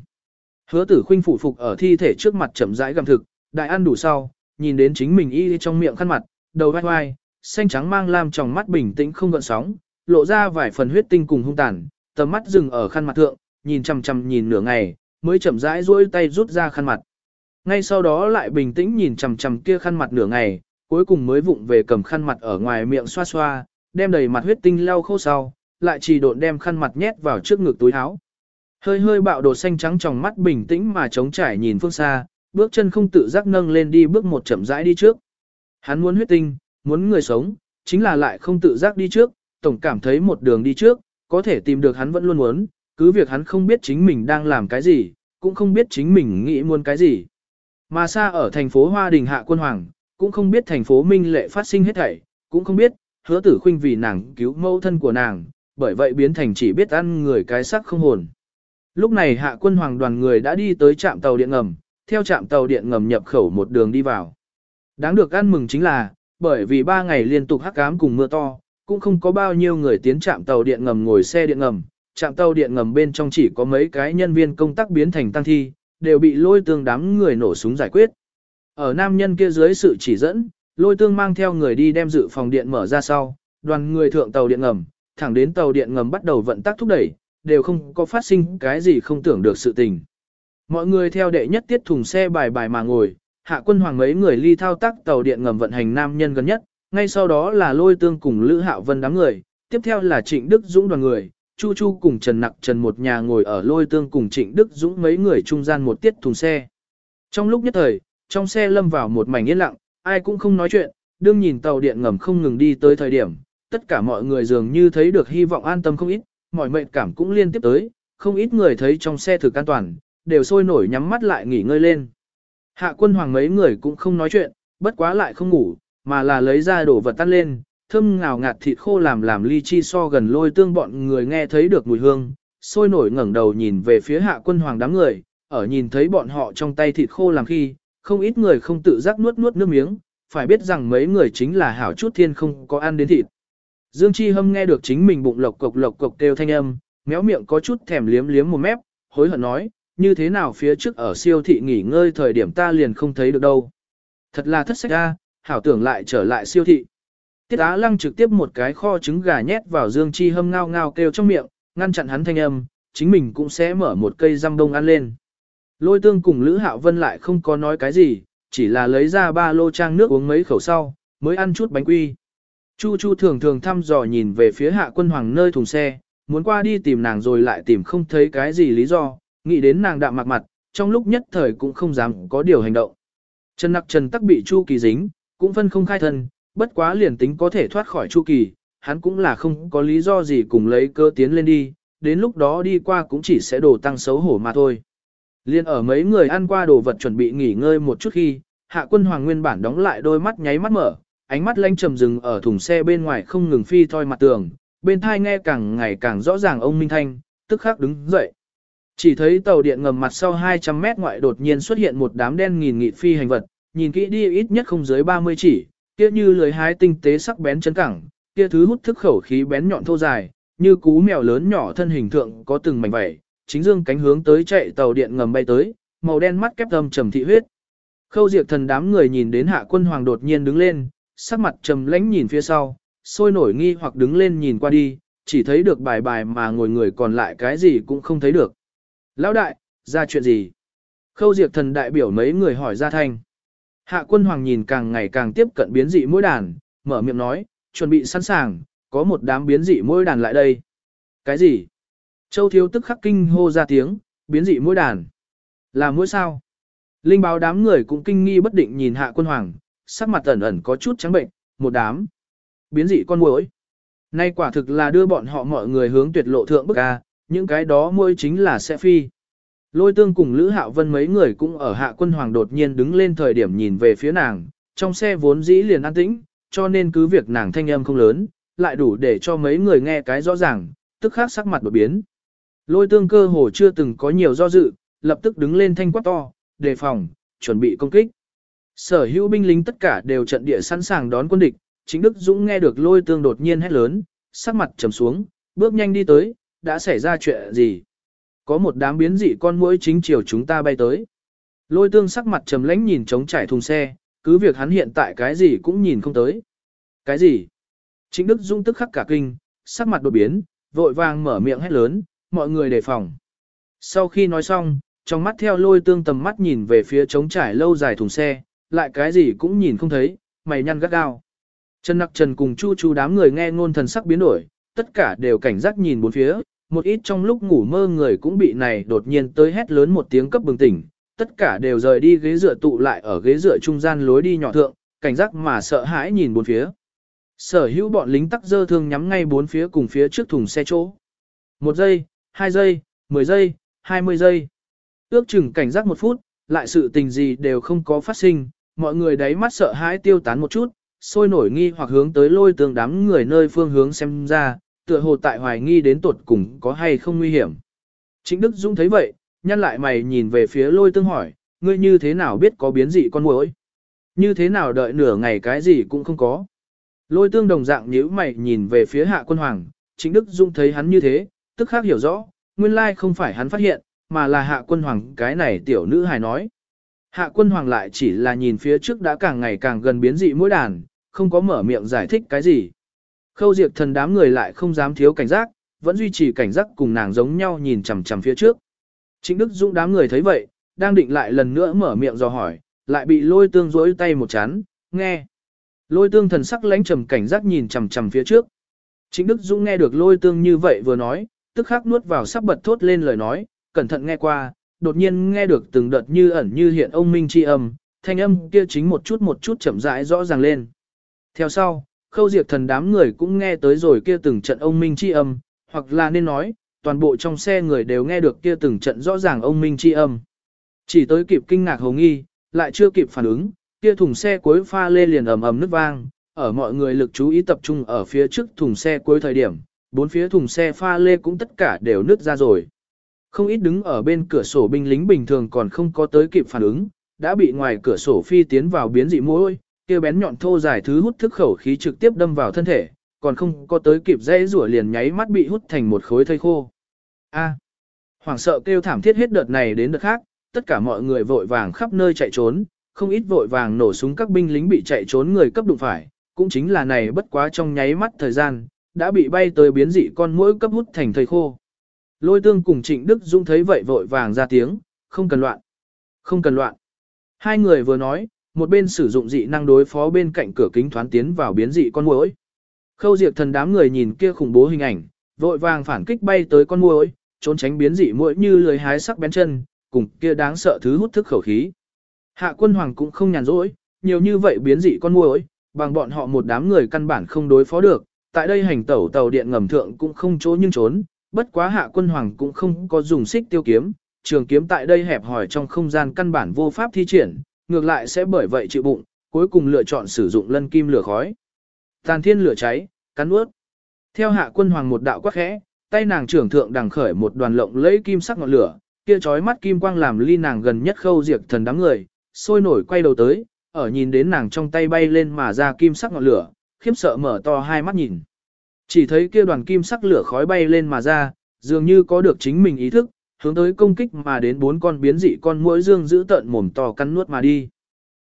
Hứa tử khuynh phụ phục ở thi thể trước mặt chậm rãi gặm thực, đại ăn đủ sau, nhìn đến chính mình y trong miệng khăn mặt, đầu vai vai, xanh trắng mang lam trong mắt bình tĩnh không gợn sóng, lộ ra vài phần huyết tinh cùng hung tàn, tầm mắt dừng ở khăn mặt thượng, nhìn chằm chằm nhìn nửa ngày, mới chậm rãi duỗi tay rút ra khăn mặt. Ngay sau đó lại bình tĩnh nhìn chằm chằm kia khăn mặt nửa ngày, cuối cùng mới vụng về cầm khăn mặt ở ngoài miệng xoa xoa, đem đầy mặt huyết tinh lau khô sau, lại chỉ độn đem khăn mặt nhét vào trước ngực túi áo. Hơi hơi bạo đồ xanh trắng trong mắt bình tĩnh mà chống trải nhìn phương xa, bước chân không tự giác nâng lên đi bước một chậm rãi đi trước. Hắn muốn huyết tinh, muốn người sống, chính là lại không tự giác đi trước, tổng cảm thấy một đường đi trước, có thể tìm được hắn vẫn luôn muốn, cứ việc hắn không biết chính mình đang làm cái gì, cũng không biết chính mình nghĩ muốn cái gì. Mà xa ở thành phố Hoa Đình Hạ Quân Hoàng, cũng không biết thành phố Minh Lệ phát sinh hết thảy, cũng không biết, hứa tử khuynh vì nàng cứu mẫu thân của nàng, bởi vậy biến thành chỉ biết ăn người cái sắc không hồn. Lúc này Hạ Quân Hoàng đoàn người đã đi tới trạm tàu điện ngầm, theo trạm tàu điện ngầm nhập khẩu một đường đi vào. Đáng được ăn mừng chính là, bởi vì ba ngày liên tục hắc ám cùng mưa to, cũng không có bao nhiêu người tiến trạm tàu điện ngầm ngồi xe điện ngầm, trạm tàu điện ngầm bên trong chỉ có mấy cái nhân viên công tác biến thành tăng thi, đều bị lôi tương đám người nổ súng giải quyết. Ở nam nhân kia dưới sự chỉ dẫn, lôi tương mang theo người đi đem dự phòng điện mở ra sau, đoàn người thượng tàu điện ngầm, thẳng đến tàu điện ngầm bắt đầu vận tác thúc đẩy, đều không có phát sinh cái gì không tưởng được sự tình. Mọi người theo đệ nhất tiết thùng xe bài bài mà ngồi, hạ quân hoàng mấy người ly thao tác tàu điện ngầm vận hành nam nhân gần nhất, ngay sau đó là lôi tương cùng Lữ Hạo Vân đám người, tiếp theo là Trịnh Đức Dũng đoàn người, Chu Chu cùng Trần Nặc Trần một nhà ngồi ở lôi tương cùng Trịnh Đức Dũng mấy người trung gian một tiết thùng xe. Trong lúc nhất thời, trong xe lâm vào một mảnh yên lặng, ai cũng không nói chuyện, đương nhìn tàu điện ngầm không ngừng đi tới thời điểm, tất cả mọi người dường như thấy được hy vọng an tâm không ít, mọi mệnh cảm cũng liên tiếp tới, không ít người thấy trong xe thực an toàn, đều sôi nổi nhắm mắt lại nghỉ ngơi lên. Hạ quân hoàng mấy người cũng không nói chuyện, bất quá lại không ngủ, mà là lấy ra đồ vật tắt lên, thơm ngào ngạt thịt khô làm làm ly chi so gần lôi tương bọn người nghe thấy được mùi hương, sôi nổi ngẩng đầu nhìn về phía hạ quân hoàng đám người, ở nhìn thấy bọn họ trong tay thịt khô làm khi, không ít người không tự giác nuốt nuốt nước miếng, phải biết rằng mấy người chính là hảo chút thiên không có ăn đến thịt. Dương Chi Hâm nghe được chính mình bụng lộc cộc lộc cộc kêu thanh âm, méo miệng có chút thèm liếm liếm một mép, hối hận nói, như thế nào phía trước ở siêu thị nghỉ ngơi thời điểm ta liền không thấy được đâu. Thật là thất sách ra, hảo tưởng lại trở lại siêu thị. Tiết Á Lăng trực tiếp một cái kho trứng gà nhét vào Dương Chi Hâm ngao ngao kêu trong miệng, ngăn chặn hắn thanh âm, chính mình cũng sẽ mở một cây răm đông ăn lên. Lôi tương cùng Lữ Hạo Vân lại không có nói cái gì, chỉ là lấy ra ba lô trang nước uống mấy khẩu sau, mới ăn chút bánh quy. Chu Chu thường thường thăm dò nhìn về phía hạ quân hoàng nơi thùng xe, muốn qua đi tìm nàng rồi lại tìm không thấy cái gì lý do, nghĩ đến nàng đạm mặt mặt, trong lúc nhất thời cũng không dám có điều hành động. Trần nặc trần tắc bị Chu kỳ dính, cũng phân không khai thân, bất quá liền tính có thể thoát khỏi Chu kỳ, hắn cũng là không có lý do gì cùng lấy cơ tiến lên đi, đến lúc đó đi qua cũng chỉ sẽ đổ tăng xấu hổ mà thôi. Liên ở mấy người ăn qua đồ vật chuẩn bị nghỉ ngơi một chút khi, hạ quân hoàng nguyên bản đóng lại đôi mắt nháy mắt mở, ánh mắt lanh trầm dừng ở thùng xe bên ngoài không ngừng phi thoi mặt tường, bên thai nghe càng ngày càng rõ ràng ông Minh Thanh, tức khắc đứng dậy. Chỉ thấy tàu điện ngầm mặt sau 200 mét ngoại đột nhiên xuất hiện một đám đen nghìn nghịt phi hành vật, nhìn kỹ đi ít nhất không dưới 30 chỉ, kia như lưới hái tinh tế sắc bén chân cẳng, kia thứ hút thức khẩu khí bén nhọn thô dài, như cú mèo lớn nhỏ thân hình thượng có từng mảnh vảy, chính dương cánh hướng tới chạy tàu điện ngầm bay tới, màu đen mắt kép âm trầm thị huyết. Khâu diệt thần đám người nhìn đến hạ quân hoàng đột nhiên đứng lên, sắc mặt trầm lãnh nhìn phía sau, sôi nổi nghi hoặc đứng lên nhìn qua đi, chỉ thấy được bài bài mà ngồi người còn lại cái gì cũng không thấy được. Lão đại, ra chuyện gì? Khâu diệt thần đại biểu mấy người hỏi ra thanh. Hạ quân hoàng nhìn càng ngày càng tiếp cận biến dị mỗi đàn, mở miệng nói, chuẩn bị sẵn sàng, có một đám biến dị mỗi đàn lại đây. Cái gì? Châu thiếu tức khắc kinh hô ra tiếng, biến dị mỗi đàn. Là mỗi sao? Linh báo đám người cũng kinh nghi bất định nhìn hạ quân hoàng, sắc mặt ẩn ẩn có chút trắng bệnh, một đám. Biến dị con muỗi. Nay quả thực là đưa bọn họ mọi người hướng tuyệt lộ thượng bức a, những cái đó muỗi chính là sẽ phi. Lôi tương cùng Lữ Hạo Vân mấy người cũng ở hạ quân hoàng đột nhiên đứng lên thời điểm nhìn về phía nàng, trong xe vốn dĩ liền an tĩnh, cho nên cứ việc nàng thanh âm không lớn, lại đủ để cho mấy người nghe cái rõ ràng, tức khắc sắc mặt đột biến. Lôi tương cơ hồ chưa từng có nhiều do dự, lập tức đứng lên thanh quát to, đề phòng, chuẩn bị công kích. Sở hữu binh lính tất cả đều trận địa sẵn sàng đón quân địch, chính Đức Dũng nghe được lôi tương đột nhiên hét lớn, sắc mặt trầm xuống, bước nhanh đi tới, đã xảy ra chuyện gì? Có một đám biến dị con muỗi chính chiều chúng ta bay tới. Lôi tương sắc mặt trầm lãnh nhìn trống trải thùng xe, cứ việc hắn hiện tại cái gì cũng nhìn không tới. Cái gì? Chính Đức Dũng tức khắc cả kinh, sắc mặt đột biến, vội vàng mở miệng hét lớn, mọi người đề phòng. Sau khi nói xong, trong mắt theo lôi tương tầm mắt nhìn về phía trống trải lâu dài thùng xe, lại cái gì cũng nhìn không thấy, mày nhăn gắt gao. Trần Nặc Trần cùng Chu Chu đám người nghe ngôn thần sắc biến đổi, tất cả đều cảnh giác nhìn bốn phía, một ít trong lúc ngủ mơ người cũng bị này đột nhiên tới hét lớn một tiếng cấp bừng tỉnh, tất cả đều rời đi ghế dựa tụ lại ở ghế dựa trung gian lối đi nhỏ thượng, cảnh giác mà sợ hãi nhìn bốn phía. Sở hữu bọn lính tắc dơ thương nhắm ngay bốn phía cùng phía trước thùng xe chỗ. Một giây, hai giây, mười giây, hai mươi giây. Ước chừng cảnh giác một phút, lại sự tình gì đều không có phát sinh, mọi người đáy mắt sợ hãi tiêu tán một chút, sôi nổi nghi hoặc hướng tới lôi tường đám người nơi phương hướng xem ra, tựa hồ tại hoài nghi đến tột cùng có hay không nguy hiểm. Trịnh Đức Dung thấy vậy, nhăn lại mày nhìn về phía lôi tương hỏi, ngươi như thế nào biết có biến dị con muỗi? Như thế nào đợi nửa ngày cái gì cũng không có. Lôi tương đồng dạng nhíu mày nhìn về phía hạ quân hoàng, chính Đức Dung thấy hắn như thế, tức khác hiểu rõ, nguyên lai không phải hắn phát hiện, mà là hạ quân hoàng cái này tiểu nữ hài nói. Hạ quân hoàng lại chỉ là nhìn phía trước đã càng ngày càng gần biến dị mỗi đàn, không có mở miệng giải thích cái gì. Khâu diệt thần đám người lại không dám thiếu cảnh giác, vẫn duy trì cảnh giác cùng nàng giống nhau nhìn chằm chằm phía trước. Trịnh Đức Dũng đám người thấy vậy, đang định lại lần nữa mở miệng dò hỏi, lại bị lôi tương rối tay một chán, nghe. Lôi tương thần sắc lãnh trầm cảnh giác nhìn chằm chằm phía trước. Trịnh Đức Dũng nghe được lôi tương như vậy vừa nói, tức khắc nuốt vào sắp bật thốt lên lời nói, cẩn thận nghe qua, đột nhiên nghe được từng đợt như ẩn như hiện ông minh chi âm, thanh âm kia chính một chút một chút chậm rãi rõ ràng lên. Theo sau, khâu diệt thần đám người cũng nghe tới rồi kia từng trận ông minh chi âm, hoặc là nên nói, toàn bộ trong xe người đều nghe được kia từng trận rõ ràng ông minh chi âm. Chỉ tới kịp kinh ngạc hồng nghi, lại chưa kịp phản ứng, kia thùng xe cuối pha lê liền ầm ầm nứt vang, ở mọi người lực chú ý tập trung ở phía trước thùng xe cuối thời điểm, bốn phía thùng xe pha lê cũng tất cả đều nứt ra rồi. Không ít đứng ở bên cửa sổ binh lính bình thường còn không có tới kịp phản ứng, đã bị ngoài cửa sổ phi tiến vào biến dị mũi, kia bén nhọn thô dài thứ hút thức khẩu khí trực tiếp đâm vào thân thể, còn không có tới kịp dây rủa liền nháy mắt bị hút thành một khối thây khô. A. Hoảng sợ kêu thảm thiết hết đợt này đến đợt khác, tất cả mọi người vội vàng khắp nơi chạy trốn, không ít vội vàng nổ súng các binh lính bị chạy trốn người cấp đụng phải, cũng chính là này bất quá trong nháy mắt thời gian, đã bị bay tới biến dị con muỗi cấp hút thành thây khô. Lôi tương cùng Trịnh Đức dũng thấy vậy vội vàng ra tiếng, không cần loạn, không cần loạn. Hai người vừa nói, một bên sử dụng dị năng đối phó bên cạnh cửa kính thoán tiến vào biến dị con muỗi. Khâu diệt thần đám người nhìn kia khủng bố hình ảnh, vội vàng phản kích bay tới con muỗi, trốn tránh biến dị muỗi như lười hái sắc bén chân, cùng kia đáng sợ thứ hút thức khẩu khí. Hạ quân hoàng cũng không nhàn rỗi, nhiều như vậy biến dị con muỗi, bằng bọn họ một đám người căn bản không đối phó được, tại đây hành tẩu tàu điện ngầm thượng cũng không chỗ nhưng trốn, bất quá hạ quân hoàng cũng không có dùng xích tiêu kiếm, trường kiếm tại đây hẹp hỏi trong không gian căn bản vô pháp thi triển, ngược lại sẽ bởi vậy chịu bụng, cuối cùng lựa chọn sử dụng lân kim lửa khói. Tàn thiên lửa cháy, cắn ướt. Theo hạ quân hoàng một đạo quắc khẽ, tay nàng trưởng thượng đằng khởi một đoàn lộng lẫy kim sắc ngọn lửa, kia chói mắt kim quang làm ly nàng gần nhất khâu diệt thần đám người, sôi nổi quay đầu tới, ở nhìn đến nàng trong tay bay lên mà ra kim sắc ngọn lửa, khiếp sợ mở to hai mắt nhìn. Chỉ thấy kia đoàn kim sắc lửa khói bay lên mà ra, dường như có được chính mình ý thức, hướng tới công kích mà đến bốn con biến dị con muỗi dương giữ tận mồm to cắn nuốt mà đi.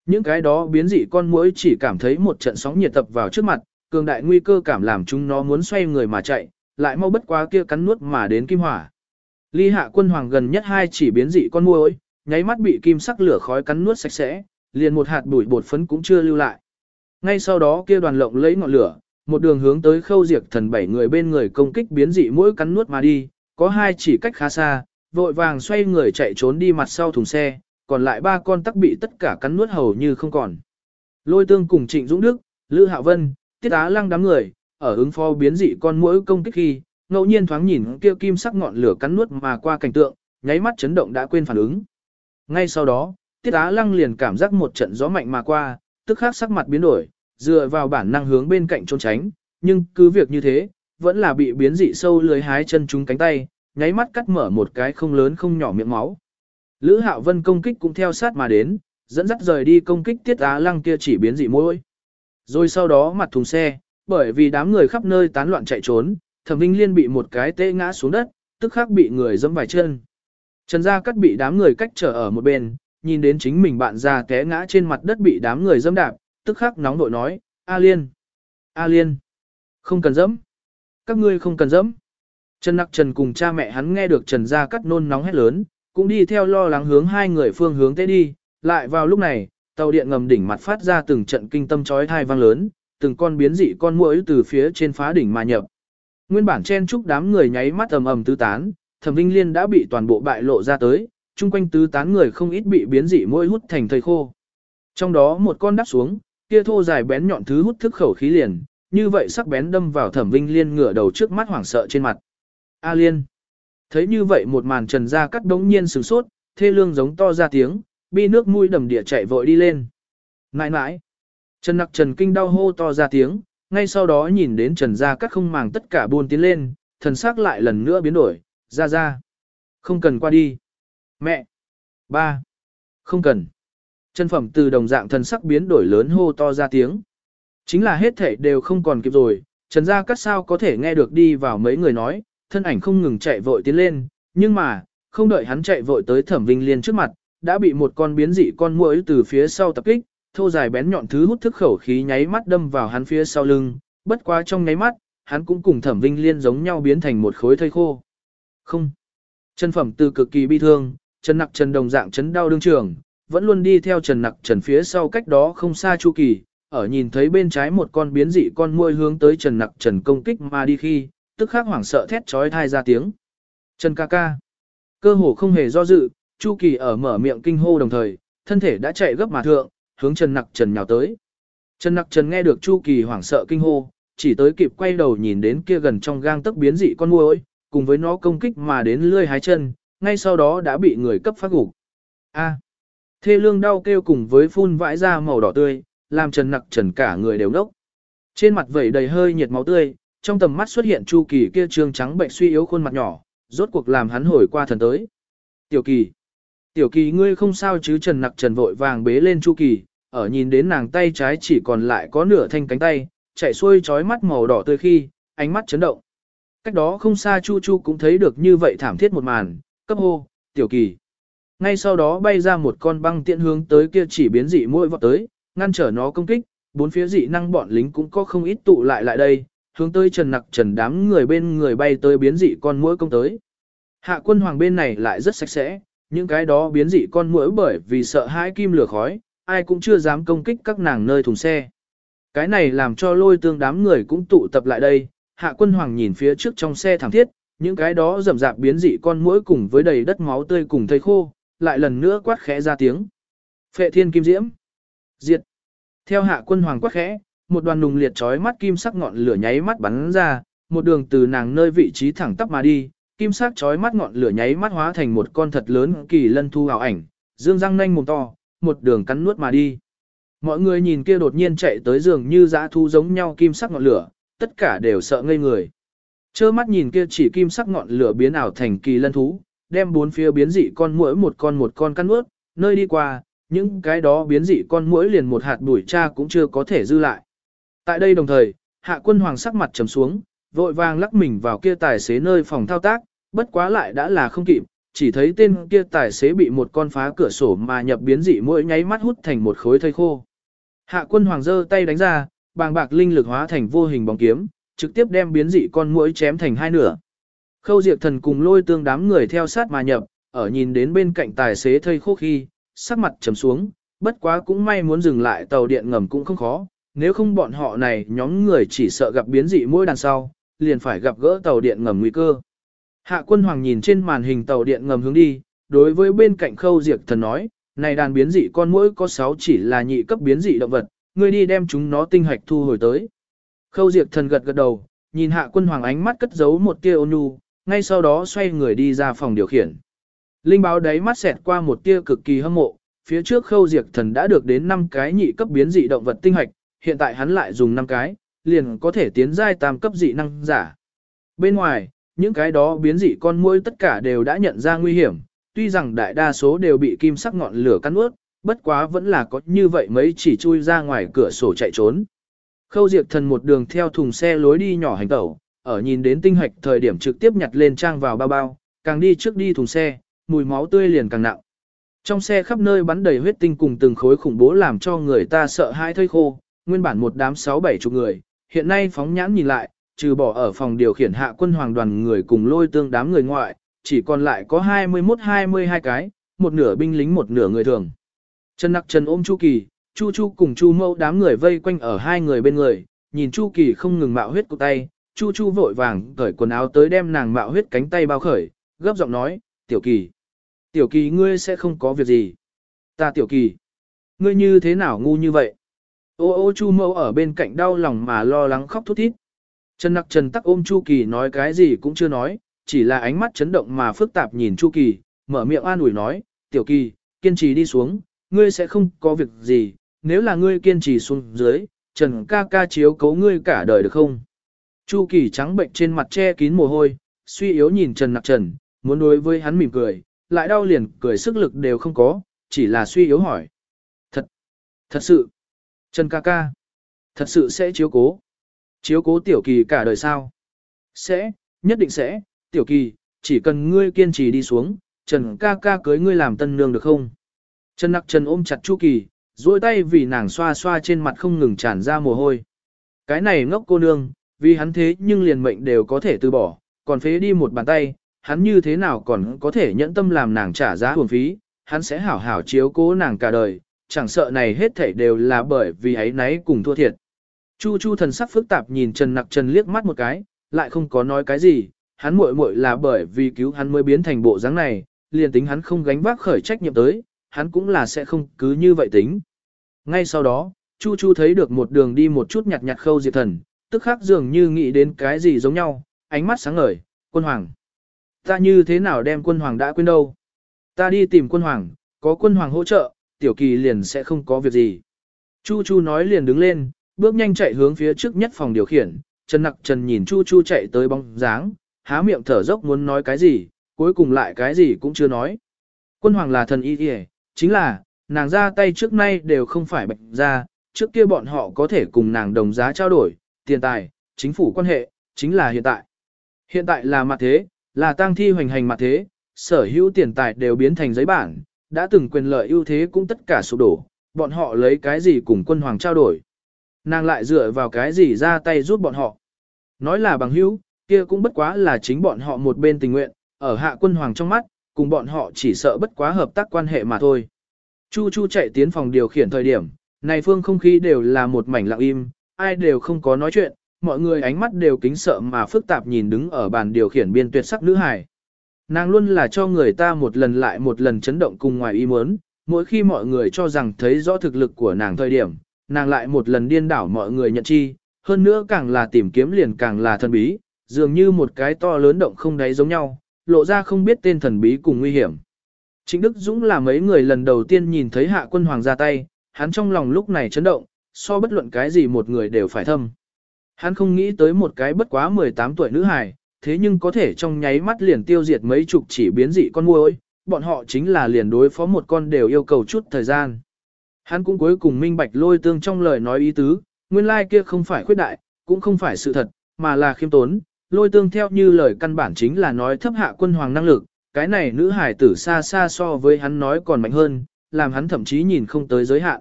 Những cái đó biến dị con muỗi chỉ cảm thấy một trận sóng nhiệt tập vào trước mặt, cường đại nguy cơ cảm làm chúng nó muốn xoay người mà chạy, lại mau bất quá kia cắn nuốt mà đến kim hỏa. Ly hạ quân hoàng gần nhất hai chỉ biến dị con muỗi, nháy mắt bị kim sắc lửa khói cắn nuốt sạch sẽ, liền một hạt bụi bột phấn cũng chưa lưu lại. Ngay sau đó kia đoàn lộng lấy ngọn lửa, một đường hướng tới khâu diệt thần bảy người bên người công kích biến dị mỗi cắn nuốt mà đi, có hai chỉ cách khá xa, vội vàng xoay người chạy trốn đi mặt sau thùng xe, còn lại ba con tắc bị tất cả cắn nuốt hầu như không còn. Lôi tương cùng Trịnh Dũng Đức, Lữ Hạ Vân, Tiết Á Lăng đám người, ở ứng phó biến dị con muỗi công kích khi, ngẫu nhiên thoáng nhìn kia kim sắc ngọn lửa cắn nuốt mà qua cảnh tượng, nháy mắt chấn động đã quên phản ứng. Ngay sau đó, Tiết Á Lăng liền cảm giác một trận gió mạnh mà qua, tức khắc sắc mặt biến đổi, dựa vào bản năng hướng bên cạnh trốn tránh, nhưng cứ việc như thế, vẫn là bị biến dị sâu lưới hái chân chúng cánh tay, nháy mắt cắt mở một cái không lớn không nhỏ miệng máu. Lữ Hạo Vân công kích cũng theo sát mà đến, dẫn dắt rời đi công kích Tiết Á Lăng kia chỉ biến dị môi. Rồi sau đó mặt thùng xe, bởi vì đám người khắp nơi tán loạn chạy trốn, Thẩm Vinh Liên bị một cái tê ngã xuống đất, tức khắc bị người dẫm vài chân. Trần Gia Cát bị đám người cách trở ở một bên, nhìn đến chính mình bạn già té ngã trên mặt đất bị đám người dẫm đạp, tức khắc nóng nội nói, A Liên, A Liên, không cần dẫm, các ngươi không cần dẫm. Trần Nặc Trần cùng cha mẹ hắn nghe được Trần Gia cắt nôn nóng hét lớn, cũng đi theo lo lắng hướng hai người phương hướng tế đi, lại vào lúc này, tàu điện ngầm đỉnh mặt phát ra từng trận kinh tâm chói thai vang lớn, từng con biến dị con muỗi từ phía trên phá đỉnh mà nhập. Nguyên bản chen chúc đám người nháy mắt ầm ầm tứ tán, Thẩm Vinh Liên đã bị toàn bộ bại lộ ra tới, chung quanh tứ tán người không ít bị biến dị muỗi hút thành thây khô. Trong đó một con đáp xuống, kia thô dài bén nhọn thứ hút thức khẩu khí liền, như vậy sắc bén đâm vào thẩm vinh liên ngửa đầu trước mắt hoảng sợ trên mặt. A liên. Thấy như vậy một màn trần ra cắt đống nhiên sửng sốt, thê lương giống to ra tiếng, bi nước mũi đầm địa chạy vội đi lên. Nãi nãi. Trần nặc trần kinh đau hô to ra tiếng, ngay sau đó nhìn đến trần ra cắt không màng tất cả buôn tiến lên, thần sắc lại lần nữa biến đổi, ra ra. Không cần qua đi. Mẹ. Ba. Không cần. Chân phẩm từ đồng dạng thần sắc biến đổi lớn hô to ra tiếng. Chính là hết thể đều không còn kịp rồi, Trần Gia Cát sao có thể nghe được đi vào mấy người nói, thân ảnh không ngừng chạy vội tiến lên, nhưng mà, không đợi hắn chạy vội tới Thẩm Vinh Liên trước mặt, đã bị một con biến dị con muỗi từ phía sau tập kích, thô dài bén nhọn thứ hút thức khẩu khí nháy mắt đâm vào hắn phía sau lưng, bất quá trong nháy mắt, hắn cũng cùng Thẩm Vinh Liên giống nhau biến thành một khối thây khô. Không. Chân phẩm từ cực kỳ bi thương, chân Nặc chân đồng dạng chấn đau đương trường, vẫn luôn đi theo Trần Nặc Trần phía sau cách đó không xa Chu Kỳ, ở nhìn thấy bên trái một con biến dị con muôi hướng tới Trần Nặc Trần công kích mà đi khi, tức khắc hoảng sợ thét trói thai ra tiếng. Trần ca ca. Cơ hồ không hề do dự, Chu Kỳ ở mở miệng kinh hô đồng thời, thân thể đã chạy gấp mà thượng, hướng Trần Nặc Trần nhào tới. Trần Nặc Trần nghe được Chu Kỳ hoảng sợ kinh hô, chỉ tới kịp quay đầu nhìn đến kia gần trong gang tấc biến dị con muỗi, cùng với nó công kích mà đến lươi hái chân, ngay sau đó đã bị người cấp phát gục. A. Thê lương đau kêu cùng với phun vãi ra màu đỏ tươi, làm Trần Nặc Trần cả người đều nốc. Trên mặt vẩy đầy hơi nhiệt máu tươi, trong tầm mắt xuất hiện Chu Kỳ kia trương trắng bệnh suy yếu khuôn mặt nhỏ, rốt cuộc làm hắn hồi qua thần tới. Tiểu Kỳ, Tiểu Kỳ ngươi không sao chứ Trần Nặc Trần vội vàng bế lên Chu Kỳ, ở nhìn đến nàng tay trái chỉ còn lại có nửa thanh cánh tay, chạy xuôi trói mắt màu đỏ tươi khi, ánh mắt chấn động. Cách đó không xa Chu Chu cũng thấy được như vậy thảm thiết một màn, cấp hô, Tiểu Kỳ. Ngay sau đó bay ra một con băng tiện hướng tới kia chỉ biến dị mũi vọt tới, ngăn trở nó công kích, bốn phía dị năng bọn lính cũng có không ít tụ lại lại đây, hướng tới Trần Nặc Trần đám người bên người bay tới biến dị con mũi công tới. Hạ quân hoàng bên này lại rất sạch sẽ, những cái đó biến dị con mũi bởi vì sợ hãi kim lửa khói, ai cũng chưa dám công kích các nàng nơi thùng xe. Cái này làm cho lôi tương đám người cũng tụ tập lại đây, hạ quân hoàng nhìn phía trước trong xe thẳng thiết, những cái đó rầm rạp biến dị con mũi cùng với đầy đất máu tươi cùng thây khô, lại lần nữa quát khẽ ra tiếng. Phệ thiên kim diễm. Diệt. Theo hạ quân hoàng quát khẽ, một đoàn nùng liệt chói mắt kim sắc ngọn lửa nháy mắt bắn ra, một đường từ nàng nơi vị trí thẳng tắp mà đi, kim sắc chói mắt ngọn lửa nháy mắt hóa thành một con thật lớn kỳ lân thu ảo ảnh, dương răng nanh mồm to, một đường cắn nuốt mà đi. Mọi người nhìn kia đột nhiên chạy tới giường như dã thu giống nhau kim sắc ngọn lửa, tất cả đều sợ ngây người. Chơ mắt nhìn kia chỉ kim sắc ngọn lửa biến ảo thành kỳ lân thú, đem bốn phía biến dị con muỗi một con một con cắn nuốt, nơi đi qua, những cái đó biến dị con muỗi liền một hạt bụi cha cũng chưa có thể dư lại. Tại đây đồng thời, hạ quân hoàng sắc mặt trầm xuống, vội vàng lắc mình vào kia tài xế nơi phòng thao tác, bất quá lại đã là không kịp, chỉ thấy tên kia tài xế bị một con phá cửa sổ mà nhập biến dị mỗi nháy mắt hút thành một khối thây khô. Hạ quân hoàng giơ tay đánh ra, bàng bạc linh lực hóa thành vô hình bóng kiếm, trực tiếp đem biến dị con muỗi chém thành hai nửa. Khâu Diệp Thần cùng lôi tương đám người theo sát mà nhập, ở nhìn đến bên cạnh tài xế thây khô khi, sắc mặt trầm xuống, bất quá cũng may muốn dừng lại tàu điện ngầm cũng không khó, nếu không bọn họ này nhóm người chỉ sợ gặp biến dị mỗi đằng sau, liền phải gặp gỡ tàu điện ngầm nguy cơ. Hạ quân hoàng nhìn trên màn hình tàu điện ngầm hướng đi, đối với bên cạnh khâu diệt thần nói, này đàn biến dị con mỗi có 6 chỉ là nhị cấp biến dị động vật, ngươi đi đem chúng nó tinh hạch thu hồi tới. Khâu diệt thần gật gật đầu, nhìn hạ quân hoàng ánh mắt cất giấu một tia ôn nhu, ngay sau đó xoay người đi ra phòng điều khiển. Linh báo đáy mắt xẹt qua một tia cực kỳ hâm mộ, phía trước khâu diệt thần đã được đến 5 cái nhị cấp biến dị động vật tinh hạch, hiện tại hắn lại dùng 5 cái, liền có thể tiến giai tam cấp dị năng giả. Bên ngoài, những cái đó biến dị con muỗi tất cả đều đã nhận ra nguy hiểm, tuy rằng đại đa số đều bị kim sắc ngọn lửa cắn ướt, bất quá vẫn là có như vậy mấy chỉ chui ra ngoài cửa sổ chạy trốn. Khâu diệt thần một đường theo thùng xe lối đi nhỏ hành tẩu, ở nhìn đến tinh hạch thời điểm trực tiếp nhặt lên trang vào bao bao, càng đi trước đi thùng xe, mùi máu tươi liền càng nặng. Trong xe khắp nơi bắn đầy huyết tinh cùng từng khối khủng bố làm cho người ta sợ hãi thây khô, nguyên bản một đám sáu bảy chục người, hiện nay phóng nhãn nhìn lại, trừ bỏ ở phòng điều khiển hạ quân hoàng đoàn người cùng lôi tương đám người ngoại, chỉ còn lại có 21-22 cái, một nửa binh lính một nửa người thường. Trần Nặc Trần ôm Chu Kỳ, Chu Chu cùng Chu Mâu đám người vây quanh ở hai người bên người, nhìn Chu Kỳ không ngừng mạo huyết của tay, Chu Chu vội vàng cởi quần áo tới đem nàng mạo huyết cánh tay bao khởi, gấp giọng nói, "Tiểu Kỳ, Tiểu kỳ ngươi sẽ không có việc gì. Ta tiểu kỳ. Ngươi như thế nào ngu như vậy? Ô ô chu mẫu ở bên cạnh đau lòng mà lo lắng khóc thút thít. Trần nặc trần tắc ôm chu kỳ nói cái gì cũng chưa nói, chỉ là ánh mắt chấn động mà phức tạp nhìn chu kỳ, mở miệng an ủi nói, tiểu kỳ, kiên trì đi xuống, ngươi sẽ không có việc gì, nếu là ngươi kiên trì xuống dưới, trần ca ca chiếu cấu ngươi cả đời được không? Chu kỳ trắng bệnh trên mặt che kín mồ hôi, suy yếu nhìn trần nặc trần, muốn đối với hắn mỉm cười, lại đau liền cười sức lực đều không có, chỉ là suy yếu hỏi. Thật, thật sự, Trần ca ca, thật sự sẽ chiếu cố. Chiếu cố tiểu kỳ cả đời sao? Sẽ, nhất định sẽ, tiểu kỳ, chỉ cần ngươi kiên trì đi xuống, Trần ca ca cưới ngươi làm tân nương được không? Trần nặc trần ôm chặt Chu Kỳ, duỗi tay vì nàng xoa xoa trên mặt không ngừng tràn ra mồ hôi. Cái này ngốc cô nương, vì hắn thế nhưng liền mệnh đều có thể từ bỏ, còn phế đi một bàn tay, hắn như thế nào còn có thể nhẫn tâm làm nàng trả giá hồn phí, hắn sẽ hảo hảo chiếu cố nàng cả đời, chẳng sợ này hết thảy đều là bởi vì ấy nấy cùng thua thiệt. Chu Chu thần sắc phức tạp nhìn Trần Nặc Trần liếc mắt một cái, lại không có nói cái gì, hắn muội muội là bởi vì cứu hắn mới biến thành bộ dáng này, liền tính hắn không gánh vác khởi trách nhiệm tới, hắn cũng là sẽ không cứ như vậy tính. Ngay sau đó, Chu Chu thấy được một đường đi một chút nhặt nhặt khâu diệt thần, tức khắc dường như nghĩ đến cái gì giống nhau, ánh mắt sáng ngời, quân hoàng. Ta như thế nào đem quân hoàng đã quên đâu? Ta đi tìm quân hoàng, có quân hoàng hỗ trợ, tiểu kỳ liền sẽ không có việc gì. Chu Chu nói liền đứng lên, bước nhanh chạy hướng phía trước nhất phòng điều khiển, Trần Nặc Trần nhìn Chu Chu chạy tới bóng dáng, há miệng thở dốc muốn nói cái gì, cuối cùng lại cái gì cũng chưa nói. Quân hoàng là thần y y, chính là, nàng ra tay trước nay đều không phải bệnh ra, trước kia bọn họ có thể cùng nàng đồng giá trao đổi, tiền tài, chính phủ quan hệ, chính là hiện tại. Hiện tại là mặt thế, là tang thi hoành hành mặt thế, sở hữu tiền tài đều biến thành giấy bản, đã từng quyền lợi ưu thế cũng tất cả sụp đổ, bọn họ lấy cái gì cùng quân hoàng trao đổi. Nàng lại dựa vào cái gì ra tay giúp bọn họ. Nói là bằng hữu, kia cũng bất quá là chính bọn họ một bên tình nguyện, ở hạ quân hoàng trong mắt, cùng bọn họ chỉ sợ bất quá hợp tác quan hệ mà thôi. Chu Chu chạy tiến phòng điều khiển thời điểm, này phương không khí đều là một mảnh lặng im, ai đều không có nói chuyện, mọi người ánh mắt đều kính sợ mà phức tạp nhìn đứng ở bàn điều khiển biên tuyệt sắc nữ hài. Nàng luôn là cho người ta một lần lại một lần chấn động cùng ngoài ý muốn, mỗi khi mọi người cho rằng thấy rõ thực lực của nàng thời điểm, nàng lại một lần điên đảo mọi người nhận chi, hơn nữa càng là tìm kiếm liền càng là thần bí, dường như một cái to lớn động không đáy giống nhau, lộ ra không biết tên thần bí cùng nguy hiểm. Trịnh Đức Dũng là mấy người lần đầu tiên nhìn thấy hạ quân hoàng ra tay, hắn trong lòng lúc này chấn động, so bất luận cái gì một người đều phải thâm. Hắn không nghĩ tới một cái bất quá 18 tuổi nữ hài, thế nhưng có thể trong nháy mắt liền tiêu diệt mấy chục chỉ biến dị con muỗi, bọn họ chính là liền đối phó một con đều yêu cầu chút thời gian. Hắn cũng cuối cùng minh bạch lôi tương trong lời nói ý tứ, nguyên lai like kia không phải khuyết đại, cũng không phải sự thật, mà là khiêm tốn, lôi tương theo như lời căn bản chính là nói thấp hạ quân hoàng năng lực, cái này nữ hải tử xa xa so với hắn nói còn mạnh hơn, làm hắn thậm chí nhìn không tới giới hạn.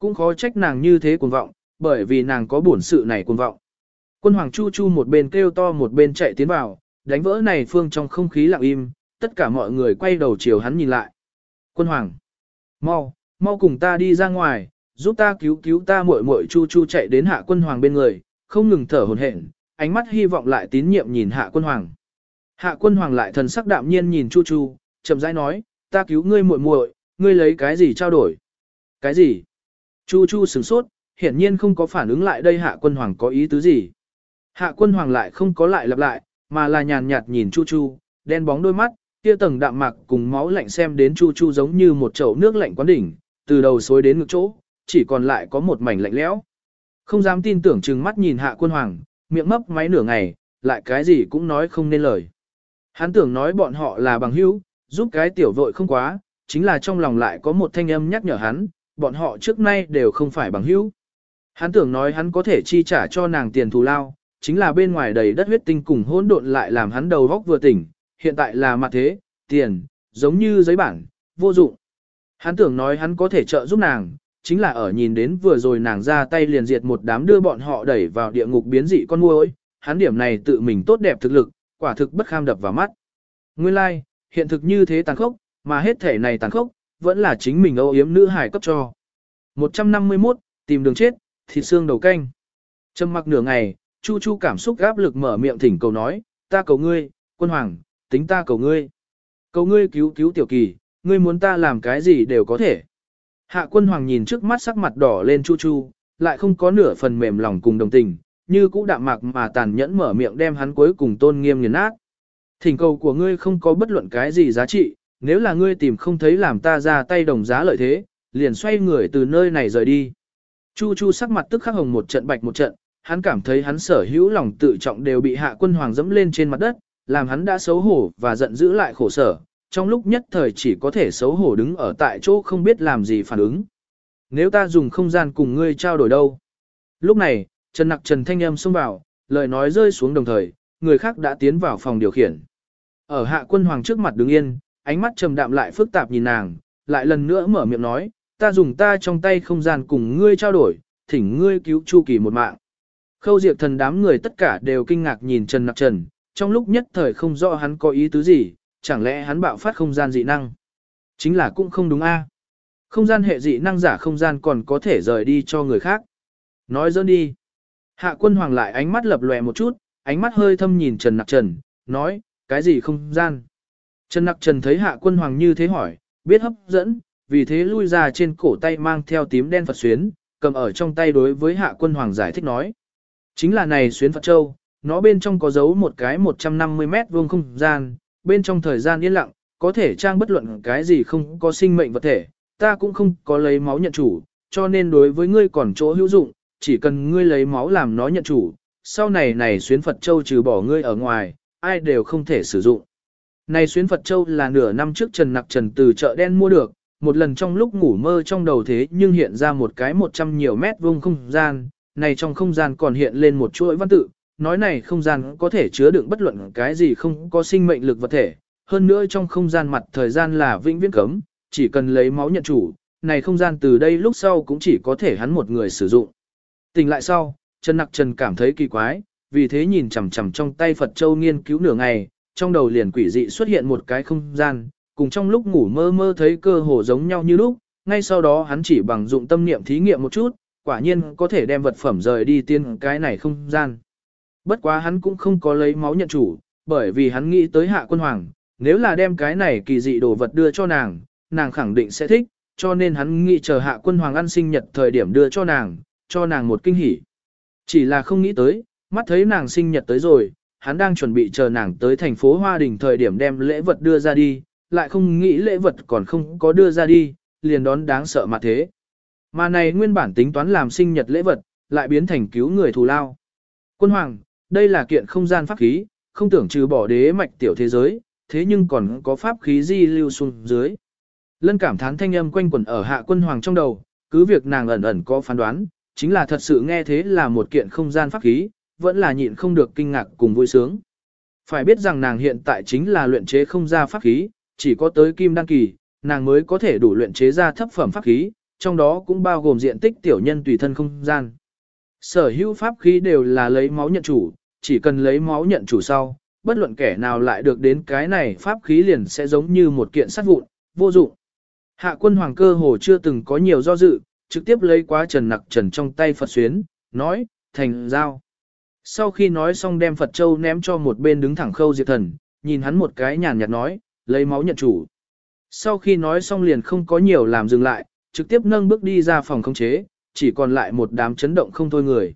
Cũng khó trách nàng như thế cuồng vọng, bởi vì nàng có bổn sự này cuồng vọng. Quân hoàng chu chu một bên kêu to một bên chạy tiến vào, đánh vỡ này phương trong không khí lặng im, tất cả mọi người quay đầu chiều hắn nhìn lại. Quân hoàng, mau, mau cùng ta đi ra ngoài, giúp ta cứu cứu ta muội muội chu chu chạy đến hạ quân hoàng bên người, không ngừng thở hổn hển, ánh mắt hy vọng lại tín nhiệm nhìn hạ quân hoàng. Hạ quân hoàng lại thần sắc đạm nhiên nhìn chu chu, chậm rãi nói, ta cứu ngươi muội muội, ngươi lấy cái gì trao đổi? Cái gì? Chu chu sửng sốt, hiển nhiên không có phản ứng lại đây hạ quân hoàng có ý tứ gì. Hạ quân hoàng lại không có lại lặp lại, mà là nhàn nhạt nhìn chu chu, đen bóng đôi mắt, kia tầng đạm mạc cùng máu lạnh xem đến chu chu giống như một chậu nước lạnh quán đỉnh, từ đầu xối đến ngực chỗ, chỉ còn lại có một mảnh lạnh lẽo. Không dám tin tưởng chừng mắt nhìn hạ quân hoàng, miệng mấp máy nửa ngày, lại cái gì cũng nói không nên lời. Hắn tưởng nói bọn họ là bằng hữu, giúp cái tiểu vội không quá, chính là trong lòng lại có một thanh âm nhắc nhở hắn, bọn họ trước nay đều không phải bằng hữu. Hắn tưởng nói hắn có thể chi trả cho nàng tiền thù lao, chính là bên ngoài đầy đất huyết tinh cùng hỗn độn lại làm hắn đầu góc vừa tỉnh, hiện tại là mặt thế, tiền, giống như giấy bản, vô dụng. Hắn tưởng nói hắn có thể trợ giúp nàng, chính là ở nhìn đến vừa rồi nàng ra tay liền diệt một đám đưa bọn họ đẩy vào địa ngục biến dị con muỗi, hắn điểm này tự mình tốt đẹp thực lực, quả thực bất kham đập vào mắt. Nguyên lai, like, hiện thực như thế tàn khốc, mà hết thể này tàn khốc, vẫn là chính mình âu yếm nữ hải cấp cho. 151, tìm đường chết, thịt xương đầu canh. Trầm mặc nửa ngày, Chu Chu cảm xúc gáp lực mở miệng thỉnh cầu nói, ta cầu ngươi, quân hoàng, tính ta cầu ngươi. Cầu ngươi cứu cứu tiểu kỳ, ngươi muốn ta làm cái gì đều có thể. Hạ quân hoàng nhìn trước mắt sắc mặt đỏ lên chu chu, lại không có nửa phần mềm lòng cùng đồng tình, như cũ đạm mạc mà tàn nhẫn mở miệng đem hắn cuối cùng tôn nghiêm nghiền nát. Thỉnh cầu của ngươi không có bất luận cái gì giá trị, nếu là ngươi tìm không thấy làm ta ra tay đồng giá lợi thế, liền xoay người từ nơi này rời đi. Chu Chu sắc mặt tức khắc hồng một trận bạch một trận, hắn cảm thấy hắn sở hữu lòng tự trọng đều bị hạ quân hoàng dẫm lên trên mặt đất, làm hắn đã xấu hổ và giận dữ lại khổ sở, trong lúc nhất thời chỉ có thể xấu hổ đứng ở tại chỗ không biết làm gì phản ứng. Nếu ta dùng không gian cùng ngươi trao đổi đâu? Lúc này, Trần Nặc Trần Thanh Âm xông vào, lời nói rơi xuống đồng thời, người khác đã tiến vào phòng điều khiển. Ở hạ quân hoàng trước mặt đứng yên, ánh mắt trầm đạm lại phức tạp nhìn nàng, lại lần nữa mở miệng nói, ta dùng ta trong tay không gian cùng ngươi trao đổi, thỉnh ngươi cứu Chu Kỳ một mạng. Khâu diệt thần đám người tất cả đều kinh ngạc nhìn Trần Nặc Trần, trong lúc nhất thời không rõ hắn có ý tứ gì, chẳng lẽ hắn bạo phát không gian dị năng. Chính là cũng không đúng a. Không gian hệ dị năng giả không gian còn có thể rời đi cho người khác. Nói dỡn đi. Hạ quân hoàng lại ánh mắt lập lòe một chút, ánh mắt hơi thâm nhìn Trần Nặc Trần, nói, cái gì không gian? Trần Nặc Trần thấy hạ quân hoàng như thế hỏi, biết hấp dẫn, vì thế lui ra trên cổ tay mang theo tím đen Phật xuyến, cầm ở trong tay đối với hạ quân hoàng giải thích nói. Chính là này xuyến Phật Châu, nó bên trong có giấu một cái 150 mét vuông không gian, bên trong thời gian yên lặng, có thể trang bất luận cái gì không có sinh mệnh vật thể, ta cũng không có lấy máu nhận chủ, cho nên đối với ngươi còn chỗ hữu dụng, chỉ cần ngươi lấy máu làm nó nhận chủ, sau này này xuyến Phật Châu trừ bỏ ngươi ở ngoài, ai đều không thể sử dụng. Này xuyến Phật Châu là nửa năm trước Trần Nặc Trần từ chợ đen mua được, một lần trong lúc ngủ mơ trong đầu thế nhưng hiện ra một cái 100 nhiều mét vuông không gian, này trong không gian còn hiện lên một chuỗi văn tự, nói này không gian có thể chứa đựng bất luận cái gì không có sinh mệnh lực vật thể, hơn nữa trong không gian mặt thời gian là vĩnh viễn cấm, chỉ cần lấy máu nhận chủ, này không gian từ đây lúc sau cũng chỉ có thể hắn một người sử dụng. Tỉnh lại sau, Trần Nặc Trần cảm thấy kỳ quái, vì thế nhìn chằm chằm trong tay Phật Châu nghiên cứu nửa ngày, trong đầu liền quỷ dị xuất hiện một cái không gian, cùng trong lúc ngủ mơ mơ thấy cơ hồ giống nhau như lúc, ngay sau đó hắn chỉ bằng dụng tâm niệm thí nghiệm một chút, quả nhiên có thể đem vật phẩm rời đi tiên cái này không gian. Bất quá hắn cũng không có lấy máu nhận chủ, bởi vì hắn nghĩ tới hạ quân hoàng, nếu là đem cái này kỳ dị đồ vật đưa cho nàng, nàng khẳng định sẽ thích, cho nên hắn nghĩ chờ hạ quân hoàng ăn sinh nhật thời điểm đưa cho nàng, cho nàng một kinh hỉ. Chỉ là không nghĩ tới, mắt thấy nàng sinh nhật tới rồi, hắn đang chuẩn bị chờ nàng tới thành phố Hoa Đình thời điểm đem lễ vật đưa ra đi, lại không nghĩ lễ vật còn không có đưa ra đi, liền đón đáng sợ mà thế. Mà này nguyên bản tính toán làm sinh nhật lễ vật, lại biến thành cứu người thù lao. Quân hoàng, đây là kiện không gian pháp khí, không tưởng trừ bỏ đế mạch tiểu thế giới, thế nhưng còn có pháp khí di lưu xuống dưới. Lân cảm thán thanh âm quanh quẩn ở hạ quân hoàng trong đầu, cứ việc nàng ẩn ẩn có phán đoán, chính là thật sự nghe thế là một kiện không gian pháp khí, vẫn là nhịn không được kinh ngạc cùng vui sướng. Phải biết rằng nàng hiện tại chính là luyện chế không ra pháp khí, chỉ có tới kim đăng kỳ, nàng mới có thể đủ luyện chế ra thấp phẩm pháp khí, trong đó cũng bao gồm diện tích tiểu nhân tùy thân không gian. Sở hữu pháp khí đều là lấy máu nhận chủ, chỉ cần lấy máu nhận chủ sau, bất luận kẻ nào lại được đến cái này pháp khí liền sẽ giống như một kiện sắt vụn, vô dụng. Hạ quân hoàng cơ hồ chưa từng có nhiều do dự, trực tiếp lấy quá trần nặc trần trong tay Phật xuyến, nói, thành giao. Sau khi nói xong đem Phật Châu ném cho một bên đứng thẳng khâu diệt thần, nhìn hắn một cái nhàn nhạt nói, lấy máu nhận chủ. Sau khi nói xong liền không có nhiều làm dừng lại, trực tiếp nâng bước đi ra phòng khống chế, chỉ còn lại một đám chấn động không thôi người.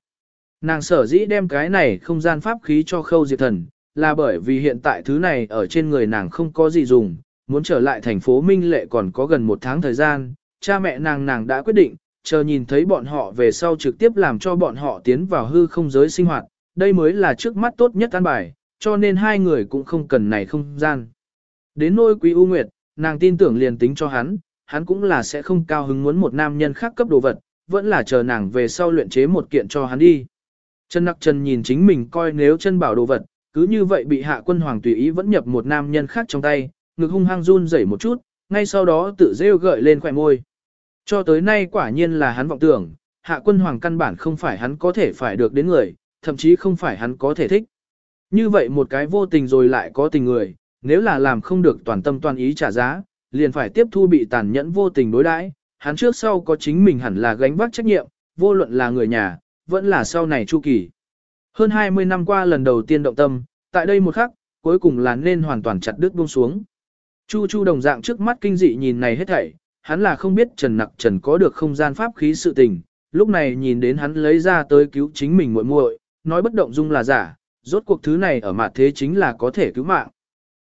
Nàng sở dĩ đem cái này không gian pháp khí cho khâu diệt thần, là bởi vì hiện tại thứ này ở trên người nàng không có gì dùng, muốn trở lại thành phố Minh Lệ còn có gần một tháng thời gian, cha mẹ nàng nàng đã quyết định, chờ nhìn thấy bọn họ về sau trực tiếp làm cho bọn họ tiến vào hư không giới sinh hoạt, đây mới là trước mắt tốt nhất an bài, cho nên hai người cũng không cần này không gian. Đến nôi quý U Nguyệt, nàng tin tưởng liền tính cho hắn, hắn cũng là sẽ không cao hứng muốn một nam nhân khác cấp đồ vật, vẫn là chờ nàng về sau luyện chế một kiện cho hắn đi. Trần Nặc Trần nhìn chính mình coi nếu chân bảo đồ vật, cứ như vậy bị hạ quân hoàng tùy ý vẫn nhập một nam nhân khác trong tay, ngực hung hăng run rẩy một chút, ngay sau đó tự rêu gợi lên khỏe môi. Cho tới nay quả nhiên là hắn vọng tưởng, hạ quân hoàng căn bản không phải hắn có thể phải được đến người, thậm chí không phải hắn có thể thích. Như vậy một cái vô tình rồi lại có tình người, nếu là làm không được toàn tâm toàn ý trả giá, liền phải tiếp thu bị tàn nhẫn vô tình đối đãi, hắn trước sau có chính mình hẳn là gánh vác trách nhiệm, vô luận là người nhà, vẫn là sau này chu kỳ. Hơn 20 năm qua lần đầu tiên động tâm, tại đây một khắc, cuối cùng là nên hoàn toàn chặt đứt buông xuống. Chu Chu đồng dạng trước mắt kinh dị nhìn này hết thảy, hắn là không biết Trần Nặc Trần có được không gian pháp khí sự tình, lúc này nhìn đến hắn lấy ra tới cứu chính mình muội muội, nói bất động dung là giả, rốt cuộc thứ này ở mặt thế chính là có thể cứu mạng.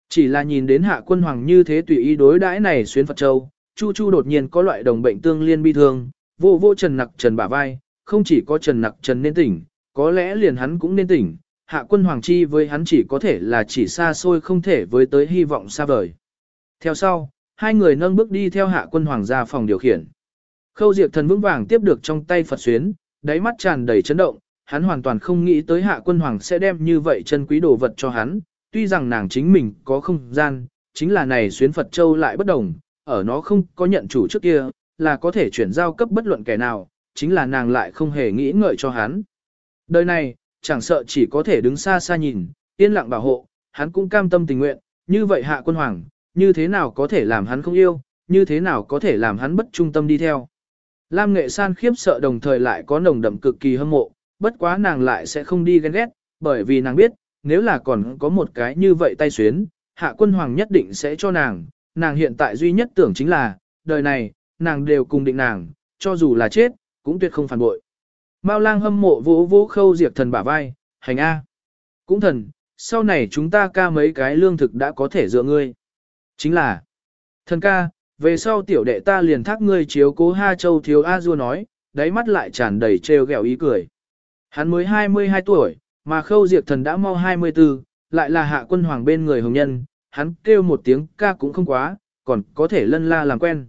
Chỉ là nhìn đến hạ quân hoàng như thế tùy ý đối đãi này xuyên Phật Châu, Chu Chu đột nhiên có loại đồng bệnh tương liên bi thương, vô vô Trần Nặc Trần bả vai, không chỉ có Trần Nặc Trần nên tỉnh, có lẽ liền hắn cũng nên tỉnh, hạ quân hoàng chi với hắn chỉ có thể là chỉ xa xôi không thể với tới hy vọng xa vời. Theo sau, hai người nâng bước đi theo hạ quân hoàng ra phòng điều khiển. Khâu Diệp thần vững vàng tiếp được trong tay Phật xuyến, đáy mắt tràn đầy chấn động, hắn hoàn toàn không nghĩ tới hạ quân hoàng sẽ đem như vậy chân quý đồ vật cho hắn, tuy rằng nàng chính mình có không gian, chính là này xuyến Phật Châu lại bất đồng, ở nó không có nhận chủ trước kia, là có thể chuyển giao cấp bất luận kẻ nào, chính là nàng lại không hề nghĩ ngợi cho hắn. Đời này, chẳng sợ chỉ có thể đứng xa xa nhìn, yên lặng bảo hộ, hắn cũng cam tâm tình nguyện, như vậy hạ quân hoàng, như thế nào có thể làm hắn không yêu, như thế nào có thể làm hắn bất trung tâm đi theo. Lam nghệ san khiếp sợ đồng thời lại có nồng đậm cực kỳ hâm mộ, bất quá nàng lại sẽ không đi ghen ghét, bởi vì nàng biết, nếu là còn có một cái như vậy tay xuyến, hạ quân hoàng nhất định sẽ cho nàng, nàng hiện tại duy nhất tưởng chính là, đời này, nàng đều cùng định nàng, cho dù là chết, cũng tuyệt không phản bội. Mao lang hâm mộ vỗ vỗ khâu diệt thần bả vai, hành A. Cũng thần, sau này chúng ta ca mấy cái lương thực đã có thể dựa ngươi. Chính là, thần ca, về sau tiểu đệ ta liền thác ngươi chiếu cố Ha Châu thiếu A Du nói, đáy mắt lại tràn đầy trêu ghẹo ý cười. Hắn mới 22 tuổi, mà khâu diệt thần đã mau 24, lại là hạ quân hoàng bên người hồng nhân, hắn kêu một tiếng ca cũng không quá, còn có thể lân la làm quen.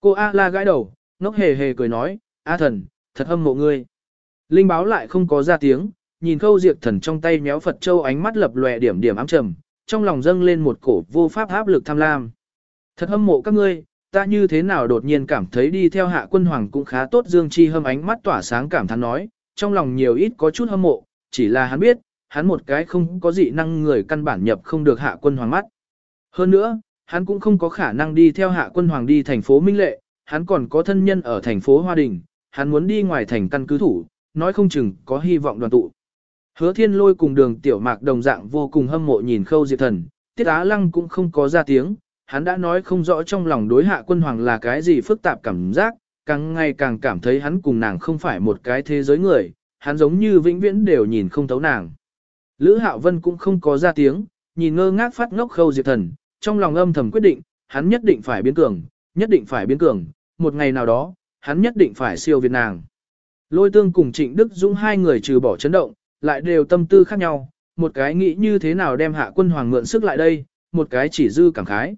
Cô A la gãi đầu, ngốc hề hề cười nói, A thần, thật hâm mộ ngươi. Linh báo lại không có ra tiếng, nhìn khâu diệt thần trong tay méo Phật Châu ánh mắt lập lòe điểm điểm ám trầm, trong lòng dâng lên một cổ vô pháp áp lực tham lam. Thật hâm mộ các ngươi, ta như thế nào đột nhiên cảm thấy đi theo hạ quân hoàng cũng khá tốt Dương Chi hâm ánh mắt tỏa sáng cảm thán nói, trong lòng nhiều ít có chút hâm mộ, chỉ là hắn biết, hắn một cái không có dị năng người căn bản nhập không được hạ quân hoàng mắt. Hơn nữa, hắn cũng không có khả năng đi theo hạ quân hoàng đi thành phố Minh Lệ, hắn còn có thân nhân ở thành phố Hoa Đình, hắn muốn đi ngoài thành căn cứ thủ, nói không chừng có hy vọng đoàn tụ. Hứa thiên lôi cùng đường tiểu mạc đồng dạng vô cùng hâm mộ nhìn khâu diệt thần, tiết á lăng cũng không có ra tiếng, hắn đã nói không rõ trong lòng đối hạ quân hoàng là cái gì phức tạp cảm giác, càng ngày càng cảm thấy hắn cùng nàng không phải một cái thế giới người, hắn giống như vĩnh viễn đều nhìn không thấu nàng. Lữ Hạo Vân cũng không có ra tiếng, nhìn ngơ ngác phát ngốc khâu diệt thần, trong lòng âm thầm quyết định, hắn nhất định phải biến cường, nhất định phải biến cường, một ngày nào đó, hắn nhất định phải siêu việt nàng. Lôi tương cùng Trịnh Đức Dũng hai người trừ bỏ chấn động, lại đều tâm tư khác nhau, một cái nghĩ như thế nào đem hạ quân hoàng mượn sức lại đây, một cái chỉ dư cảm khái.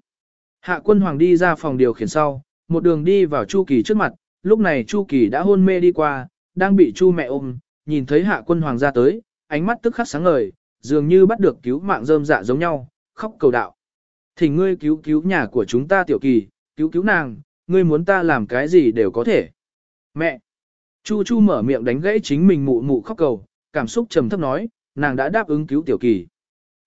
Hạ quân hoàng đi ra phòng điều khiển sau, một đường đi vào Chu Kỳ trước mặt, lúc này Chu Kỳ đã hôn mê đi qua, đang bị Chu mẹ ôm, nhìn thấy hạ quân hoàng ra tới, ánh mắt tức khắc sáng ngời, dường như bắt được cứu mạng rơm dạ giống nhau, khóc cầu đạo. Thì ngươi cứu cứu nhà của chúng ta tiểu kỳ, cứu cứu nàng, ngươi muốn ta làm cái gì đều có thể. Mẹ! Chu Chu mở miệng đánh gãy chính mình mụ mụ khóc cầu, cảm xúc trầm thấp nói, nàng đã đáp ứng cứu tiểu kỳ.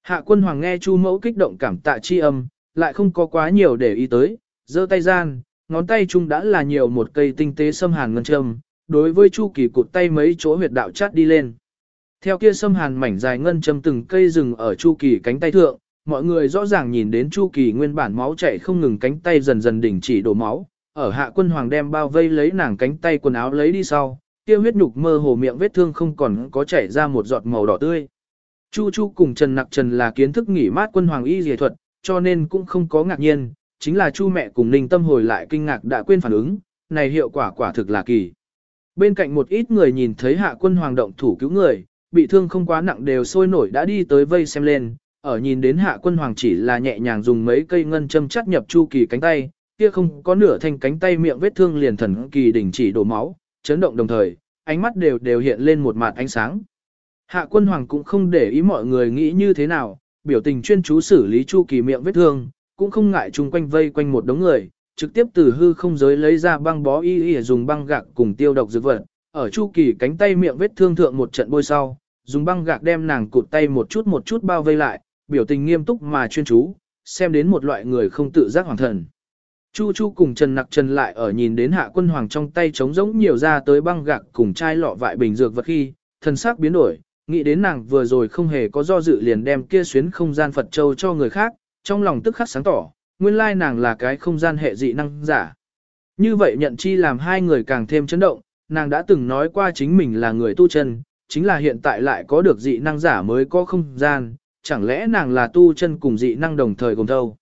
Hạ quân hoàng nghe Chu mẫu kích động cảm tạ chi âm, lại không có quá nhiều để ý tới, giơ tay gian, ngón tay chung đã là nhiều một cây tinh tế xâm hàn ngân châm, đối với Chu kỳ cụt tay mấy chỗ huyệt đạo chát đi lên. Theo kia xâm hàn mảnh dài ngân châm từng cây rừng ở Chu kỳ cánh tay thượng, mọi người rõ ràng nhìn đến Chu kỳ nguyên bản máu chảy không ngừng cánh tay dần dần đỉnh chỉ đổ máu, ở hạ quân hoàng đem bao vây lấy nàng cánh tay quần áo lấy đi sau, kia huyết nhục mơ hồ miệng vết thương không còn có chảy ra một giọt màu đỏ tươi. Chu Chu cùng Trần Nặc Trần là kiến thức nghỉ mát quân hoàng y dề thuật, cho nên cũng không có ngạc nhiên, chính là Chu mẹ cùng Ninh Tâm hồi lại kinh ngạc đã quên phản ứng, này hiệu quả quả thực là kỳ. Bên cạnh một ít người nhìn thấy hạ quân hoàng động thủ cứu người, bị thương không quá nặng đều sôi nổi đã đi tới vây xem lên, ở nhìn đến hạ quân hoàng chỉ là nhẹ nhàng dùng mấy cây ngân châm chắt nhập chu kỳ cánh tay, kia không có nửa thanh cánh tay miệng vết thương liền thần kỳ đình chỉ đổ máu, chấn động đồng thời, ánh mắt đều đều hiện lên một mặt ánh sáng. Hạ quân hoàng cũng không để ý mọi người nghĩ như thế nào, biểu tình chuyên chú xử lý chu kỳ miệng vết thương, cũng không ngại chung quanh vây quanh một đống người, trực tiếp từ hư không giới lấy ra băng bó y y dùng băng gạc cùng tiêu độc dược vật, ở chu kỳ cánh tay miệng vết thương thượng một trận bôi sau, dùng băng gạc đem nàng cụt tay một chút một chút bao vây lại, biểu tình nghiêm túc mà chuyên chú, xem đến một loại người không tự giác hoàng thần. Chu Chu cùng Trần Nặc Trần lại ở nhìn đến hạ quân hoàng trong tay trống rỗng nhiều ra tới băng gạc cùng chai lọ vại bình dược vật khi, thần sắc biến đổi, nghĩ đến nàng vừa rồi không hề có do dự liền đem kia xuyến không gian Phật Châu cho người khác, trong lòng tức khắc sáng tỏ, nguyên lai nàng là cái không gian hệ dị năng giả. Như vậy nhận chi làm hai người càng thêm chấn động, nàng đã từng nói qua chính mình là người tu chân, chính là hiện tại lại có được dị năng giả mới có không gian, chẳng lẽ nàng là tu chân cùng dị năng đồng thời cùng thâu.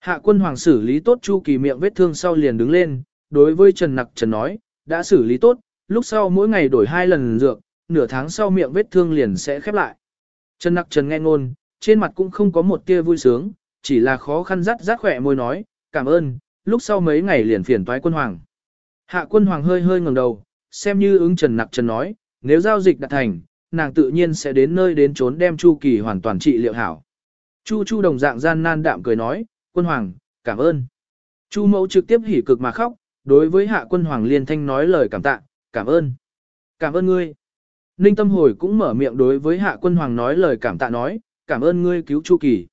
Hạ quân hoàng xử lý tốt chu kỳ miệng vết thương sau liền đứng lên, đối với Trần Nặc Trần nói, đã xử lý tốt, lúc sau mỗi ngày đổi hai lần dược, nửa tháng sau miệng vết thương liền sẽ khép lại. Trần Nặc Trần nghe ngôn, trên mặt cũng không có một tia vui sướng, chỉ là khó khăn rắt rắt khỏe môi nói, cảm ơn, lúc sau mấy ngày liền phiền toái quân hoàng. Hạ quân hoàng hơi hơi ngẩng đầu, xem như ứng Trần Nặc Trần nói, nếu giao dịch đạt thành, nàng tự nhiên sẽ đến nơi đến trốn đem Chu Kỳ hoàn toàn trị liệu hảo. Chu Chu đồng dạng gian nan đạm cười nói, quân hoàng, cảm ơn. Chu mẫu trực tiếp hỉ cực mà khóc, đối với hạ quân hoàng liên thanh nói lời cảm tạ, cảm ơn. Cảm ơn ngươi. Ninh tâm hồi cũng mở miệng đối với hạ quân hoàng nói lời cảm tạ nói, cảm ơn ngươi cứu Chu Kỳ.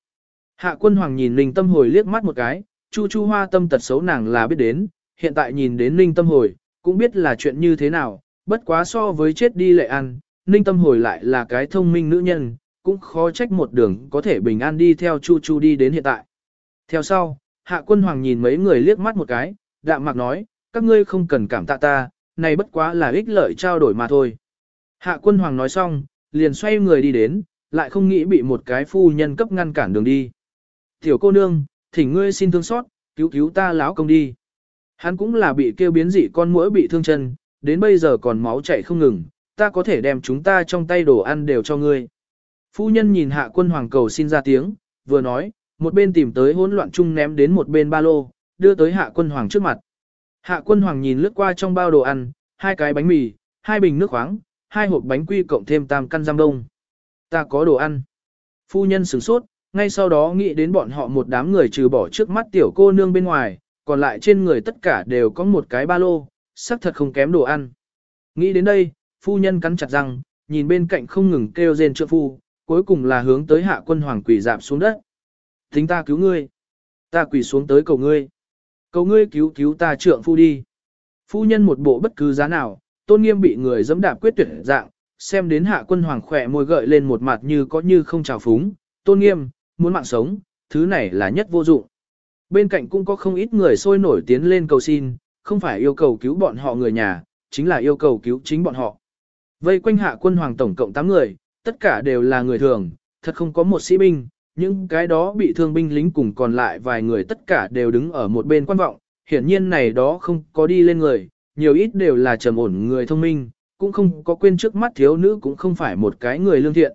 Hạ quân hoàng nhìn Ninh tâm hồi liếc mắt một cái, Chu Chu hoa tâm tật xấu nàng là biết đến, hiện tại nhìn đến Ninh tâm hồi, cũng biết là chuyện như thế nào, bất quá so với chết đi lệ ăn, Ninh tâm hồi lại là cái thông minh nữ nhân, cũng khó trách một đường có thể bình an đi theo Chu Chu đi đến hiện tại. Theo sau, hạ quân hoàng nhìn mấy người liếc mắt một cái, đạm mạc nói, các ngươi không cần cảm tạ ta, này bất quá là ích lợi trao đổi mà thôi. Hạ quân hoàng nói xong, liền xoay người đi đến, lại không nghĩ bị một cái phu nhân cấp ngăn cản đường đi. Tiểu cô nương, thỉnh ngươi xin thương xót, cứu cứu ta láo công đi. Hắn cũng là bị kêu biến dị con mũi bị thương chân, đến bây giờ còn máu chảy không ngừng, ta có thể đem chúng ta trong tay đồ ăn đều cho ngươi. Phu nhân nhìn hạ quân hoàng cầu xin ra tiếng, vừa nói, một bên tìm tới hỗn loạn chung ném đến một bên ba lô, đưa tới hạ quân hoàng trước mặt. Hạ quân hoàng nhìn lướt qua trong bao đồ ăn, hai cái bánh mì, hai bình nước khoáng, hai hộp bánh quy cộng thêm tam căn giam đông. Ta có đồ ăn. Phu nhân sửng sốt, ngay sau đó nghĩ đến bọn họ một đám người trừ bỏ trước mắt tiểu cô nương bên ngoài, còn lại trên người tất cả đều có một cái ba lô, sắc thật không kém đồ ăn. Nghĩ đến đây, phu nhân cắn chặt răng, nhìn bên cạnh không ngừng kêu rên trượng phu, cuối cùng là hướng tới hạ quân hoàng quỷ dạp xuống đất. Tính ta cứu ngươi. Ta quỷ xuống tới cầu ngươi. Cầu ngươi cứu cứu ta trượng phu đi. Phu nhân một bộ bất cứ giá nào, tôn nghiêm bị người dẫm đạp quyết tuyệt dạng, xem đến hạ quân hoàng khỏe môi gợi lên một mặt như có như không trào phúng. Tôn nghiêm, muốn mạng sống, thứ này là nhất vô dụng. Bên cạnh cũng có không ít người sôi nổi tiến lên cầu xin, không phải yêu cầu cứu bọn họ người nhà, chính là yêu cầu cứu chính bọn họ. Vây quanh hạ quân hoàng tổng cộng 8 người, tất cả đều là người thường, thật không có một sĩ binh, những cái đó bị thương binh lính cùng còn lại vài người tất cả đều đứng ở một bên quan vọng, hiển nhiên này đó không có đi lên người, nhiều ít đều là trầm ổn người thông minh, cũng không có quên trước mắt thiếu nữ cũng không phải một cái người lương thiện.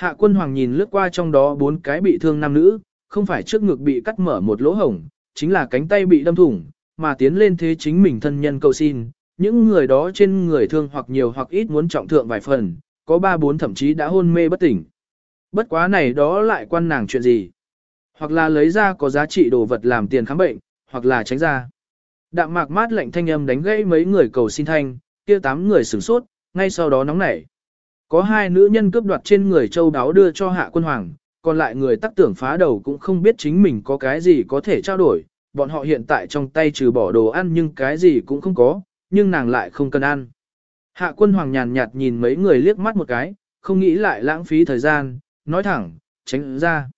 Hạ quân hoàng nhìn lướt qua trong đó bốn cái bị thương nam nữ, không phải trước ngực bị cắt mở một lỗ hổng, chính là cánh tay bị đâm thủng, mà tiến lên thế chính mình thân nhân cầu xin. Những người đó trên người thương hoặc nhiều hoặc ít muốn trọng thượng vài phần, có ba bốn thậm chí đã hôn mê bất tỉnh. Bất quá này đó lại quan nàng chuyện gì? Hoặc là lấy ra có giá trị đồ vật làm tiền khám bệnh, hoặc là tránh ra. Đạm mạc mát lạnh thanh âm đánh gãy mấy người cầu xin thanh, kia tám người sửng sốt, ngay sau đó nóng nảy. Có hai nữ nhân cướp đoạt trên người châu đáo đưa cho hạ quân hoàng, còn lại người tắc tưởng phá đầu cũng không biết chính mình có cái gì có thể trao đổi, bọn họ hiện tại trong tay trừ bỏ đồ ăn nhưng cái gì cũng không có, nhưng nàng lại không cần ăn. Hạ quân hoàng nhàn nhạt nhìn mấy người liếc mắt một cái, không nghĩ lại lãng phí thời gian, nói thẳng, tránh ra.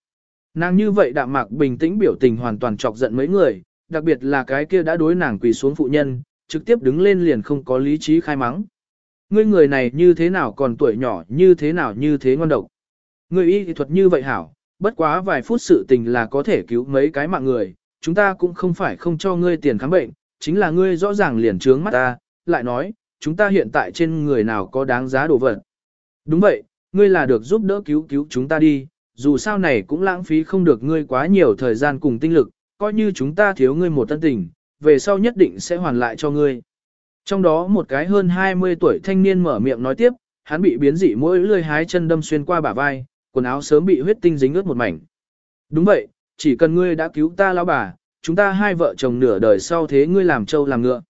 Nàng như vậy đạm mạc bình tĩnh biểu tình hoàn toàn chọc giận mấy người, đặc biệt là cái kia đã đối nàng quỳ xuống phụ nhân, trực tiếp đứng lên liền không có lý trí khai mắng. Ngươi người này như thế nào còn tuổi nhỏ như thế nào như thế ngon độc. Ngươi y thuật như vậy hảo, bất quá vài phút sự tình là có thể cứu mấy cái mạng người, chúng ta cũng không phải không cho ngươi tiền khám bệnh, chính là ngươi rõ ràng liền trướng mắt ta, lại nói, chúng ta hiện tại trên người nào có đáng giá đồ vật. Đúng vậy, ngươi là được giúp đỡ cứu cứu chúng ta đi, dù sao này cũng lãng phí không được ngươi quá nhiều thời gian cùng tinh lực, coi như chúng ta thiếu ngươi một tân tình, về sau nhất định sẽ hoàn lại cho ngươi. Trong đó một cái hơn 20 tuổi thanh niên mở miệng nói tiếp, hắn bị biến dị mỗi lươi hái chân đâm xuyên qua bả vai, quần áo sớm bị huyết tinh dính ướt một mảnh. Đúng vậy, chỉ cần ngươi đã cứu ta lão bà, chúng ta hai vợ chồng nửa đời sau thế ngươi làm trâu làm ngựa.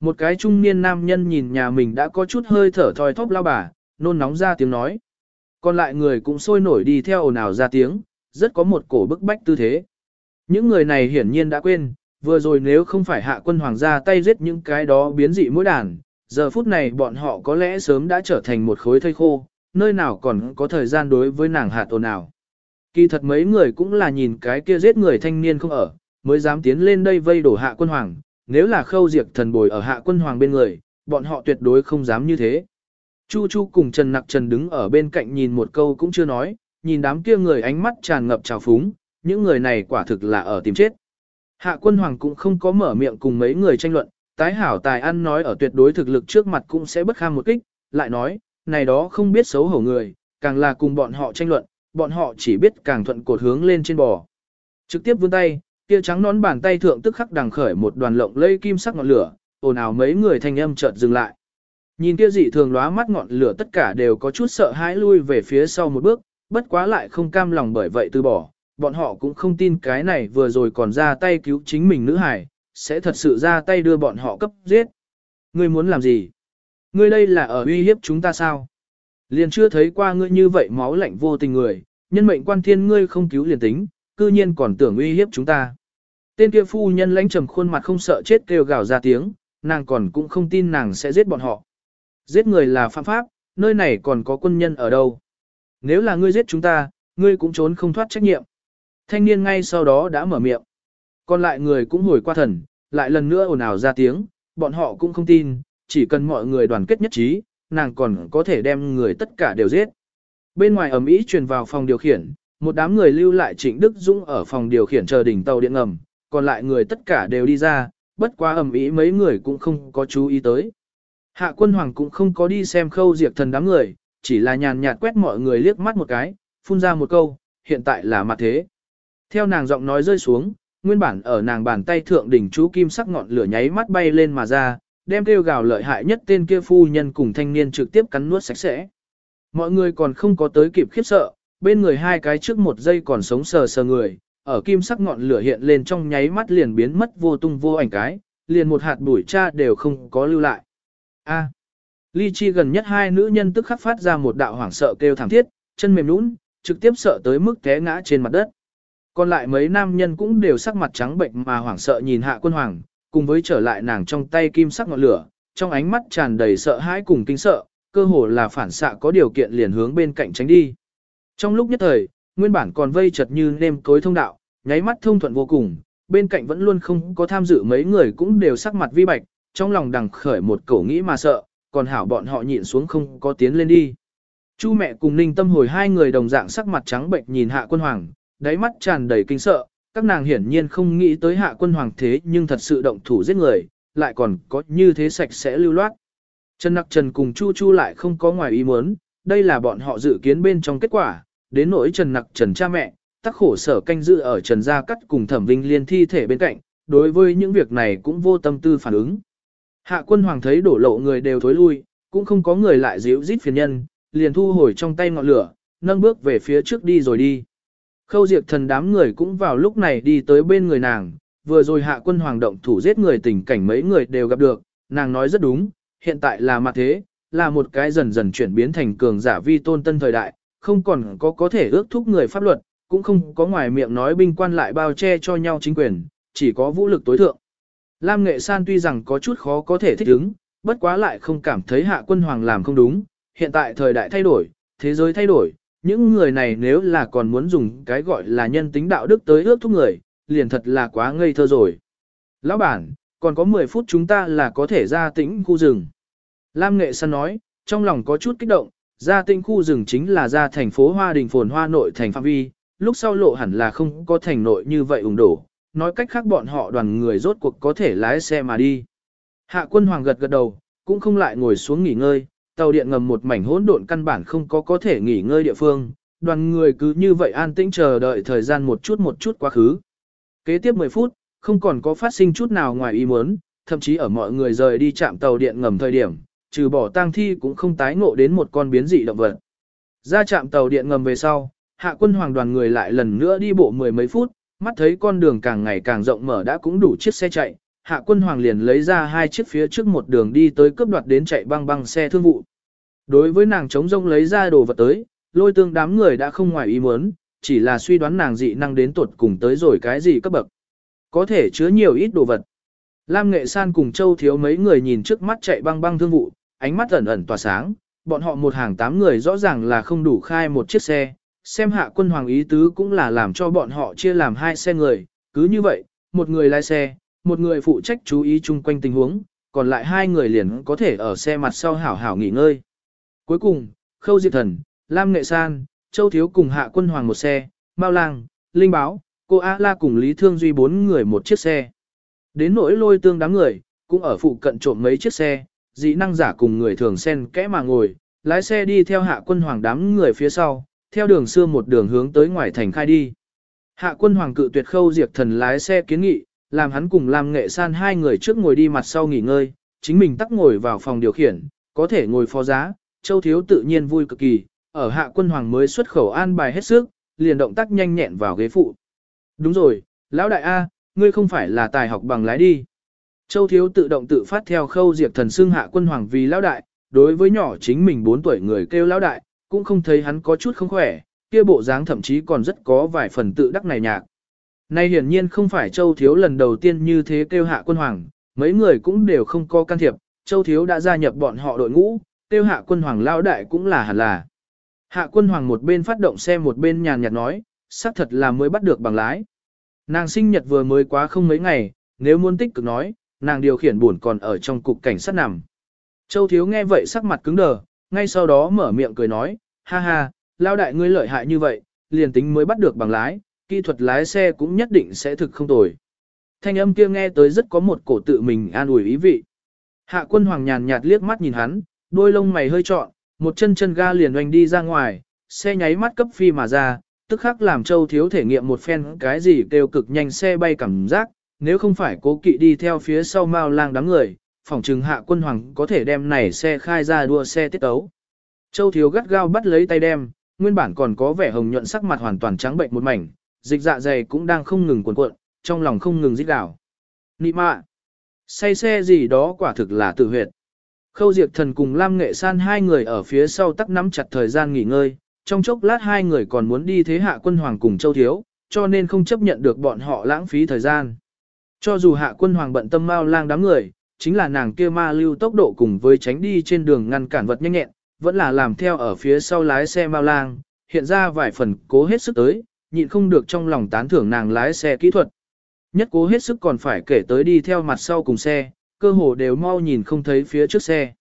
Một cái trung niên nam nhân nhìn nhà mình đã có chút hơi thở thoi thóp lão bà, nôn nóng ra tiếng nói. Còn lại người cũng sôi nổi đi theo ồn ào ra tiếng, rất có một cổ bức bách tư thế. Những người này hiển nhiên đã quên, vừa rồi nếu không phải hạ quân hoàng ra tay giết những cái đó biến dị mỗi đàn, giờ phút này bọn họ có lẽ sớm đã trở thành một khối thây khô, nơi nào còn có thời gian đối với nàng hạ tồn nào. Kỳ thật mấy người cũng là nhìn cái kia giết người thanh niên không ở, mới dám tiến lên đây vây đổ hạ quân hoàng, nếu là khâu diệt thần bồi ở hạ quân hoàng bên người, bọn họ tuyệt đối không dám như thế. Chu Chu cùng Trần Nặc Trần đứng ở bên cạnh nhìn một câu cũng chưa nói, nhìn đám kia người ánh mắt tràn ngập trào phúng, những người này quả thực là ở tìm chết. Hạ quân hoàng cũng không có mở miệng cùng mấy người tranh luận, tái hảo tài ăn nói ở tuyệt đối thực lực trước mặt cũng sẽ bất kham một kích, lại nói, này đó không biết xấu hổ người, càng là cùng bọn họ tranh luận, bọn họ chỉ biết càng thuận cột hướng lên trên bò. Trực tiếp vươn tay, kia trắng nón bàn tay thượng tức khắc đằng khởi một đoàn lộng lây kim sắc ngọn lửa, ồn ào mấy người thanh âm chợt dừng lại. Nhìn kia dị thường lóa mắt ngọn lửa tất cả đều có chút sợ hãi lui về phía sau một bước, bất quá lại không cam lòng bởi vậy từ bỏ, bọn họ cũng không tin cái này vừa rồi còn ra tay cứu chính mình nữ hải, sẽ thật sự ra tay đưa bọn họ cấp giết. Ngươi muốn làm gì? Ngươi đây là ở uy hiếp chúng ta sao? Liền chưa thấy qua ngươi như vậy máu lạnh vô tình người, nhân mệnh quan thiên ngươi không cứu liền tính, cư nhiên còn tưởng uy hiếp chúng ta. Tên kia phu nhân lãnh trầm khuôn mặt không sợ chết kêu gào ra tiếng, nàng còn cũng không tin nàng sẽ giết bọn họ. Giết người là phạm pháp, nơi này còn có quân nhân ở đâu. Nếu là ngươi giết chúng ta, ngươi cũng trốn không thoát trách nhiệm. Thanh niên ngay sau đó đã mở miệng. Còn lại người cũng hồi qua thần, lại lần nữa ồn ào ra tiếng, bọn họ cũng không tin, chỉ cần mọi người đoàn kết nhất trí, nàng còn có thể đem người tất cả đều giết. Bên ngoài ầm ĩ truyền vào phòng điều khiển, một đám người lưu lại Trịnh Đức Dũng ở phòng điều khiển chờ đỉnh tàu điện ngầm, còn lại người tất cả đều đi ra, bất quá ầm ĩ mấy người cũng không có chú ý tới. Hạ quân hoàng cũng không có đi xem khâu diệt thần đám người, chỉ là nhàn nhạt quét mọi người liếc mắt một cái, phun ra một câu, hiện tại là mặt thế. Theo nàng giọng nói rơi xuống, nguyên bản ở nàng bàn tay thượng đỉnh chú kim sắc ngọn lửa nháy mắt bay lên mà ra, đem kêu gào lợi hại nhất tên kia phu nhân cùng thanh niên trực tiếp cắn nuốt sạch sẽ. Mọi người còn không có tới kịp khiếp sợ, bên người hai cái trước một giây còn sống sờ sờ người, ở kim sắc ngọn lửa hiện lên trong nháy mắt liền biến mất vô tung vô ảnh cái, liền một hạt bụi cha đều không có lưu lại. A. À. Ly Chi gần nhất hai nữ nhân tức khắc phát ra một đạo hoảng sợ kêu thảm thiết, chân mềm nhũn, trực tiếp sợ tới mức té ngã trên mặt đất. Còn lại mấy nam nhân cũng đều sắc mặt trắng bệnh mà hoảng sợ nhìn hạ quân hoàng, cùng với trở lại nàng trong tay kim sắc ngọn lửa, trong ánh mắt tràn đầy sợ hãi cùng kinh sợ, cơ hồ là phản xạ có điều kiện liền hướng bên cạnh tránh đi. Trong lúc nhất thời, nguyên bản còn vây chật như nêm cối thông đạo, nháy mắt thông thuận vô cùng, bên cạnh vẫn luôn không có tham dự mấy người cũng đều sắc mặt vi bạch, trong lòng đằng khởi một cổ nghĩ mà sợ, còn hảo bọn họ nhịn xuống không có tiến lên đi. Chu mẹ cùng Ninh Tâm hồi hai người đồng dạng sắc mặt trắng bệnh nhìn Hạ Quân Hoàng, đáy mắt tràn đầy kinh sợ, các nàng hiển nhiên không nghĩ tới Hạ Quân Hoàng thế nhưng thật sự động thủ giết người, lại còn có như thế sạch sẽ lưu loát. Trần Nặc Trần cùng Chu Chu lại không có ngoài ý muốn, đây là bọn họ dự kiến bên trong kết quả, đến nỗi Trần Nặc Trần cha mẹ, tắc khổ sở canh giữ ở Trần Gia Cắt cùng Thẩm Vinh Liên thi thể bên cạnh, đối với những việc này cũng vô tâm tư phản ứng. Hạ quân hoàng thấy đổ lộ người đều thối lui, cũng không có người lại díu dít phiền nhân, liền thu hồi trong tay ngọn lửa, nâng bước về phía trước đi rồi đi. Khâu diệt thần đám người cũng vào lúc này đi tới bên người nàng, vừa rồi hạ quân hoàng động thủ giết người tình cảnh mấy người đều gặp được, nàng nói rất đúng, hiện tại là mặt thế, là một cái dần dần chuyển biến thành cường giả vi tôn tân thời đại, không còn có có thể ước thúc người pháp luật, cũng không có ngoài miệng nói binh quan lại bao che cho nhau chính quyền, chỉ có vũ lực tối thượng. Lam Nghệ San tuy rằng có chút khó có thể thích ứng, bất quá lại không cảm thấy hạ quân hoàng làm không đúng, hiện tại thời đại thay đổi, thế giới thay đổi, những người này nếu là còn muốn dùng cái gọi là nhân tính đạo đức tới ước thúc người, liền thật là quá ngây thơ rồi. Lão bản, còn có 10 phút chúng ta là có thể ra tĩnh khu rừng. Lam Nghệ San nói, trong lòng có chút kích động, ra tĩnh khu rừng chính là ra thành phố Hoa Đình phồn hoa nội thành phạm vi, lúc sau lộ hẳn là không có thành nội như vậy ủng đổ, nói cách khác bọn họ đoàn người rốt cuộc có thể lái xe mà đi. Hạ quân hoàng gật gật đầu, cũng không lại ngồi xuống nghỉ ngơi, tàu điện ngầm một mảnh hỗn độn căn bản không có có thể nghỉ ngơi địa phương, đoàn người cứ như vậy an tĩnh chờ đợi thời gian một chút một chút quá khứ. Kế tiếp 10 phút, không còn có phát sinh chút nào ngoài ý muốn, thậm chí ở mọi người rời đi chạm tàu điện ngầm thời điểm, trừ bỏ tang thi cũng không tái ngộ đến một con biến dị động vật. Ra chạm tàu điện ngầm về sau, hạ quân hoàng đoàn người lại lần nữa đi bộ mười mấy phút, mắt thấy con đường càng ngày càng rộng mở đã cũng đủ chiếc xe chạy, hạ quân hoàng liền lấy ra hai chiếc phía trước một đường đi tới cướp đoạt đến chạy băng băng xe thương vụ. Đối với nàng chống rông lấy ra đồ vật tới, lôi tương đám người đã không ngoài ý muốn, chỉ là suy đoán nàng dị năng đến tuột cùng tới rồi cái gì cấp bậc. Có thể chứa nhiều ít đồ vật. Lam Nghệ San cùng Châu Thiếu mấy người nhìn trước mắt chạy băng băng thương vụ, ánh mắt ẩn ẩn tỏa sáng, bọn họ một hàng tám người rõ ràng là không đủ khai một chiếc xe, xem hạ quân hoàng ý tứ cũng là làm cho bọn họ chia làm hai xe người, cứ như vậy, một người lái xe, một người phụ trách chú ý chung quanh tình huống, còn lại hai người liền có thể ở xe mặt sau hảo hảo nghỉ ngơi. Cuối cùng, Khâu Diệp Thần, Lam Nghệ San, Châu Thiếu cùng Hạ Quân Hoàng một xe, Mao Lang, Linh Báo, cô A La cùng Lý Thương Duy bốn người một chiếc xe. Đến nỗi lôi tương đám người, cũng ở phụ cận trộm mấy chiếc xe, dị năng giả cùng người thường xen kẽ mà ngồi, lái xe đi theo Hạ Quân Hoàng đám người phía sau, theo đường xưa một đường hướng tới ngoài thành khai đi. Hạ Quân Hoàng cự tuyệt Khâu Diệp Thần lái xe kiến nghị, làm hắn cùng Lam Nghệ San hai người trước ngồi đi mặt sau nghỉ ngơi, chính mình tắc ngồi vào phòng điều khiển, có thể ngồi phó giá, Châu Thiếu tự nhiên vui cực kỳ, ở hạ quân hoàng mới xuất khẩu an bài hết sức, liền động tác nhanh nhẹn vào ghế phụ. Đúng rồi, lão đại A, ngươi không phải là tài học bằng lái đi. Châu Thiếu tự động tự phát theo khâu diệp thần xưng hạ quân hoàng vì lão đại, đối với nhỏ chính mình 4 tuổi người kêu lão đại, cũng không thấy hắn có chút không khỏe, kia bộ dáng thậm chí còn rất có vài phần tự đắc này nhạc. Nay hiển nhiên không phải Châu Thiếu lần đầu tiên như thế kêu hạ quân hoàng, mấy người cũng đều không có can thiệp, Châu Thiếu đã gia nhập bọn họ đội ngũ, kêu hạ quân hoàng lao đại cũng là hẳn là. Hạ quân hoàng một bên phát động xe một bên nhàn nhạt nói, xác thật là mới bắt được bằng lái. Nàng sinh nhật vừa mới quá không mấy ngày, nếu muốn tích cực nói, nàng điều khiển buồn còn ở trong cục cảnh sát nằm. Châu Thiếu nghe vậy sắc mặt cứng đờ, ngay sau đó mở miệng cười nói, ha ha, lao đại ngươi lợi hại như vậy, liền tính mới bắt được bằng lái, kỹ thuật lái xe cũng nhất định sẽ thực không tồi. Thanh âm kia nghe tới rất có một cổ tự mình an ủi ý vị. Hạ quân hoàng nhàn nhạt liếc mắt nhìn hắn, đôi lông mày hơi trọn, một chân chân ga liền oanh đi ra ngoài, xe nháy mắt cấp phi mà ra, tức khắc làm châu thiếu thể nghiệm một phen cái gì kêu cực nhanh xe bay cảm giác, nếu không phải cố kỵ đi theo phía sau mao lang đám người, phỏng chừng hạ quân hoàng có thể đem này xe khai ra đua xe tiết tấu. Châu thiếu gắt gao bắt lấy tay đem, nguyên bản còn có vẻ hồng nhuận sắc mặt hoàn toàn trắng bệnh một mảnh, dịch dạ dày cũng đang không ngừng cuộn cuộn, trong lòng không ngừng rít đảo. Nị mạ! Say xe gì đó quả thực là tự huyệt. Khâu Diệp Thần cùng Lam Nghệ San hai người ở phía sau tắc nắm chặt thời gian nghỉ ngơi, trong chốc lát hai người còn muốn đi thế hạ quân hoàng cùng Châu Thiếu, cho nên không chấp nhận được bọn họ lãng phí thời gian. Cho dù hạ quân hoàng bận tâm mau lang đám người, chính là nàng kia ma lưu tốc độ cùng với tránh đi trên đường ngăn cản vật nhanh nhẹn, vẫn là làm theo ở phía sau lái xe mau lang, hiện ra vài phần cố hết sức tới, nhịn không được trong lòng tán thưởng nàng lái xe kỹ thuật. Nhất cố hết sức còn phải kể tới đi theo mặt sau cùng xe, cơ hồ đều mau nhìn không thấy phía trước xe.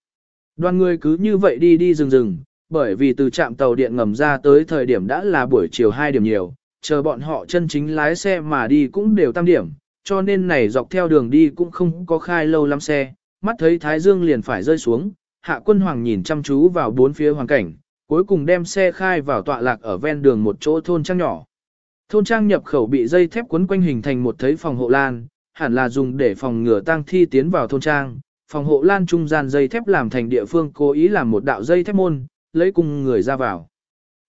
Đoàn người cứ như vậy đi đi rừng rừng, bởi vì từ trạm tàu điện ngầm ra tới thời điểm đã là buổi chiều 2 điểm nhiều, chờ bọn họ chân chính lái xe mà đi cũng đều tam điểm, cho nên này dọc theo đường đi cũng không có khai lâu lắm xe, mắt thấy Thái Dương liền phải rơi xuống, hạ quân hoàng nhìn chăm chú vào bốn phía hoàn cảnh, cuối cùng đem xe khai vào tọa lạc ở ven đường một chỗ thôn trang nhỏ. Thôn trang nhập khẩu bị dây thép quấn quanh hình thành một thấy phòng hộ lan, hẳn là dùng để phòng ngừa tang thi tiến vào thôn trang. Phòng hộ lan trung gian dây thép làm thành địa phương cố ý làm một đạo dây thép môn, lấy cùng người ra vào.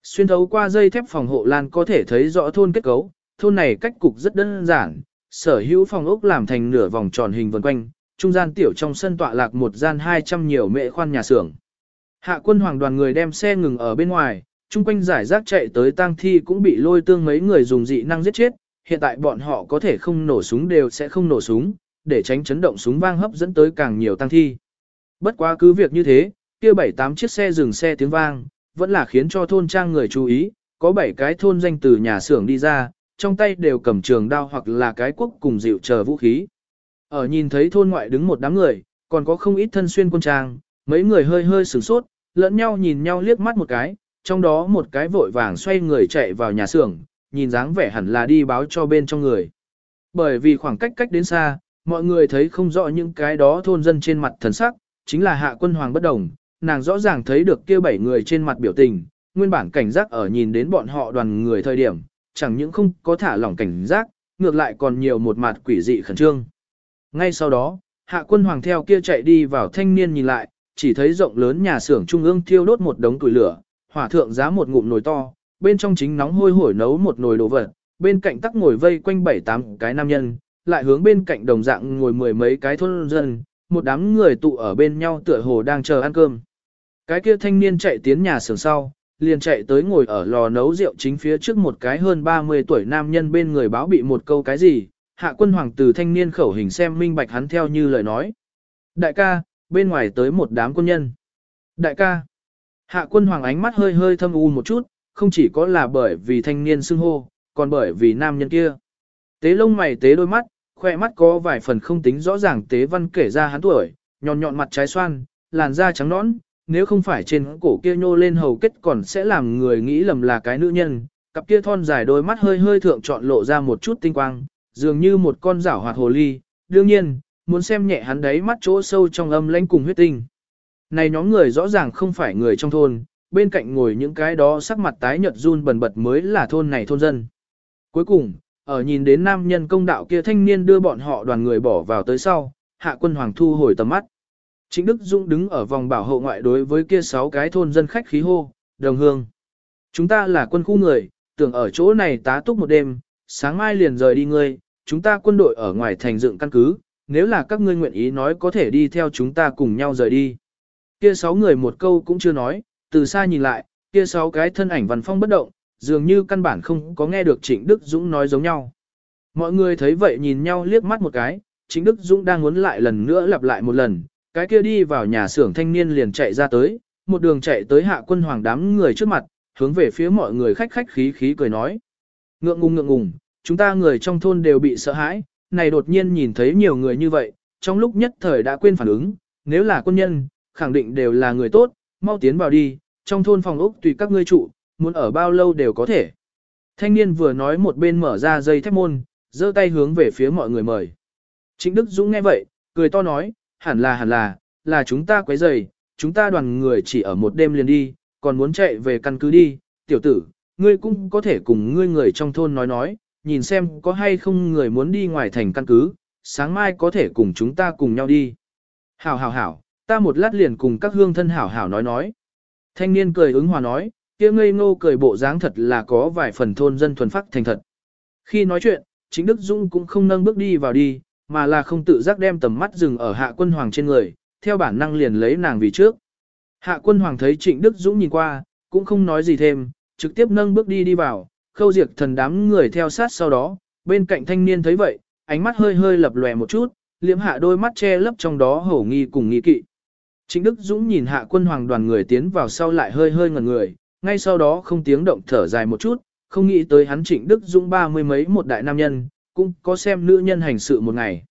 Xuyên thấu qua dây thép phòng hộ lan có thể thấy rõ thôn kết cấu, thôn này cách cục rất đơn giản, sở hữu phòng ốc làm thành nửa vòng tròn hình vần quanh, trung gian tiểu trong sân tọa lạc một gian 200 nhiều mệ khoan nhà xưởng. Hạ quân hoàng đoàn người đem xe ngừng ở bên ngoài, chung quanh giải rác chạy tới tang thi cũng bị lôi tương mấy người dùng dị năng giết chết, hiện tại bọn họ có thể không nổ súng đều sẽ không nổ súng, để tránh chấn động súng vang hấp dẫn tới càng nhiều tang thi. Bất quá cứ việc như thế, kia bảy tám chiếc xe dừng xe tiếng vang, vẫn là khiến cho thôn trang người chú ý, có bảy cái thôn danh từ nhà xưởng đi ra, trong tay đều cầm trường đao hoặc là cái quốc cùng dịu chờ vũ khí. Ở nhìn thấy thôn ngoại đứng một đám người, còn có không ít thân xuyên quân trang, mấy người hơi hơi sửng sốt, lẫn nhau nhìn nhau liếc mắt một cái, trong đó một cái vội vàng xoay người chạy vào nhà xưởng, nhìn dáng vẻ hẳn là đi báo cho bên trong người. Bởi vì khoảng cách cách đến xa, mọi người thấy không rõ những cái đó thôn dân trên mặt thần sắc, chính là hạ quân hoàng bất đồng, nàng rõ ràng thấy được kia bảy người trên mặt biểu tình, nguyên bản cảnh giác ở nhìn đến bọn họ đoàn người thời điểm, chẳng những không có thả lỏng cảnh giác, ngược lại còn nhiều một mặt quỷ dị khẩn trương. Ngay sau đó, hạ quân hoàng theo kia chạy đi vào thanh niên nhìn lại, chỉ thấy rộng lớn nhà xưởng trung ương thiêu đốt một đống tuổi lửa, hỏa thượng giá một ngụm nồi to, bên trong chính nóng hôi hổi nấu một nồi đồ vật, bên cạnh tắc ngồi vây quanh bảy tám cái nam nhân, lại hướng bên cạnh đồng dạng ngồi mười mấy cái thôn dân, một đám người tụ ở bên nhau tựa hồ đang chờ ăn cơm. Cái kia thanh niên chạy tiến nhà xưởng sau, liền chạy tới ngồi ở lò nấu rượu chính phía trước một cái hơn 30 tuổi nam nhân bên người báo bị một câu cái gì, hạ quân hoàng từ thanh niên khẩu hình xem minh bạch hắn theo như lời nói. Đại ca, bên ngoài tới một đám quân nhân. Đại ca, hạ quân hoàng ánh mắt hơi hơi thâm u một chút, không chỉ có là bởi vì thanh niên xưng hô, còn bởi vì nam nhân kia. Tế lông mày tế đôi mắt, khoe mắt có vài phần không tính rõ ràng tế văn kể ra hắn tuổi, nhọn nhọn mặt trái xoan, làn da trắng nõn, nếu không phải trên cổ kia nhô lên hầu kết còn sẽ làm người nghĩ lầm là cái nữ nhân, cặp kia thon dài đôi mắt hơi hơi thượng trọn lộ ra một chút tinh quang, dường như một con rảo hoạt hồ ly, đương nhiên, muốn xem nhẹ hắn đấy mắt chỗ sâu trong âm lãnh cùng huyết tinh. Này nhóm người rõ ràng không phải người trong thôn, bên cạnh ngồi những cái đó sắc mặt tái nhợt run bần bật mới là thôn này thôn dân. Cuối cùng, ở nhìn đến nam nhân công đạo kia thanh niên đưa bọn họ đoàn người bỏ vào tới sau, hạ quân hoàng thu hồi tầm mắt. Chính Đức Dũng đứng ở vòng bảo hộ ngoại đối với kia sáu cái thôn dân khách khí hô, đồng hương. Chúng ta là quân khu người, tưởng ở chỗ này tá túc một đêm, sáng mai liền rời đi ngươi, chúng ta quân đội ở ngoài thành dựng căn cứ, nếu là các ngươi nguyện ý nói có thể đi theo chúng ta cùng nhau rời đi. Kia sáu người một câu cũng chưa nói, từ xa nhìn lại, kia sáu cái thân ảnh văn phong bất động, dường như căn bản không có nghe được Trịnh Đức Dũng nói giống nhau. Mọi người thấy vậy nhìn nhau liếc mắt một cái, Trịnh Đức Dũng đang muốn lại lần nữa lặp lại một lần, cái kia đi vào nhà xưởng thanh niên liền chạy ra tới, một đường chạy tới hạ quân hoàng đám người trước mặt, hướng về phía mọi người khách khách khí khí cười nói. Ngượng ngùng ngượng ngùng, chúng ta người trong thôn đều bị sợ hãi, này đột nhiên nhìn thấy nhiều người như vậy, trong lúc nhất thời đã quên phản ứng, nếu là quân nhân, khẳng định đều là người tốt, mau tiến vào đi, trong thôn phòng ốc tùy các ngươi trụ, muốn ở bao lâu đều có thể. Thanh niên vừa nói một bên mở ra dây thép môn, giơ tay hướng về phía mọi người mời. Trịnh Đức Dũng nghe vậy, cười to nói, hẳn là hẳn là, là chúng ta quấy rầy, chúng ta đoàn người chỉ ở một đêm liền đi, còn muốn chạy về căn cứ đi, tiểu tử, ngươi cũng có thể cùng ngươi người trong thôn nói nói, nhìn xem có hay không người muốn đi ngoài thành căn cứ, sáng mai có thể cùng chúng ta cùng nhau đi. Hảo hảo hảo, ta một lát liền cùng các hương thân hảo hảo nói nói. Thanh niên cười ứng hòa nói, kia ngây ngô cười bộ dáng thật là có vài phần thôn dân thuần phát thành thật. Khi nói chuyện, chính Đức Dung cũng không nâng bước đi vào đi, mà là không tự giác đem tầm mắt dừng ở hạ quân hoàng trên người, theo bản năng liền lấy nàng vì trước. Hạ quân hoàng thấy trịnh Đức Dũng nhìn qua, cũng không nói gì thêm, trực tiếp nâng bước đi đi vào, khâu diệt thần đám người theo sát sau đó, bên cạnh thanh niên thấy vậy, ánh mắt hơi hơi lập lòe một chút, liễm hạ đôi mắt che lấp trong đó hổ nghi cùng nghi kỵ. Trịnh Đức Dũng nhìn hạ quân hoàng đoàn người tiến vào sau lại hơi hơi ngẩn người, ngay sau đó không tiếng động thở dài một chút, không nghĩ tới hắn Trịnh Đức Dũng ba mươi mấy một đại nam nhân, cũng có xem nữ nhân hành sự một ngày.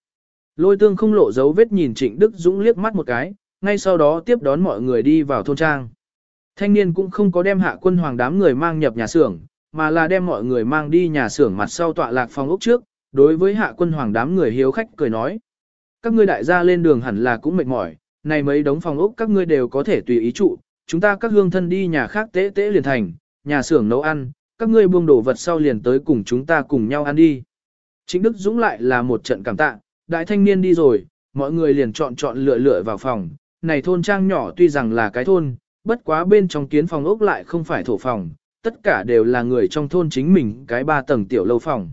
Lôi tương không lộ dấu vết nhìn Trịnh Đức Dũng liếc mắt một cái, ngay sau đó tiếp đón mọi người đi vào thôn trang. Thanh niên cũng không có đem hạ quân hoàng đám người mang nhập nhà xưởng, mà là đem mọi người mang đi nhà xưởng mặt sau tọa lạc phòng ốc trước, đối với hạ quân hoàng đám người hiếu khách cười nói. Các ngươi đại gia lên đường hẳn là cũng mệt mỏi, này mấy đống phòng ốc các ngươi đều có thể tùy ý trụ, chúng ta các hương thân đi nhà khác tế tế liền thành, nhà xưởng nấu ăn, các ngươi buông đổ vật sau liền tới cùng chúng ta cùng nhau ăn đi. Chính Đức Dũng lại là một trận cảm tạ, đại thanh niên đi rồi, mọi người liền chọn chọn lựa lựa vào phòng, này thôn trang nhỏ tuy rằng là cái thôn, bất quá bên trong kiến phòng ốc lại không phải thổ phòng, tất cả đều là người trong thôn chính mình cái ba tầng tiểu lâu phòng.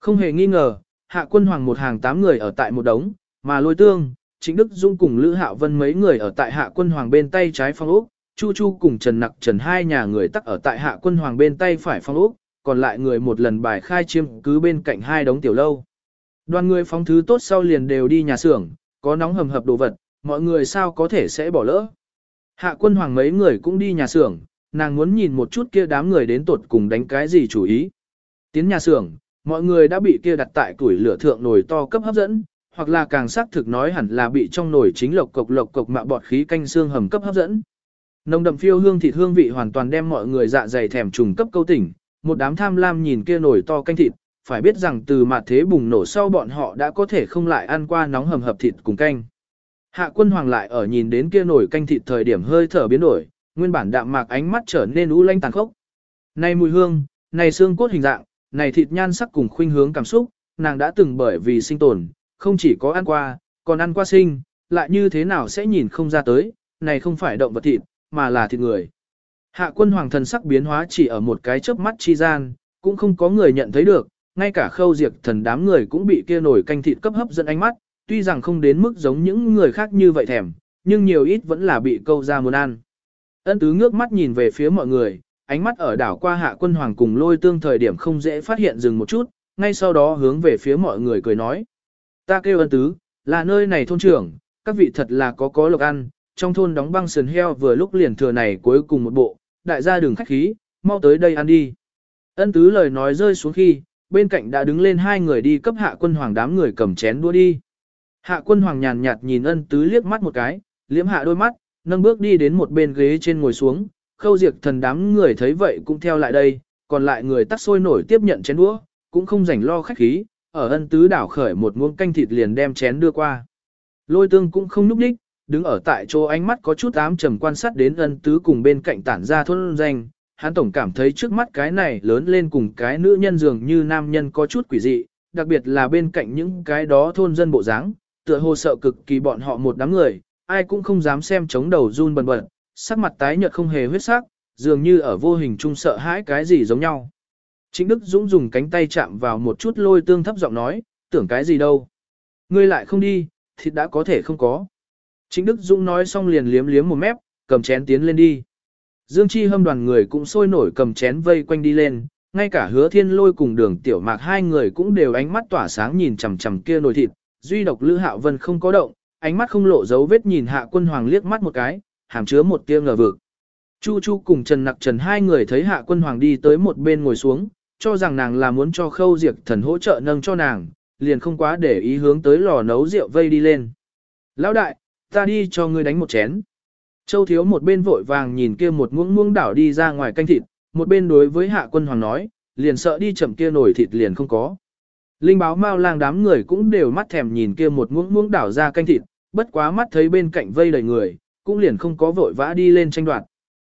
Không hề nghi ngờ, hạ quân hoàng một hàng tám người ở tại một đống, mà lôi tương, chính Đức Dung cùng Lữ Hạo Vân mấy người ở tại hạ quân hoàng bên tay trái phòng ốc, Chu Chu cùng Trần Nặc Trần hai nhà người tắc ở tại hạ quân hoàng bên tay phải phòng ốc, còn lại người một lần bài khai chiêm cứ bên cạnh hai đống tiểu lâu. Đoàn người phóng thứ tốt sau liền đều đi nhà xưởng, có nóng hầm hập đồ vật, mọi người sao có thể sẽ bỏ lỡ. Hạ quân hoàng mấy người cũng đi nhà xưởng, nàng muốn nhìn một chút kia đám người đến tột cùng đánh cái gì chủ ý. Tiến nhà xưởng, mọi người đã bị kia đặt tại củi lửa thượng nồi to cấp hấp dẫn, hoặc là càng xác thực nói hẳn là bị trong nồi chính lộc cộc lộc cộc mạ bọt khí canh xương hầm cấp hấp dẫn. Nồng đậm phiêu hương thịt hương vị hoàn toàn đem mọi người dạ dày thèm trùng cấp câu tỉnh, một đám tham lam nhìn kia nồi to canh thịt, phải biết rằng từ mặt thế bùng nổ sau bọn họ đã có thể không lại ăn qua nóng hầm hập thịt cùng canh. Hạ quân hoàng lại ở nhìn đến kia nồi canh thịt thời điểm hơi thở biến đổi, nguyên bản đạm mạc ánh mắt trở nên u lanh tàn khốc. Này mùi hương, này xương cốt hình dạng, này thịt nhan sắc cùng khuynh hướng cảm xúc, nàng đã từng bởi vì sinh tồn, không chỉ có ăn qua, còn ăn qua sinh, lại như thế nào sẽ nhìn không ra tới, này không phải động vật thịt, mà là thịt người. Hạ quân hoàng thần sắc biến hóa chỉ ở một cái chớp mắt chi gian, cũng không có người nhận thấy được, ngay cả khâu diệt thần đám người cũng bị kia nổi canh thịt cấp hấp dẫn ánh mắt, tuy rằng không đến mức giống những người khác như vậy thèm, nhưng nhiều ít vẫn là bị câu ra muốn ăn. Ân tứ ngước mắt nhìn về phía mọi người, ánh mắt ở đảo qua hạ quân hoàng cùng lôi tương thời điểm không dễ phát hiện dừng một chút, ngay sau đó hướng về phía mọi người cười nói. Ta kêu ân tứ, là nơi này thôn trưởng, các vị thật là có có lộc ăn, trong thôn đóng băng sườn heo vừa lúc liền thừa này cuối cùng một bộ, đại gia đừng khách khí, mau tới đây ăn đi. Ân tứ lời nói rơi xuống khi, bên cạnh đã đứng lên hai người đi cấp hạ quân hoàng đám người cầm chén đua đi. Hạ quân hoàng nhàn nhạt nhìn ân tứ liếc mắt một cái, liếm hạ đôi mắt, nâng bước đi đến một bên ghế trên ngồi xuống, khâu diệt thần đám người thấy vậy cũng theo lại đây, còn lại người tắt sôi nổi tiếp nhận chén đũa, cũng không rảnh lo khách khí, ở ân tứ đảo khởi một muỗng canh thịt liền đem chén đưa qua. Lôi tương cũng không núp đích, đứng ở tại chỗ ánh mắt có chút ám trầm quan sát đến ân tứ cùng bên cạnh tản ra thôn danh, hắn tổng cảm thấy trước mắt cái này lớn lên cùng cái nữ nhân dường như nam nhân có chút quỷ dị, đặc biệt là bên cạnh những cái đó thôn dân bộ dáng, tựa hồ sợ cực kỳ bọn họ một đám người, ai cũng không dám xem chống đầu run bần bật, sắc mặt tái nhợt không hề huyết sắc, dường như ở vô hình trung sợ hãi cái gì giống nhau. Trịnh Đức Dũng dùng cánh tay chạm vào một chút lôi tương thấp giọng nói, tưởng cái gì đâu. Ngươi lại không đi, thịt đã có thể không có. Trịnh Đức Dũng nói xong liền liếm liếm một mép, cầm chén tiến lên đi. Dương Chi hâm đoàn người cũng sôi nổi cầm chén vây quanh đi lên, ngay cả hứa thiên lôi cùng đường tiểu mạc hai người cũng đều ánh mắt tỏa sáng nhìn chằm chằm kia nồi thịt, duy độc Lữ Hạo Vân không có động, ánh mắt không lộ dấu vết nhìn Hạ Quân Hoàng liếc mắt một cái, hàm chứa một tia ngờ vực. Chu Chu cùng Trần Nặc Trần hai người thấy Hạ Quân Hoàng đi tới một bên ngồi xuống, cho rằng nàng là muốn cho Khâu diệt Thần hỗ trợ nâng cho nàng, liền không quá để ý hướng tới lò nấu rượu vây đi lên. Lão đại, ta đi cho ngươi đánh một chén. Châu Thiếu một bên vội vàng nhìn kia một muỗng muỗng đảo đi ra ngoài canh thịt, một bên đối với Hạ Quân Hoàng nói, liền sợ đi chậm kia nổi thịt liền không có. Linh báo mao lang đám người cũng đều mắt thèm nhìn kia một muỗng muỗng đảo ra canh thịt, bất quá mắt thấy bên cạnh vây đầy người, cũng liền không có vội vã đi lên tranh đoạt.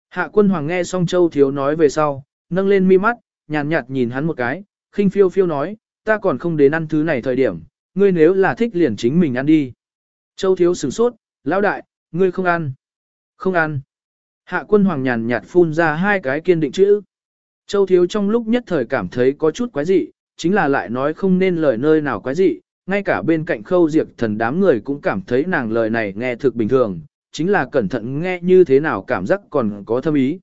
Hạ quân hoàng nghe xong châu thiếu nói về sau, nâng lên mi mắt, nhàn nhạt nhìn hắn một cái, khinh phiêu phiêu nói, ta còn không đến ăn thứ này thời điểm, ngươi nếu là thích liền chính mình ăn đi. Châu thiếu sửng sốt, lão đại, ngươi không ăn. Không ăn. Hạ quân hoàng nhàn nhạt phun ra hai cái kiên định chữ. Châu thiếu trong lúc nhất thời cảm thấy có chút quái dị, chính là lại nói không nên lời nơi nào quái dị, ngay cả bên cạnh khâu diệt thần đám người cũng cảm thấy nàng lời này nghe thực bình thường, chính là cẩn thận nghe như thế nào cảm giác còn có thâm ý.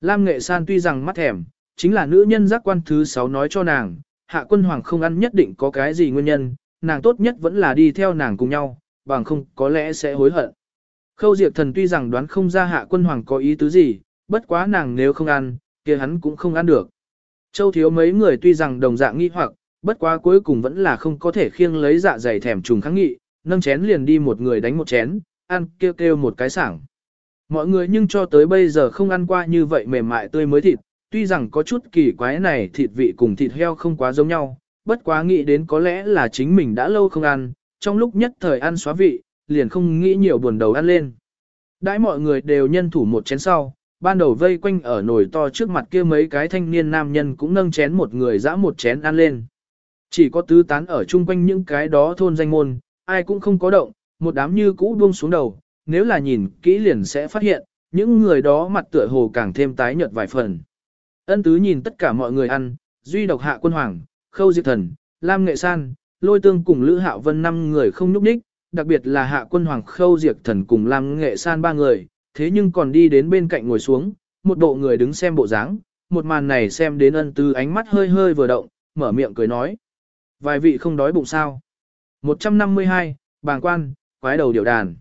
Lam Nghệ San tuy rằng mắt thèm, chính là nữ nhân giác quan thứ 6 nói cho nàng, hạ quân hoàng không ăn nhất định có cái gì nguyên nhân, nàng tốt nhất vẫn là đi theo nàng cùng nhau, bằng không có lẽ sẽ hối hận. Khâu diệt thần tuy rằng đoán không ra hạ quân hoàng có ý tứ gì, bất quá nàng nếu không ăn, kia hắn cũng không ăn được. Châu thiếu mấy người tuy rằng đồng dạng nghi hoặc, bất quá cuối cùng vẫn là không có thể khiêng lấy dạ dày thèm trùng kháng nghị, nâng chén liền đi một người đánh một chén, ăn kêu kêu một cái sảng. Mọi người nhưng cho tới bây giờ không ăn qua như vậy mềm mại tươi mới thịt, tuy rằng có chút kỳ quái này thịt vị cùng thịt heo không quá giống nhau, bất quá nghĩ đến có lẽ là chính mình đã lâu không ăn, trong lúc nhất thời ăn xóa vị, liền không nghĩ nhiều buồn đầu ăn lên. Đãi mọi người đều nhân thủ một chén sau, ban đầu vây quanh ở nồi to trước mặt kia mấy cái thanh niên nam nhân cũng nâng chén một người dã một chén ăn lên. Chỉ có tứ tán ở chung quanh những cái đó thôn danh môn, ai cũng không có động, một đám như cũ buông xuống đầu, nếu là nhìn kỹ liền sẽ phát hiện, những người đó mặt tựa hồ càng thêm tái nhợt vài phần. Ân tứ nhìn tất cả mọi người ăn, duy độc hạ quân hoàng, khâu diệt thần, lam nghệ san, lôi tương cùng lữ hạo vân năm người không nhúc đích, đặc biệt là hạ quân hoàng khâu diệt thần cùng lam nghệ san ba người, thế nhưng còn đi đến bên cạnh ngồi xuống, một bộ người đứng xem bộ dáng, một màn này xem đến ân tứ ánh mắt hơi hơi vừa động, mở miệng cười nói. Vài vị không đói bụng sao? 152, bàng quan, quái đầu điều đàn.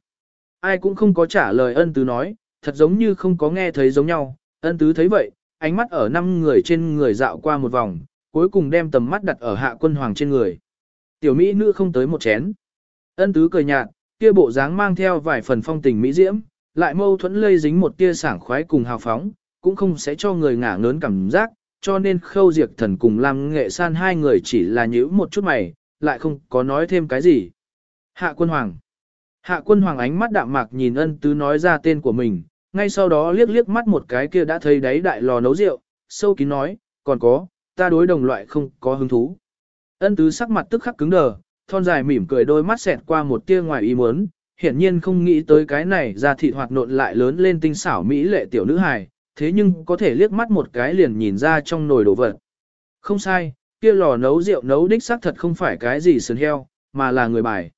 Ai cũng không có trả lời ân tứ nói, thật giống như không có nghe thấy giống nhau, ân tứ thấy vậy, ánh mắt ở năm người trên người dạo qua một vòng, cuối cùng đem tầm mắt đặt ở hạ quân hoàng trên người. Tiểu Mỹ nữ không tới một chén. Ân tứ cười nhạt, kia bộ dáng mang theo vài phần phong tình mỹ diễm, lại mâu thuẫn lây dính một tia sảng khoái cùng hào phóng, cũng không sẽ cho người ngả ngớn cảm giác, cho nên khâu diệt thần cùng làm Nghệ San hai người chỉ là nhíu một chút mày, lại không có nói thêm cái gì. Hạ quân hoàng. Hạ quân hoàng ánh mắt đạm mạc nhìn ân tứ nói ra tên của mình, ngay sau đó liếc liếc mắt một cái kia đã thấy đáy đại lò nấu rượu, sâu kín nói, còn có, ta đối đồng loại không có hứng thú. Ân tứ sắc mặt tức khắc cứng đờ, thon dài mỉm cười đôi mắt xẹt qua một tia ngoài ý muốn, hiển nhiên không nghĩ tới cái này ra thịt hoạt nộn lại lớn lên tinh xảo mỹ lệ tiểu nữ hài, thế nhưng có thể liếc mắt một cái liền nhìn ra trong nồi đồ vật. Không sai, kia lò nấu rượu nấu đích xác thật không phải cái gì sườn heo, mà là người bài.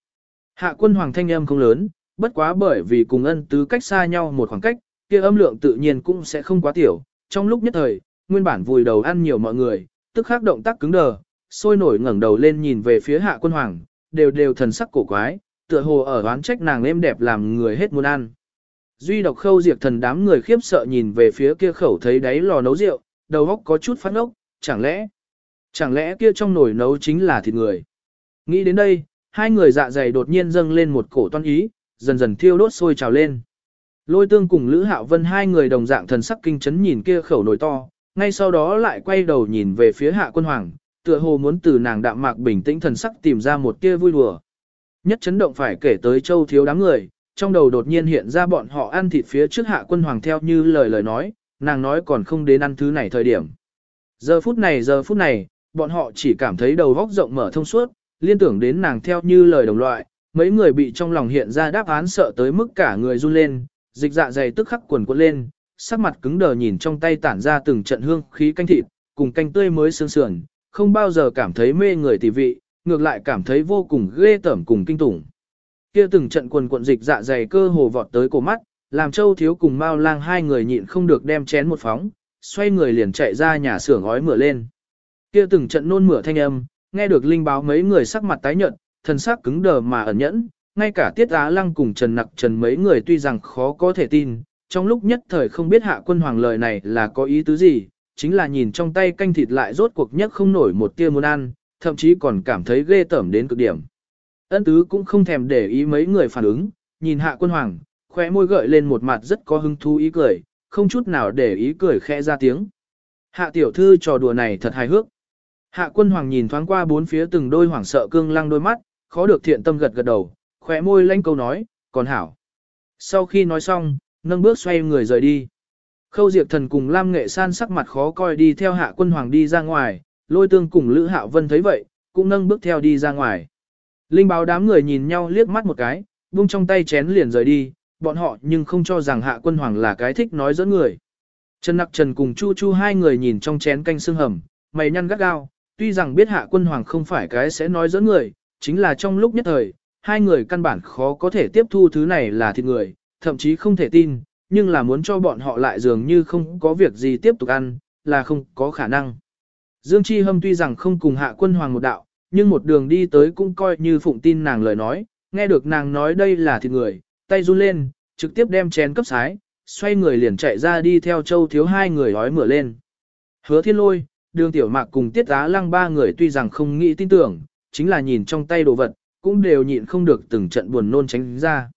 Hạ quân hoàng thanh âm không lớn, bất quá bởi vì cùng ân tứ cách xa nhau một khoảng cách, kia âm lượng tự nhiên cũng sẽ không quá tiểu. Trong lúc nhất thời, nguyên bản vùi đầu ăn nhiều mọi người, tức khắc động tác cứng đờ, sôi nổi ngẩng đầu lên nhìn về phía hạ quân hoàng, đều đều thần sắc cổ quái, tựa hồ ở oán trách nàng êm đẹp làm người hết muốn ăn. Duy độc khâu diệt thần đám người khiếp sợ nhìn về phía kia khẩu thấy đáy lò nấu rượu, đầu óc có chút phát ốc, chẳng lẽ Chẳng lẽ kia trong nồi nấu chính là thịt người? Nghĩ đến đây, hai người dạ dày đột nhiên dâng lên một cổ toan ý, dần dần thiêu đốt sôi trào lên. Lôi tương cùng Lữ Hạo Vân hai người đồng dạng thần sắc kinh chấn nhìn kia khẩu nồi to, ngay sau đó lại quay đầu nhìn về phía hạ quân hoàng, tựa hồ muốn từ nàng đạm mạc bình tĩnh thần sắc tìm ra một kia vui đùa. Nhất chấn động phải kể tới châu thiếu đám người, trong đầu đột nhiên hiện ra bọn họ ăn thịt phía trước hạ quân hoàng theo như lời lời nói, nàng nói còn không đến ăn thứ này thời điểm. Giờ phút này giờ phút này, bọn họ chỉ cảm thấy đầu góc rộng mở thông suốt, liên tưởng đến nàng theo như lời đồng loại, mấy người bị trong lòng hiện ra đáp án sợ tới mức cả người run lên, dịch dạ dày tức khắc quần quật lên, sắc mặt cứng đờ nhìn trong tay tản ra từng trận hương khí canh thịt, cùng canh tươi mới sương sườn, không bao giờ cảm thấy mê người tỷ vị, ngược lại cảm thấy vô cùng ghê tởm cùng kinh tủng. Kia từng trận quần cuộn dịch dạ dày cơ hồ vọt tới cổ mắt, làm Châu Thiếu cùng Mao Lang hai người nhịn không được đem chén một phóng, xoay người liền chạy ra nhà xưởng ói mửa lên. Kia từng trận nôn mửa thanh âm, nghe được linh báo mấy người sắc mặt tái nhợt, thần sắc cứng đờ mà ẩn nhẫn, ngay cả Tiết Á Lăng cùng Trần Nặc Trần mấy người tuy rằng khó có thể tin, trong lúc nhất thời không biết hạ quân hoàng lời này là có ý tứ gì, chính là nhìn trong tay canh thịt lại rốt cuộc nhất không nổi một tia muốn ăn, thậm chí còn cảm thấy ghê tởm đến cực điểm. Ân tứ cũng không thèm để ý mấy người phản ứng, nhìn hạ quân hoàng, khóe môi gợi lên một mặt rất có hứng thú ý cười, không chút nào để ý cười khẽ ra tiếng. Hạ tiểu thư trò đùa này thật hài hước. Hạ quân hoàng nhìn thoáng qua bốn phía từng đôi hoảng sợ cương lăng đôi mắt, khó được thiện tâm gật gật đầu, khóe môi lanh câu nói, còn hảo. Sau khi nói xong, nâng bước xoay người rời đi. Khâu Diệp Thần cùng Lam Nghệ San sắc mặt khó coi đi theo hạ quân hoàng đi ra ngoài, lôi tương cùng Lữ Hạo Vân thấy vậy, cũng nâng bước theo đi ra ngoài. Linh báo đám người nhìn nhau liếc mắt một cái, buông trong tay chén liền rời đi, bọn họ nhưng không cho rằng hạ quân hoàng là cái thích nói dẫn người. Trần Nặc Trần cùng Chu Chu hai người nhìn trong chén canh xương hầm, mày nhăn gắt gao, tuy rằng biết hạ quân hoàng không phải cái sẽ nói dẫn người, chính là trong lúc nhất thời, hai người căn bản khó có thể tiếp thu thứ này là thịt người, thậm chí không thể tin, nhưng là muốn cho bọn họ lại dường như không có việc gì tiếp tục ăn, là không có khả năng. Dương Chi Hâm tuy rằng không cùng hạ quân hoàng một đạo, nhưng một đường đi tới cũng coi như phụng tin nàng lời nói, nghe được nàng nói đây là thịt người, tay run lên, trực tiếp đem chén cấp sái, xoay người liền chạy ra đi theo châu thiếu hai người nói mửa lên. Hứa thiên lôi, đường tiểu mạc cùng tiết á lăng ba người tuy rằng không nghĩ tin tưởng, chính là nhìn trong tay đồ vật, cũng đều nhịn không được từng trận buồn nôn tránh ra.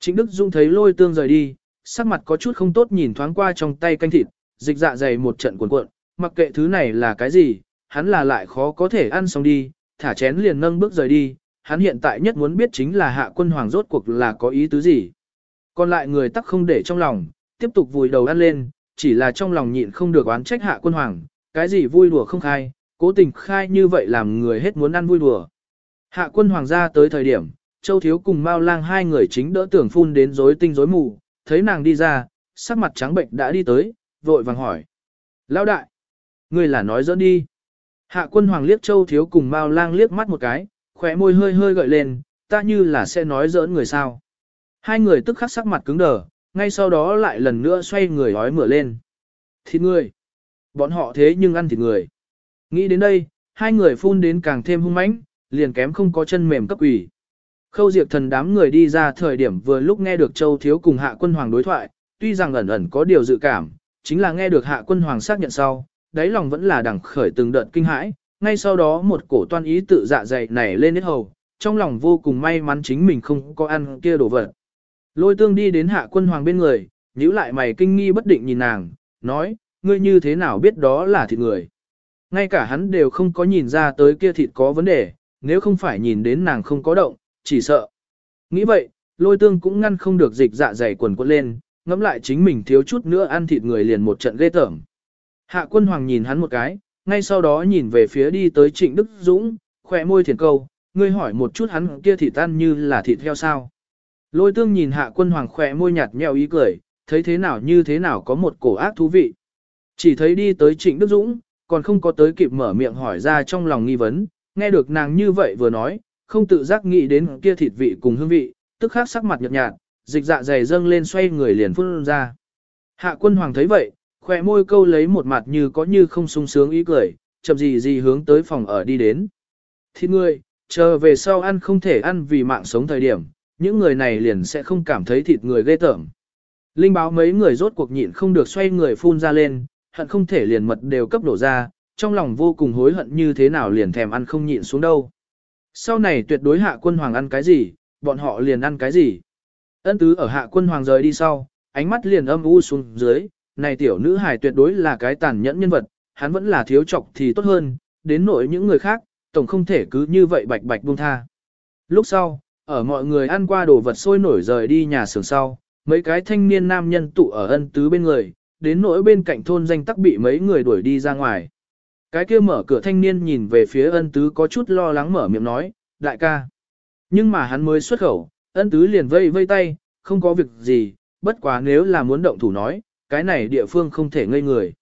Trịnh Đức Dung thấy lôi tương rời đi, sắc mặt có chút không tốt nhìn thoáng qua trong tay canh thịt, dịch dạ dày một trận cuộn cuộn, mặc kệ thứ này là cái gì, hắn là lại khó có thể ăn xong đi, thả chén liền nâng bước rời đi, hắn hiện tại nhất muốn biết chính là hạ quân hoàng rốt cuộc là có ý tứ gì. Còn lại người tắc không để trong lòng, tiếp tục vùi đầu ăn lên, chỉ là trong lòng nhịn không được oán trách hạ quân hoàng, cái gì vui đùa không khai, cố tình khai như vậy làm người hết muốn ăn vui đùa. Hạ quân hoàng gia tới thời điểm, Châu Thiếu cùng Mao Lang hai người chính đỡ tưởng phun đến rối tinh rối mù, thấy nàng đi ra, sắc mặt trắng bệnh đã đi tới, vội vàng hỏi. Lão đại, ngươi là nói dẫn đi. Hạ quân hoàng liếc Châu Thiếu cùng Mao Lang liếc mắt một cái, khóe môi hơi hơi gợi lên, ta như là sẽ nói giỡn người sao. Hai người tức khắc sắc mặt cứng đờ, ngay sau đó lại lần nữa xoay người hói mửa lên. Thịt người. Bọn họ thế nhưng ăn thịt người. Nghĩ đến đây, hai người phun đến càng thêm hung mãnh, liền kém không có chân mềm cấp quỷ. Khâu diệt thần đám người đi ra thời điểm vừa lúc nghe được Châu Thiếu cùng Hạ Quân Hoàng đối thoại, tuy rằng ẩn ẩn có điều dự cảm, chính là nghe được Hạ Quân Hoàng xác nhận sau, đáy lòng vẫn là đằng khởi từng đợt kinh hãi, ngay sau đó một cổ toan ý tự dạ dày nảy lên hết hầu, trong lòng vô cùng may mắn chính mình không có ăn kia đồ vật. Lôi tương đi đến Hạ Quân Hoàng bên người, nhíu lại mày kinh nghi bất định nhìn nàng, nói, ngươi như thế nào biết đó là thịt người. Ngay cả hắn đều không có nhìn ra tới kia thịt có vấn đề, nếu không phải nhìn đến nàng không có động, chỉ sợ. Nghĩ vậy, lôi tương cũng ngăn không được dịch dạ dày quần quật lên, ngẫm lại chính mình thiếu chút nữa ăn thịt người liền một trận ghê tởm. Hạ quân hoàng nhìn hắn một cái, ngay sau đó nhìn về phía đi tới trịnh Đức Dũng, khỏe môi thiền câu, ngươi hỏi một chút hắn kia thịt tan như là thịt heo sao. Lôi tương nhìn hạ quân hoàng khỏe môi nhạt nhẽo ý cười, thấy thế nào như thế nào có một cổ ác thú vị. Chỉ thấy đi tới trịnh Đức Dũng, còn không có tới kịp mở miệng hỏi ra trong lòng nghi vấn, nghe được nàng như vậy vừa nói, không tự giác nghĩ đến kia thịt vị cùng hương vị, tức khắc sắc mặt nhợt nhạt, dịch dạ dày dâng lên xoay người liền phun ra. Hạ quân hoàng thấy vậy, khỏe môi câu lấy một mặt như có như không sung sướng ý cười, chậm gì gì hướng tới phòng ở đi đến. Thịt người, chờ về sau ăn không thể ăn vì mạng sống thời điểm, những người này liền sẽ không cảm thấy thịt người ghê tởm. Linh báo mấy người rốt cuộc nhịn không được xoay người phun ra lên, hận không thể liền mật đều cấp đổ ra, trong lòng vô cùng hối hận như thế nào liền thèm ăn không nhịn xuống đâu. Sau này tuyệt đối hạ quân hoàng ăn cái gì, bọn họ liền ăn cái gì. Ân tứ ở hạ quân hoàng rời đi sau, ánh mắt liền âm u xuống dưới, này tiểu nữ hài tuyệt đối là cái tàn nhẫn nhân vật, hắn vẫn là thiếu trọc thì tốt hơn, đến nỗi những người khác, tổng không thể cứ như vậy bạch bạch buông tha. Lúc sau, ở mọi người ăn qua đồ vật sôi nổi rời đi nhà xưởng sau, mấy cái thanh niên nam nhân tụ ở ân tứ bên người, đến nỗi bên cạnh thôn danh tắc bị mấy người đuổi đi ra ngoài. Cái kia mở cửa thanh niên nhìn về phía ân tứ có chút lo lắng mở miệng nói, đại ca. Nhưng mà hắn mới xuất khẩu, ân tứ liền vây vây tay, không có việc gì, bất quá nếu là muốn động thủ nói, cái này địa phương không thể ngây người.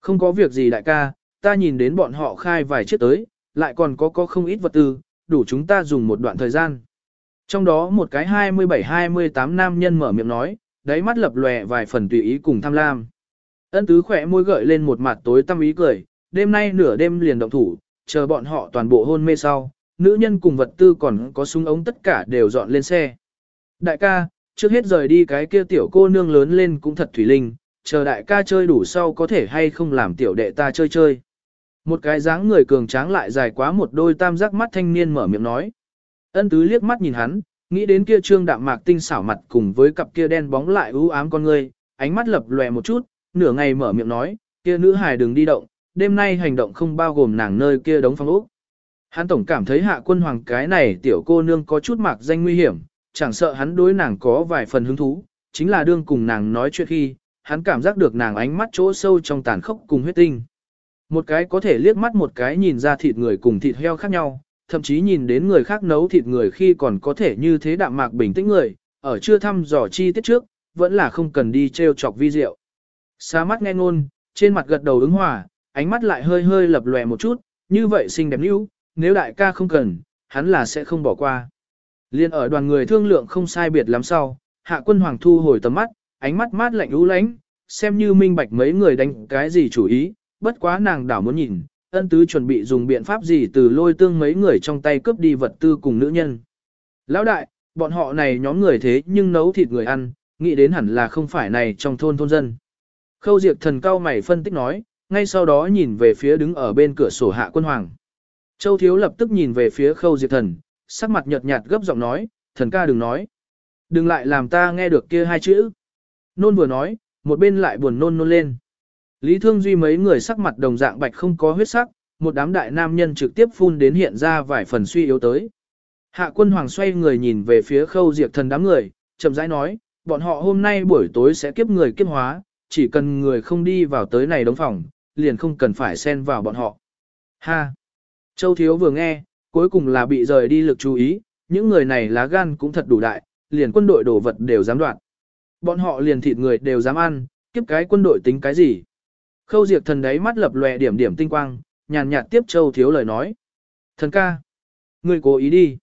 Không có việc gì đại ca, ta nhìn đến bọn họ khai vài chiếc tới, lại còn có có không ít vật tư, đủ chúng ta dùng một đoạn thời gian. Trong đó một cái 27-28 nam nhân mở miệng nói, đáy mắt lập lòe vài phần tùy ý cùng tham lam. Ân tứ khỏe môi gợi lên một mặt tối tăm ý cười, đêm nay nửa đêm liền động thủ, chờ bọn họ toàn bộ hôn mê sau, nữ nhân cùng vật tư còn có súng ống tất cả đều dọn lên xe. Đại ca, trước hết rời đi cái kia tiểu cô nương lớn lên cũng thật thủy linh, chờ đại ca chơi đủ sau có thể hay không làm tiểu đệ ta chơi chơi. Một cái dáng người cường tráng lại dài quá một đôi tam giác mắt thanh niên mở miệng nói. Ân tứ liếc mắt nhìn hắn, nghĩ đến kia trương đạm mạc tinh xảo mặt cùng với cặp kia đen bóng lại ưu ám con ngươi, ánh mắt lập lòe một chút, nửa ngày mở miệng nói, kia nữ hài đừng đi động, đêm nay hành động không bao gồm nàng nơi kia đóng phong ốc. Hắn tổng cảm thấy hạ quân hoàng cái này tiểu cô nương có chút mạc danh nguy hiểm, chẳng sợ hắn đối nàng có vài phần hứng thú, chính là đương cùng nàng nói chuyện khi, hắn cảm giác được nàng ánh mắt chỗ sâu trong tàn khốc cùng huyết tinh. Một cái có thể liếc mắt một cái nhìn ra thịt người cùng thịt heo khác nhau, thậm chí nhìn đến người khác nấu thịt người khi còn có thể như thế đạm mạc bình tĩnh người, ở chưa thăm dò chi tiết trước, vẫn là không cần đi treo chọc vi diệu. Xa mắt nghe ngôn, trên mặt gật đầu ứng hòa, ánh mắt lại hơi hơi lập lòe một chút, như vậy xinh đẹp níu, nếu đại ca không cần, hắn là sẽ không bỏ qua. Liên ở đoàn người thương lượng không sai biệt lắm sau, hạ quân hoàng thu hồi tầm mắt, ánh mắt mát lạnh u lánh, xem như minh bạch mấy người đánh cái gì chủ ý, bất quá nàng đảo muốn nhìn, ân tứ chuẩn bị dùng biện pháp gì từ lôi tương mấy người trong tay cướp đi vật tư cùng nữ nhân. Lão đại, bọn họ này nhóm người thế nhưng nấu thịt người ăn, nghĩ đến hẳn là không phải này trong thôn thôn dân. Khâu diệt thần cao mày phân tích nói, ngay sau đó nhìn về phía đứng ở bên cửa sổ hạ quân hoàng. Châu thiếu lập tức nhìn về phía khâu diệt thần, sắc mặt nhợt nhạt gấp giọng nói, thần ca đừng nói. Đừng lại làm ta nghe được kia hai chữ. Nôn vừa nói, một bên lại buồn nôn nôn lên. Lý Thương Duy mấy người sắc mặt đồng dạng bạch không có huyết sắc, một đám đại nam nhân trực tiếp phun đến hiện ra vài phần suy yếu tới. Hạ quân hoàng xoay người nhìn về phía khâu diệt thần đám người, chậm rãi nói, bọn họ hôm nay buổi tối sẽ kiếp người kiếp hóa, chỉ cần người không đi vào tới này đóng phòng, liền không cần phải xen vào bọn họ. Ha! Châu Thiếu vừa nghe, cuối cùng là bị rời đi lực chú ý, những người này lá gan cũng thật đủ đại, liền quân đội đổ vật đều dám đoạn. Bọn họ liền thịt người đều dám ăn, kiếp cái quân đội tính cái gì. Khâu diệt thần đấy mắt lập lòe điểm điểm tinh quang, nhàn nhạt tiếp Châu Thiếu lời nói. Thần ca, ngươi cố ý đi.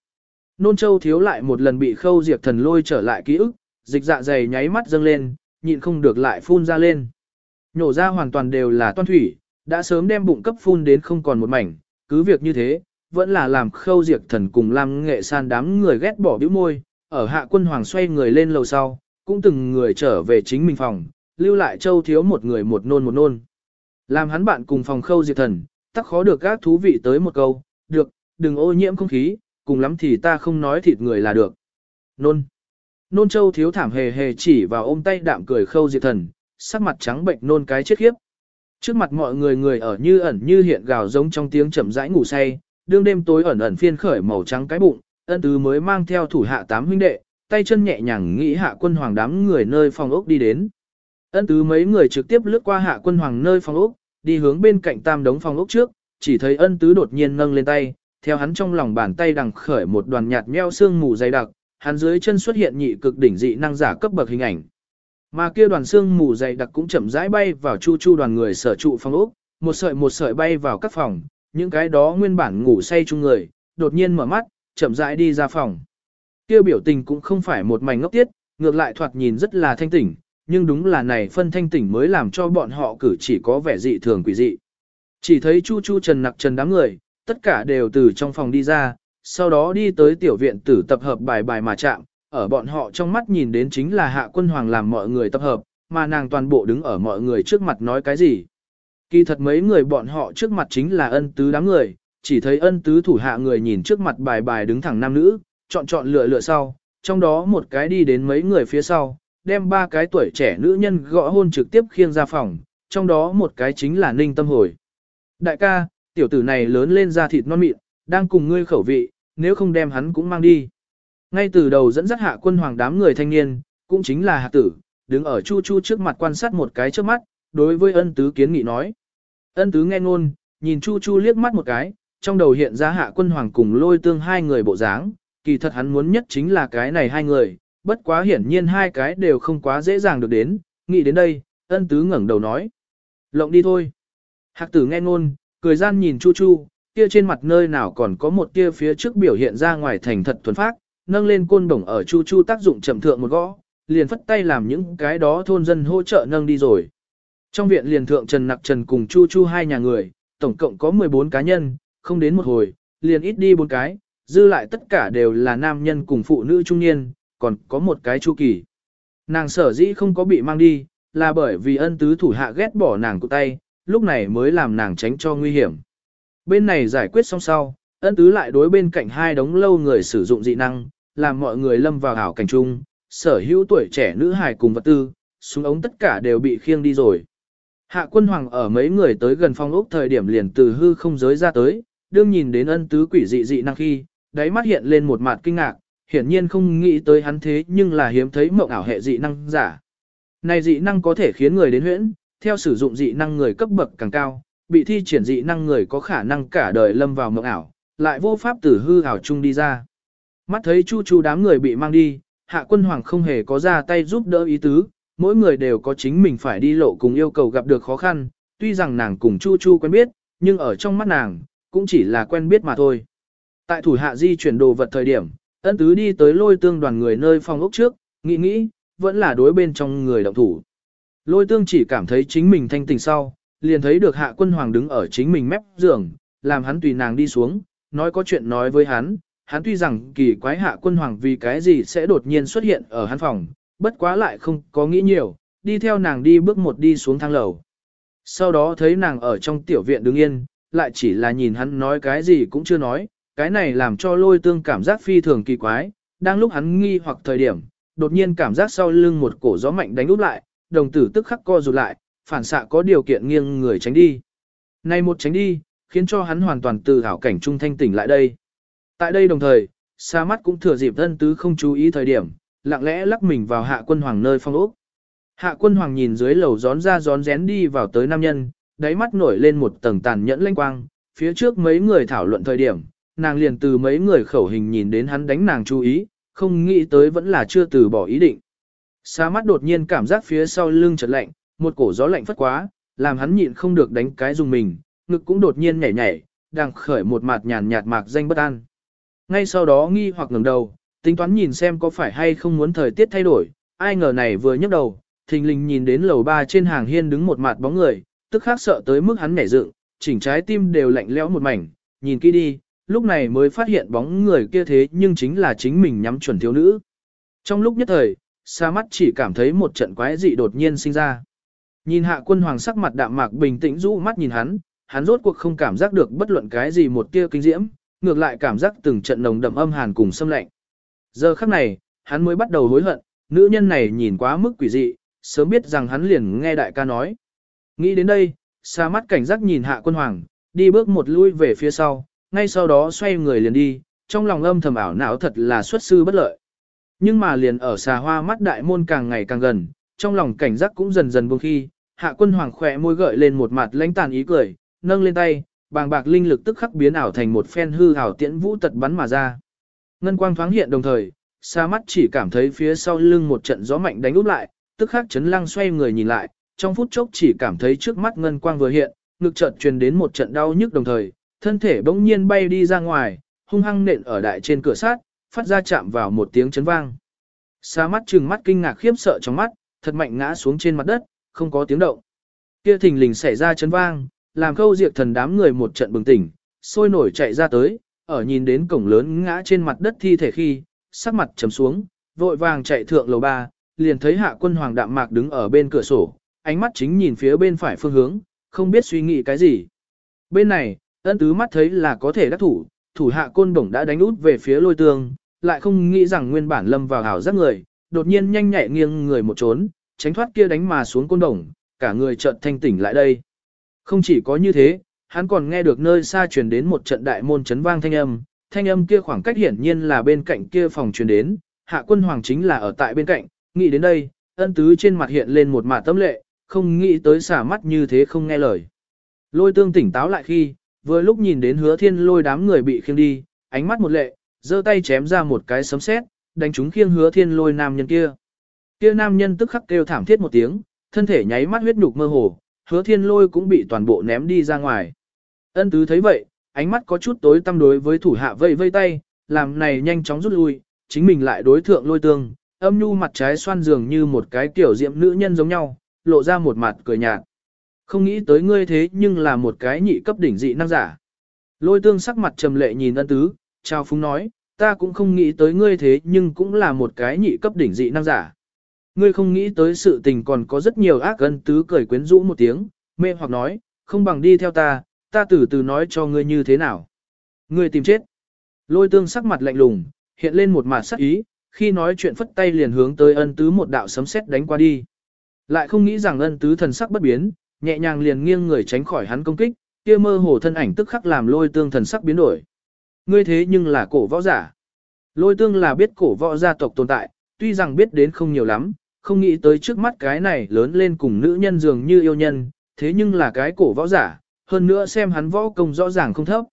Nôn Châu Thiếu lại một lần bị khâu diệt thần lôi trở lại ký ức, dịch dạ dày nháy mắt dâng lên, nhịn không được lại phun ra lên. Nhổ ra hoàn toàn đều là toan thủy, đã sớm đem bụng cấp phun đến không còn một mảnh, cứ việc như thế, vẫn là làm khâu diệt thần cùng làm nghệ san đám người ghét bỏ bĩu môi, ở hạ quân hoàng xoay người lên lầu sau, cũng từng người trở về chính mình phòng, lưu lại châu thiếu một người một nôn một nôn. Làm hắn bạn cùng phòng khâu diệt thần, tắc khó được các thú vị tới một câu, được, đừng ô nhiễm không khí, cùng lắm thì ta không nói thịt người là được. Nôn. Nôn châu thiếu thảm hề hề chỉ vào ôm tay đạm cười khâu diệt thần, sắc mặt trắng bệnh nôn cái chết khiếp. Trước mặt mọi người người ở như ẩn như hiện gào giống trong tiếng chậm rãi ngủ say, đương đêm tối ẩn ẩn phiên khởi màu trắng cái bụng, ân tứ mới mang theo thủ hạ tám huynh đệ, tay chân nhẹ nhàng nghĩ hạ quân hoàng đám người nơi phòng ốc đi đến. Ân tứ mấy người trực tiếp lướt qua hạ quân hoàng nơi phòng ốc, đi hướng bên cạnh tam đống phòng ốc trước, chỉ thấy ân tứ đột nhiên nâng lên tay, theo hắn trong lòng bàn tay đằng khởi một đoàn nhạt nheo xương mù dày đặc, hắn dưới chân xuất hiện nhị cực đỉnh dị năng giả cấp bậc hình ảnh. Mà kia đoàn xương mù dày đặc cũng chậm rãi bay vào chu chu đoàn người sở trụ phòng ốc, một sợi một sợi bay vào các phòng, những cái đó nguyên bản ngủ say chung người, đột nhiên mở mắt, chậm rãi đi ra phòng. Kia biểu tình cũng không phải một mảnh ngốc tiết, ngược lại thoạt nhìn rất là thanh tỉnh, nhưng đúng là này phân thanh tỉnh mới làm cho bọn họ cử chỉ có vẻ dị thường quỷ dị. Chỉ thấy Chu Chu Trần nặc trần đám người, tất cả đều từ trong phòng đi ra, sau đó đi tới tiểu viện tử tập hợp bài bài mà chạm, ở bọn họ trong mắt nhìn đến chính là hạ quân hoàng làm mọi người tập hợp, mà nàng toàn bộ đứng ở mọi người trước mặt nói cái gì. Kỳ thật mấy người bọn họ trước mặt chính là ân tứ đám người, chỉ thấy ân tứ thủ hạ người nhìn trước mặt bài bài đứng thẳng nam nữ, chọn chọn lựa lựa sau, trong đó một cái đi đến mấy người phía sau, đem ba cái tuổi trẻ nữ nhân gõ hôn trực tiếp khiêng ra phòng, trong đó một cái chính là Ninh Tâm Hồi. Đại ca, tiểu tử này lớn lên ra thịt non mịn, đang cùng ngươi khẩu vị, nếu không đem hắn cũng mang đi. Ngay từ đầu dẫn dắt hạ quân hoàng đám người thanh niên, cũng chính là hạ tử, đứng ở Chu Chu trước mặt quan sát một cái trước mắt, đối với ân tứ kiến nghị nói. Ân tứ nghe ngôn, nhìn Chu Chu liếc mắt một cái, trong đầu hiện ra hạ quân hoàng cùng lôi tương hai người bộ dáng, kỳ thật hắn muốn nhất chính là cái này hai người, bất quá hiển nhiên hai cái đều không quá dễ dàng được đến, nghĩ đến đây, ân tứ ngẩng đầu nói. Lộng đi thôi. Hạc tử nghe ngôn, cười gian nhìn Chu Chu, kia trên mặt nơi nào còn có một kia phía trước biểu hiện ra ngoài thành thật thuần phác, nâng lên côn đồng ở Chu Chu tác dụng chậm thượng một gõ, liền phất tay làm những cái đó thôn dân hỗ trợ nâng đi rồi. Trong viện liền thượng Trần Nặc Trần cùng Chu Chu hai nhà người, tổng cộng có 14 cá nhân, không đến một hồi, liền ít đi bốn cái, dư lại tất cả đều là nam nhân cùng phụ nữ trung niên, còn có một cái Chu Kỳ. Nàng sở dĩ không có bị mang đi, là bởi vì ân tứ thủ hạ ghét bỏ nàng cụ tay, lúc này mới làm nàng tránh cho nguy hiểm. Bên này giải quyết xong sau, ân tứ lại đối bên cạnh hai đống lâu người sử dụng dị năng, làm mọi người lâm vào ảo cảnh chung, sở hữu tuổi trẻ nữ hài cùng vật tư, súng ống tất cả đều bị khiêng đi rồi. Hạ quân hoàng ở mấy người tới gần phong ốc thời điểm liền từ hư không giới ra tới, đương nhìn đến ân tứ quỷ dị dị năng khi, đáy mắt hiện lên một mặt kinh ngạc, hiển nhiên không nghĩ tới hắn thế nhưng là hiếm thấy mộng ảo hệ dị năng giả. Này dị năng có thể khiến người đến huyễn, theo sử dụng dị năng người cấp bậc càng cao, bị thi triển dị năng người có khả năng cả đời lâm vào mộng ảo, lại vô pháp từ hư ảo chung đi ra. Mắt thấy chu chu đám người bị mang đi, hạ quân hoàng không hề có ra tay giúp đỡ ý tứ, mỗi người đều có chính mình phải đi lộ cùng yêu cầu gặp được khó khăn, tuy rằng nàng cùng chu chu quen biết, nhưng ở trong mắt nàng, cũng chỉ là quen biết mà thôi. Tại thủ hạ di chuyển đồ vật thời điểm, ân tứ đi tới lôi tương đoàn người nơi phòng ốc trước, nghĩ nghĩ, vẫn là đối bên trong người động thủ. Lôi tương chỉ cảm thấy chính mình thanh tỉnh sau, liền thấy được hạ quân hoàng đứng ở chính mình mép giường, làm hắn tùy nàng đi xuống, nói có chuyện nói với hắn, hắn tuy rằng kỳ quái hạ quân hoàng vì cái gì sẽ đột nhiên xuất hiện ở hắn phòng, bất quá lại không có nghĩ nhiều, đi theo nàng đi bước một đi xuống thang lầu. Sau đó thấy nàng ở trong tiểu viện đứng yên, lại chỉ là nhìn hắn nói cái gì cũng chưa nói, cái này làm cho lôi tương cảm giác phi thường kỳ quái, đang lúc hắn nghi hoặc thời điểm, đột nhiên cảm giác sau lưng một cổ gió mạnh đánh úp lại, đồng tử tức khắc co rụt lại, phản xạ có điều kiện nghiêng người tránh đi. Này một tránh đi, khiến cho hắn hoàn toàn từ hảo cảnh trung thanh tỉnh lại đây. Tại đây đồng thời, xa mắt cũng thừa dịp thân tứ không chú ý thời điểm, lặng lẽ lắc mình vào hạ quân hoàng nơi phong ốc. Hạ quân hoàng nhìn dưới lầu gión ra gión rén đi vào tới nam nhân, đáy mắt nổi lên một tầng tàn nhẫn lanh quang, phía trước mấy người thảo luận thời điểm, nàng liền từ mấy người khẩu hình nhìn đến hắn đánh nàng chú ý, không nghĩ tới vẫn là chưa từ bỏ ý định. Xa mắt đột nhiên cảm giác phía sau lưng chợt lạnh, một cổ gió lạnh phất quá, làm hắn nhịn không được đánh cái dùng mình, ngực cũng đột nhiên nhảy nhảy, đang khởi một mặt nhàn nhạt mạc danh bất an. Ngay sau đó nghi hoặc ngẩng đầu, tính toán nhìn xem có phải hay không muốn thời tiết thay đổi, ai ngờ này vừa nhấc đầu, thình lình nhìn đến lầu ba trên hàng hiên đứng một mặt bóng người, tức khắc sợ tới mức hắn nhảy dựng, chỉnh trái tim đều lạnh lẽo một mảnh, nhìn kỹ đi, lúc này mới phát hiện bóng người kia thế nhưng chính là chính mình nhắm chuẩn thiếu nữ. Trong lúc nhất thời, xa mắt chỉ cảm thấy một trận quái dị đột nhiên sinh ra. Nhìn hạ quân hoàng sắc mặt đạm mạc bình tĩnh rũ mắt nhìn hắn, hắn rốt cuộc không cảm giác được bất luận cái gì một tia kinh diễm, ngược lại cảm giác từng trận nồng đậm âm hàn cùng xâm lạnh. Giờ khắc này, hắn mới bắt đầu hối hận, nữ nhân này nhìn quá mức quỷ dị, sớm biết rằng hắn liền nghe đại ca nói. Nghĩ đến đây, xa mắt cảnh giác nhìn hạ quân hoàng, đi bước một lui về phía sau, ngay sau đó xoay người liền đi, trong lòng âm thầm ảo não thật là xuất sư bất lợi. Nhưng mà liền ở xà hoa mắt đại môn càng ngày càng gần, trong lòng cảnh giác cũng dần dần buông khi, hạ quân hoàng khỏe môi gợi lên một mặt lãnh tàn ý cười, nâng lên tay, bàng bạc linh lực tức khắc biến ảo thành một phen hư ảo tiễn vũ tật bắn mà ra. Ngân quang thoáng hiện đồng thời, xa mắt chỉ cảm thấy phía sau lưng một trận gió mạnh đánh úp lại, tức khắc chấn lăng xoay người nhìn lại, trong phút chốc chỉ cảm thấy trước mắt ngân quang vừa hiện, ngực chợt truyền đến một trận đau nhức đồng thời, thân thể bỗng nhiên bay đi ra ngoài, hung hăng nện ở đại trên cửa sát, phát ra chạm vào một tiếng chấn vang. Xa mắt trừng mắt kinh ngạc khiếp sợ trong mắt, thật mạnh ngã xuống trên mặt đất, không có tiếng động. Kia thình lình xảy ra chấn vang, làm khâu diệt thần đám người một trận bừng tỉnh, sôi nổi chạy ra tới, ở nhìn đến cổng lớn ngã trên mặt đất thi thể khi, sắc mặt trầm xuống, vội vàng chạy thượng lầu ba, liền thấy hạ quân hoàng đạm mạc đứng ở bên cửa sổ, ánh mắt chính nhìn phía bên phải phương hướng, không biết suy nghĩ cái gì. Bên này, ân tứ mắt thấy là có thể đắc thủ, thủ hạ côn đồng đã đánh út về phía lôi tương, lại không nghĩ rằng nguyên bản lâm vào hảo giác người, đột nhiên nhanh nhẹ nghiêng người một trốn, tránh thoát kia đánh mà xuống côn đồng, cả người chợt thanh tỉnh lại đây. Không chỉ có như thế, hắn còn nghe được nơi xa truyền đến một trận đại môn chấn vang thanh âm, thanh âm kia khoảng cách hiển nhiên là bên cạnh kia phòng truyền đến, hạ quân hoàng chính là ở tại bên cạnh, nghĩ đến đây, ân tứ trên mặt hiện lên một mạt tâm lệ, không nghĩ tới xả mắt như thế không nghe lời. Lôi tương tỉnh táo lại khi, vừa lúc nhìn đến hứa thiên lôi đám người bị khiêng đi, ánh mắt một lệ, giơ tay chém ra một cái sấm sét, đánh trúng khiêng hứa thiên lôi nam nhân kia. Kia nam nhân tức khắc kêu thảm thiết một tiếng, thân thể nháy mắt huyết nhục mơ hồ, hứa thiên lôi cũng bị toàn bộ ném đi ra ngoài. Ân tứ thấy vậy, ánh mắt có chút tối tăm đối với thủ hạ vây vây tay, làm này nhanh chóng rút lui, chính mình lại đối thượng lôi tương, âm nhu mặt trái xoan dường như một cái kiểu diệm nữ nhân giống nhau, lộ ra một mặt cười nhạt. Không nghĩ tới ngươi thế nhưng là một cái nhị cấp đỉnh dị năng giả. Lôi tương sắc mặt trầm lệ nhìn ân tứ, trao phúng nói, ta cũng không nghĩ tới ngươi thế nhưng cũng là một cái nhị cấp đỉnh dị năng giả. Ngươi không nghĩ tới sự tình còn có rất nhiều ác ân tứ cười quyến rũ một tiếng, mê hoặc nói, không bằng đi theo ta, ta từ từ nói cho ngươi như thế nào. Ngươi tìm chết. Lôi tương sắc mặt lạnh lùng, hiện lên một mặt sắc ý, khi nói chuyện phất tay liền hướng tới ân tứ một đạo sấm sét đánh qua đi. Lại không nghĩ rằng ân tứ thần sắc bất biến, nhẹ nhàng liền nghiêng người tránh khỏi hắn công kích, kia mơ hồ thân ảnh tức khắc làm lôi tương thần sắc biến đổi. Ngươi thế nhưng là cổ võ giả. Lôi tương là biết cổ võ gia tộc tồn tại, tuy rằng biết đến không nhiều lắm, không nghĩ tới trước mắt cái này lớn lên cùng nữ nhân dường như yêu nhân, thế nhưng là cái cổ võ giả, hơn nữa xem hắn võ công rõ ràng không thấp.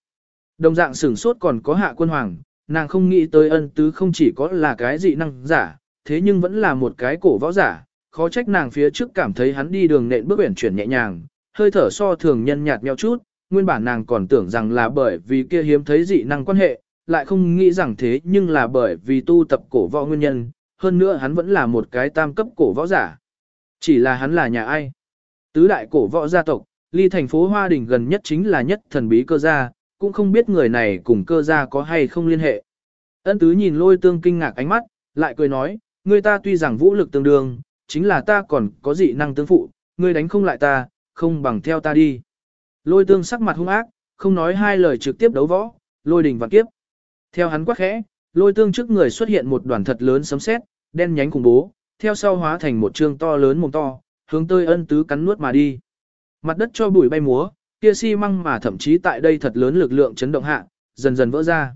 Đồng dạng sửng sốt còn có hạ quân hoàng, nàng không nghĩ tới ân tứ không chỉ có là cái dị năng giả, thế nhưng vẫn là một cái cổ võ giả, khó trách nàng phía trước cảm thấy hắn đi đường nện bước uyển chuyển nhẹ nhàng, hơi thở so thường nhân nhạt nhẽo chút, nguyên bản nàng còn tưởng rằng là bởi vì kia hiếm thấy dị năng quan hệ, lại không nghĩ rằng thế nhưng là bởi vì tu tập cổ võ nguyên nhân, hơn nữa hắn vẫn là một cái tam cấp cổ võ giả. Chỉ là hắn là nhà ai? Tứ đại cổ võ gia tộc, ly thành phố Hoa Đình gần nhất chính là nhất thần bí cơ gia, cũng không biết người này cùng cơ gia có hay không liên hệ. Ân tứ nhìn lôi tương kinh ngạc ánh mắt, lại cười nói, người ta tuy rằng vũ lực tương đương, chính là ta còn có dị năng tương phụ, ngươi đánh không lại ta, không bằng theo ta đi. Lôi tương sắc mặt hung ác, không nói hai lời trực tiếp đấu võ, lôi đình và kiếp. Theo hắn quát khẽ, lôi tương trước người xuất hiện một đoàn thật lớn sấm sét, đen nhánh cùng bố, theo sau hóa thành một trương to lớn mồm to, hướng tới ân tứ cắn nuốt mà đi. Mặt đất cho bụi bay múa, kia xi si măng mà thậm chí tại đây thật lớn lực lượng chấn động hạ, dần dần vỡ ra.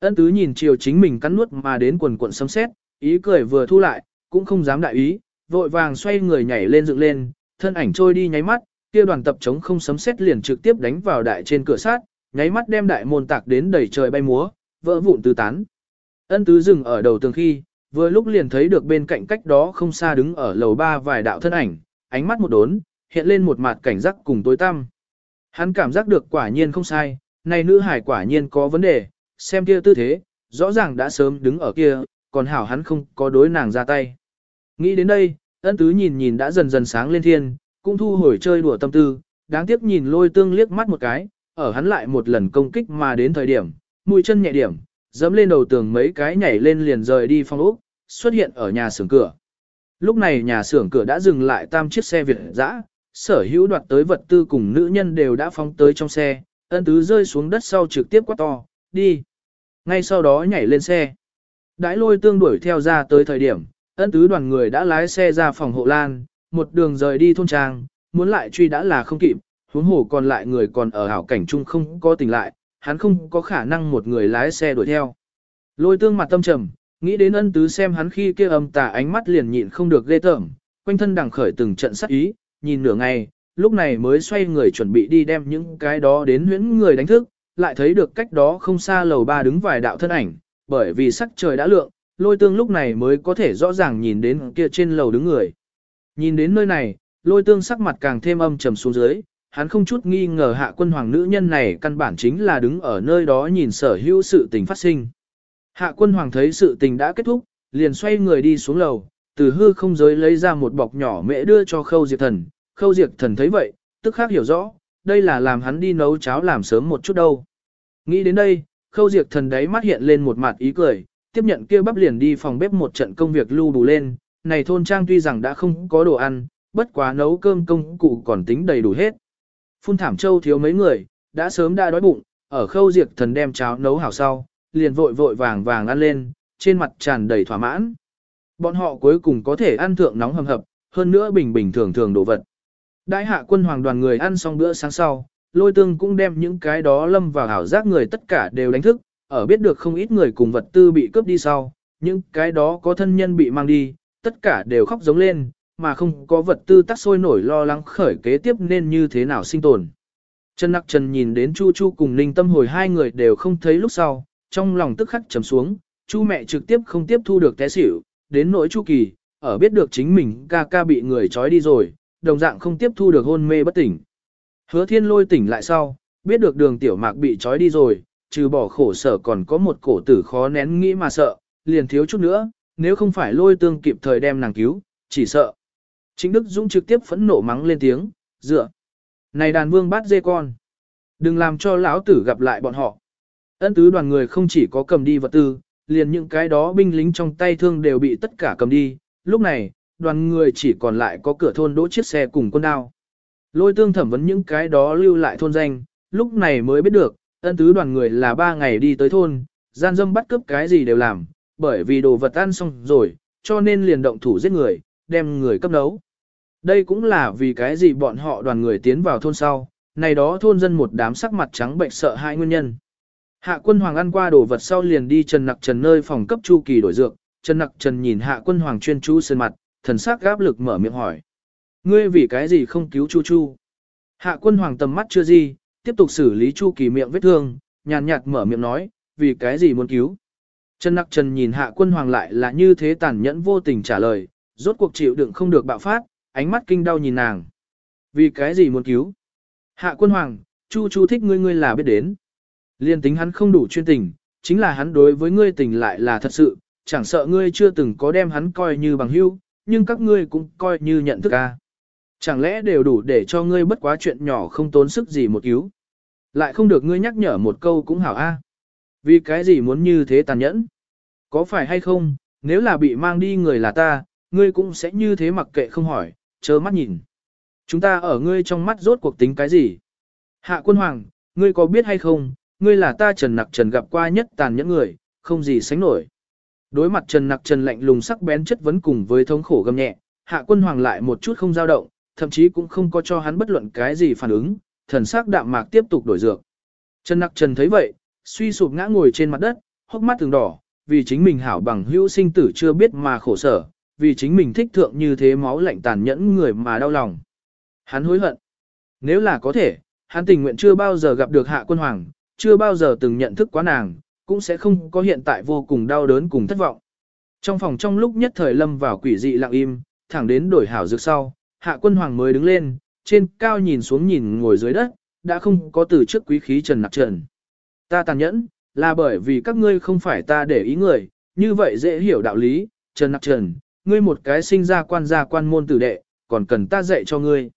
Ân tứ nhìn chiều chính mình cắn nuốt mà đến quần cuộn sấm sét, ý cười vừa thu lại, cũng không dám đại ý, vội vàng xoay người nhảy lên dựng lên, thân ảnh trôi đi nháy mắt, kia đoàn tập chống không sấm sét liền trực tiếp đánh vào đại trên cửa sát, nháy mắt đem đại môn tạc đến đầy trời bay múa, vỡ vụn tứ tán. Ân tứ dừng ở đầu tường khi, vừa lúc liền thấy được bên cạnh cách đó không xa đứng ở lầu ba vài đạo thân ảnh, ánh mắt một đốn, hiện lên một mặt cảnh giác cùng tối tăm. Hắn cảm giác được quả nhiên không sai, này nữ hải quả nhiên có vấn đề, xem kia tư thế, rõ ràng đã sớm đứng ở kia, còn hảo hắn không có đối nàng ra tay. Nghĩ đến đây, ân tứ nhìn nhìn đã dần dần sáng lên thiên, cũng thu hồi chơi đùa tâm tư, đáng tiếc nhìn lôi tương liếc mắt một cái, ở hắn lại một lần công kích mà đến thời điểm, mũi chân nhẹ điểm, dẫm lên đầu tường mấy cái nhảy lên liền rời đi phong ốc, xuất hiện ở nhà xưởng cửa. Lúc này nhà xưởng cửa đã dừng lại tam chiếc xe Việt dã, sở hữu đoạt tới vật tư cùng nữ nhân đều đã phóng tới trong xe, ân tứ rơi xuống đất sau trực tiếp quát to, đi. Ngay sau đó nhảy lên xe. Đãi lôi tương đuổi theo ra tới thời điểm, ân tứ đoàn người đã lái xe ra phòng hộ lan, một đường rời đi thôn trang, muốn lại truy đã là không kịp, huống hồ còn lại người còn ở hảo cảnh chung không có tỉnh lại, hắn không có khả năng một người lái xe đuổi theo. Lôi tương mặt tâm trầm, nghĩ đến ân tứ xem hắn khi kia âm tà ánh mắt liền nhịn không được ghê tởm, quanh thân đằng khởi từng trận sắc ý, nhìn nửa ngày, lúc này mới xoay người chuẩn bị đi đem những cái đó đến huyễn người đánh thức, lại thấy được cách đó không xa lầu ba đứng vài đạo thân ảnh, bởi vì sắc trời đã lượng, lôi tương lúc này mới có thể rõ ràng nhìn đến kia trên lầu đứng người. Nhìn đến nơi này, lôi tương sắc mặt càng thêm âm trầm xuống dưới, hắn không chút nghi ngờ hạ quân hoàng nữ nhân này căn bản chính là đứng ở nơi đó nhìn sở hữu sự tình phát sinh. Hạ quân hoàng thấy sự tình đã kết thúc, liền xoay người đi xuống lầu, từ hư không giới lấy ra một bọc nhỏ mễ đưa cho khâu diệt thần. Khâu diệt thần thấy vậy, tức khác hiểu rõ, đây là làm hắn đi nấu cháo làm sớm một chút đâu. Nghĩ đến đây, khâu diệt thần đấy mắt hiện lên một mặt ý cười, tiếp nhận kia bắp liền đi phòng bếp một trận công việc lưu bù lên, này thôn trang tuy rằng đã không có đồ ăn, bất quá nấu cơm công cụ còn tính đầy đủ hết. Phun thảm châu thiếu mấy người, đã sớm đã đói bụng, ở khâu diệt thần đem cháo nấu hảo sau, liền vội vội vàng vàng ăn lên, trên mặt tràn đầy thỏa mãn. Bọn họ cuối cùng có thể ăn thượng nóng hầm hập, hơn nữa bình bình thường thường đồ vật. Đại hạ quân hoàng đoàn người ăn xong bữa sáng sau, lôi tương cũng đem những cái đó lâm vào hảo giác người tất cả đều đánh thức, ở biết được không ít người cùng vật tư bị cướp đi sau, những cái đó có thân nhân bị mang đi, tất cả đều khóc giống lên, mà không có vật tư tác sôi nổi lo lắng khởi kế tiếp nên như thế nào sinh tồn. Trần Nặc Trần nhìn đến Chu Chu cùng Ninh Tâm hồi hai người đều không thấy lúc sau, trong lòng tức khắc trầm xuống, Chu mẹ trực tiếp không tiếp thu được té xỉu, đến nỗi Chu Kỳ, ở biết được chính mình ca ca bị người trói đi rồi, đồng dạng không tiếp thu được hôn mê bất tỉnh. Hứa Thiên Lôi tỉnh lại sau, biết được Đường Tiểu Mạc bị trói đi rồi, trừ bỏ khổ sở còn có một cổ tử khó nén nghĩ mà sợ, liền thiếu chút nữa, nếu không phải Lôi Tương kịp thời đem nàng cứu, chỉ sợ. Chính Đức Dũng trực tiếp phẫn nộ mắng lên tiếng, dựa. Này đàn vương bắt dê con. Đừng làm cho lão tử gặp lại bọn họ. Ân tứ đoàn người không chỉ có cầm đi vật tư, liền những cái đó binh lính trong tay thương đều bị tất cả cầm đi. Lúc này, đoàn người chỉ còn lại có cửa thôn đỗ chiếc xe cùng con đao. Lôi tương thẩm vấn những cái đó lưu lại thôn danh, lúc này mới biết được, ân tứ đoàn người là ba ngày đi tới thôn, gian dâm bắt cướp cái gì đều làm, bởi vì đồ vật ăn xong rồi, cho nên liền động thủ giết người, đem người cấp nấu. Đây cũng là vì cái gì bọn họ đoàn người tiến vào thôn sau, này đó thôn dân một đám sắc mặt trắng bệnh sợ hãi nguyên nhân. Hạ quân hoàng ăn qua đồ vật sau liền đi Trần Nặc Trần nơi phòng cấp chu kỳ đổi dược, Trần Nặc Trần nhìn hạ quân hoàng chuyên chú sơn mặt, thần sắc gáp lực mở miệng hỏi. Ngươi vì cái gì không cứu chu chu? Hạ quân hoàng tầm mắt chưa gì, tiếp tục xử lý chu kỳ miệng vết thương, nhàn nhạt mở miệng nói, vì cái gì muốn cứu? Trần Nặc Trần nhìn hạ quân hoàng lại là như thế tàn nhẫn vô tình trả lời, rốt cuộc chịu đựng không được bạo phát, ánh mắt kinh đau nhìn nàng. Vì cái gì muốn cứu? Hạ quân hoàng, chu chu thích ngươi ngươi là biết đến. Liên tính hắn không đủ chuyên tình, chính là hắn đối với ngươi tình lại là thật sự, chẳng sợ ngươi chưa từng có đem hắn coi như bằng hữu, nhưng các ngươi cũng coi như nhận thức a. Chẳng lẽ đều đủ để cho ngươi bất quá chuyện nhỏ không tốn sức gì một cứu. Lại không được ngươi nhắc nhở một câu cũng hảo a. Vì cái gì muốn như thế tàn nhẫn? Có phải hay không, nếu là bị mang đi người là ta, ngươi cũng sẽ như thế mặc kệ không hỏi, chớ mắt nhìn. Chúng ta ở ngươi trong mắt rốt cuộc tính cái gì? Hạ quân hoàng, ngươi có biết hay không, ngươi là ta Trần Nặc Trần gặp qua nhất tàn nhẫn người, không gì sánh nổi. Đối mặt Trần Nặc Trần lạnh lùng sắc bén chất vấn cùng với thống khổ gầm nhẹ, hạ quân hoàng lại một chút không dao động, thậm chí cũng không có cho hắn bất luận cái gì phản ứng, thần sắc đạm mạc tiếp tục đổi dược. Trần Nặc Trần thấy vậy, suy sụp ngã ngồi trên mặt đất, hốc mắt từng đỏ, vì chính mình hảo bằng hữu sinh tử chưa biết mà khổ sở, vì chính mình thích thượng như thế máu lạnh tàn nhẫn người mà đau lòng. Hắn hối hận. Nếu là có thể, hắn tình nguyện chưa bao giờ gặp được hạ quân hoàng, chưa bao giờ từng nhận thức quá nàng, cũng sẽ không có hiện tại vô cùng đau đớn cùng thất vọng. Trong phòng trong lúc nhất thời lâm vào quỷ dị lặng im, thẳng đến đổi hảo dược sau, hạ quân hoàng mới đứng lên, trên cao nhìn xuống nhìn ngồi dưới đất, đã không có từ trước quý khí trần nặc trần. Ta tàn nhẫn, là bởi vì các ngươi không phải ta để ý người, như vậy dễ hiểu đạo lý, trần nặc trần, ngươi một cái sinh ra quan gia quan môn tử đệ, còn cần ta dạy cho ngươi.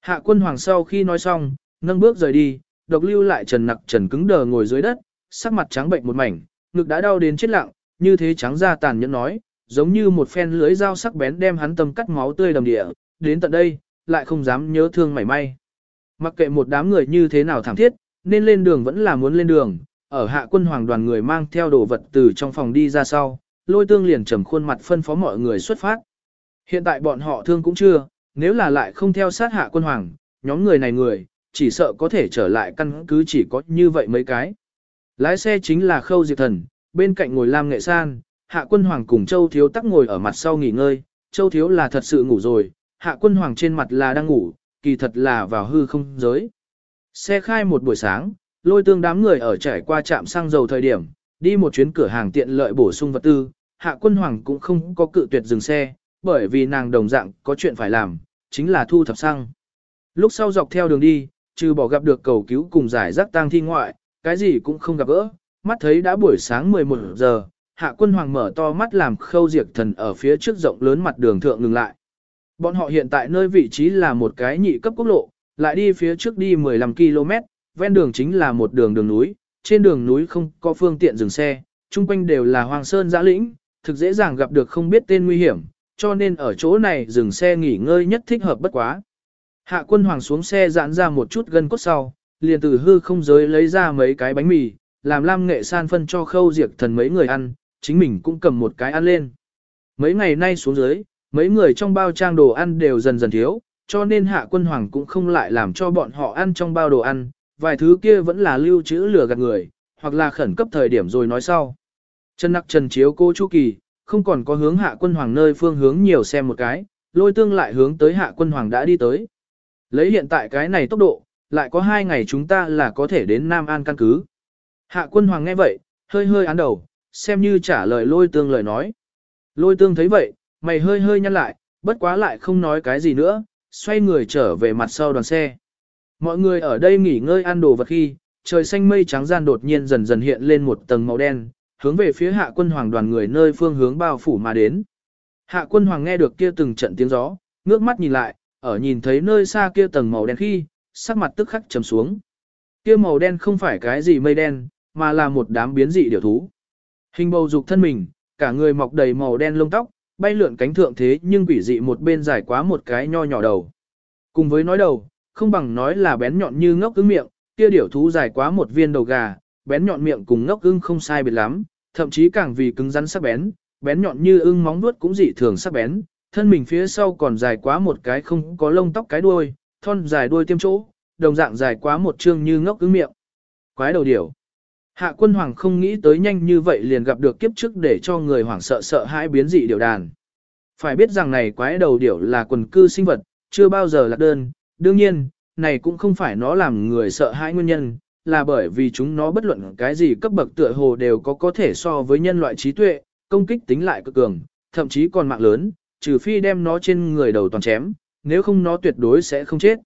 Hạ quân hoàng sau khi nói xong, nâng bước rời đi, độc lưu lại trần nặc trần cứng đờ ngồi dưới đất, sắc mặt trắng bệnh một mảnh, ngực đã đau đến chết lặng, như thế trắng ra tàn nhẫn nói, giống như một phen lưới dao sắc bén đem hắn tâm cắt máu tươi đầm địa, đến tận đây, lại không dám nhớ thương mảy may. Mặc kệ một đám người như thế nào thảm thiết, nên lên đường vẫn là muốn lên đường, ở hạ quân hoàng đoàn người mang theo đồ vật từ trong phòng đi ra sau, lôi tương liền trầm khuôn mặt phân phó mọi người xuất phát. Hiện tại bọn họ thương cũng chưa, nếu là lại không theo sát hạ quân hoàng, nhóm người này người, chỉ sợ có thể trở lại căn cứ chỉ có như vậy mấy cái. Lái xe chính là khâu diệt thần, bên cạnh ngồi Lam Nghệ San, hạ quân hoàng cùng Châu Thiếu tắc ngồi ở mặt sau nghỉ ngơi, Châu Thiếu là thật sự ngủ rồi, hạ quân hoàng trên mặt là đang ngủ, kỳ thật là vào hư không giới. Xe khai một buổi sáng, lôi tương đám người ở trải qua trạm xăng dầu thời điểm, đi một chuyến cửa hàng tiện lợi bổ sung vật tư, hạ quân hoàng cũng không có cự tuyệt dừng xe, bởi vì nàng đồng dạng có chuyện phải làm, chính là thu thập xăng. Lúc sau dọc theo đường đi, trừ bỏ gặp được cầu cứu cùng giải rác tang thi ngoại, cái gì cũng không gặp gỡ, mắt thấy đã buổi sáng 11 giờ, hạ quân hoàng mở to mắt làm khâu diệt thần ở phía trước rộng lớn mặt đường thượng ngừng lại. Bọn họ hiện tại nơi vị trí là một cái nhị cấp quốc lộ, lại đi phía trước đi 15 km, ven đường chính là một đường đường núi, trên đường núi không có phương tiện dừng xe, chung quanh đều là hoàng sơn giã lĩnh, thực dễ dàng gặp được không biết tên nguy hiểm, cho nên ở chỗ này dừng xe nghỉ ngơi nhất thích hợp bất quá. Hạ quân hoàng xuống xe giãn ra một chút gân cốt sau, liền từ hư không giới lấy ra mấy cái bánh mì, làm lam nghệ san phân cho khâu diệt thần mấy người ăn, chính mình cũng cầm một cái ăn lên. Mấy ngày nay xuống dưới, mấy người trong bao trang đồ ăn đều dần dần thiếu, cho nên hạ quân hoàng cũng không lại làm cho bọn họ ăn trong bao đồ ăn, vài thứ kia vẫn là lưu trữ lừa gạt người, hoặc là khẩn cấp thời điểm rồi nói sau. Trần nặc trần chiếu cô Chu Kỳ, không còn có hướng hạ quân hoàng nơi phương hướng nhiều xem một cái, lôi tương lại hướng tới hạ quân hoàng đã đi tới. Lấy hiện tại cái này tốc độ, lại có hai ngày chúng ta là có thể đến Nam An căn cứ. Hạ quân hoàng nghe vậy, hơi hơi án đầu, xem như trả lời lôi tương lời nói. Lôi tương thấy vậy, mày hơi hơi nhăn lại, bất quá lại không nói cái gì nữa, xoay người trở về mặt sau đoàn xe. Mọi người ở đây nghỉ ngơi ăn đồ vật khi, trời xanh mây trắng gian đột nhiên dần dần hiện lên một tầng màu đen, hướng về phía hạ quân hoàng đoàn người nơi phương hướng bao phủ mà đến. Hạ quân hoàng nghe được kia từng trận tiếng gió, ngước mắt nhìn lại, ở nhìn thấy nơi xa kia tầng màu đen khi, sắc mặt tức khắc trầm xuống. Kia màu đen không phải cái gì mây đen, mà là một đám biến dị điều thú. Hình bầu dục thân mình, cả người mọc đầy màu đen lông tóc, bay lượn cánh thượng thế nhưng quỷ dị một bên dài quá một cái nho nhỏ đầu. Cùng với nói đầu, không bằng nói là bén nhọn như ngốc cứng miệng, kia điểu thú dài quá một viên đầu gà, bén nhọn miệng cùng ngốc ưng không sai biệt lắm, thậm chí càng vì cứng rắn sắc bén, bén nhọn như ưng móng vuốt cũng dị thường sắc bén, thân mình phía sau còn dài quá một cái không có lông tóc cái đuôi, thon dài đuôi tiêm chỗ, đồng dạng dài quá một chương như ngốc ưng miệng. Quái đầu điểu. Hạ quân hoàng không nghĩ tới nhanh như vậy liền gặp được kiếp trước để cho người hoảng sợ sợ hãi biến dị điểu đàn. Phải biết rằng này quái đầu điểu là quần cư sinh vật, chưa bao giờ lạc đơn, đương nhiên, này cũng không phải nó làm người sợ hãi nguyên nhân, là bởi vì chúng nó bất luận cái gì cấp bậc tựa hồ đều có có thể so với nhân loại trí tuệ, công kích tính lại cực cường, thậm chí còn mạng lớn, trừ phi đem nó trên người đầu toàn chém, nếu không nó tuyệt đối sẽ không chết.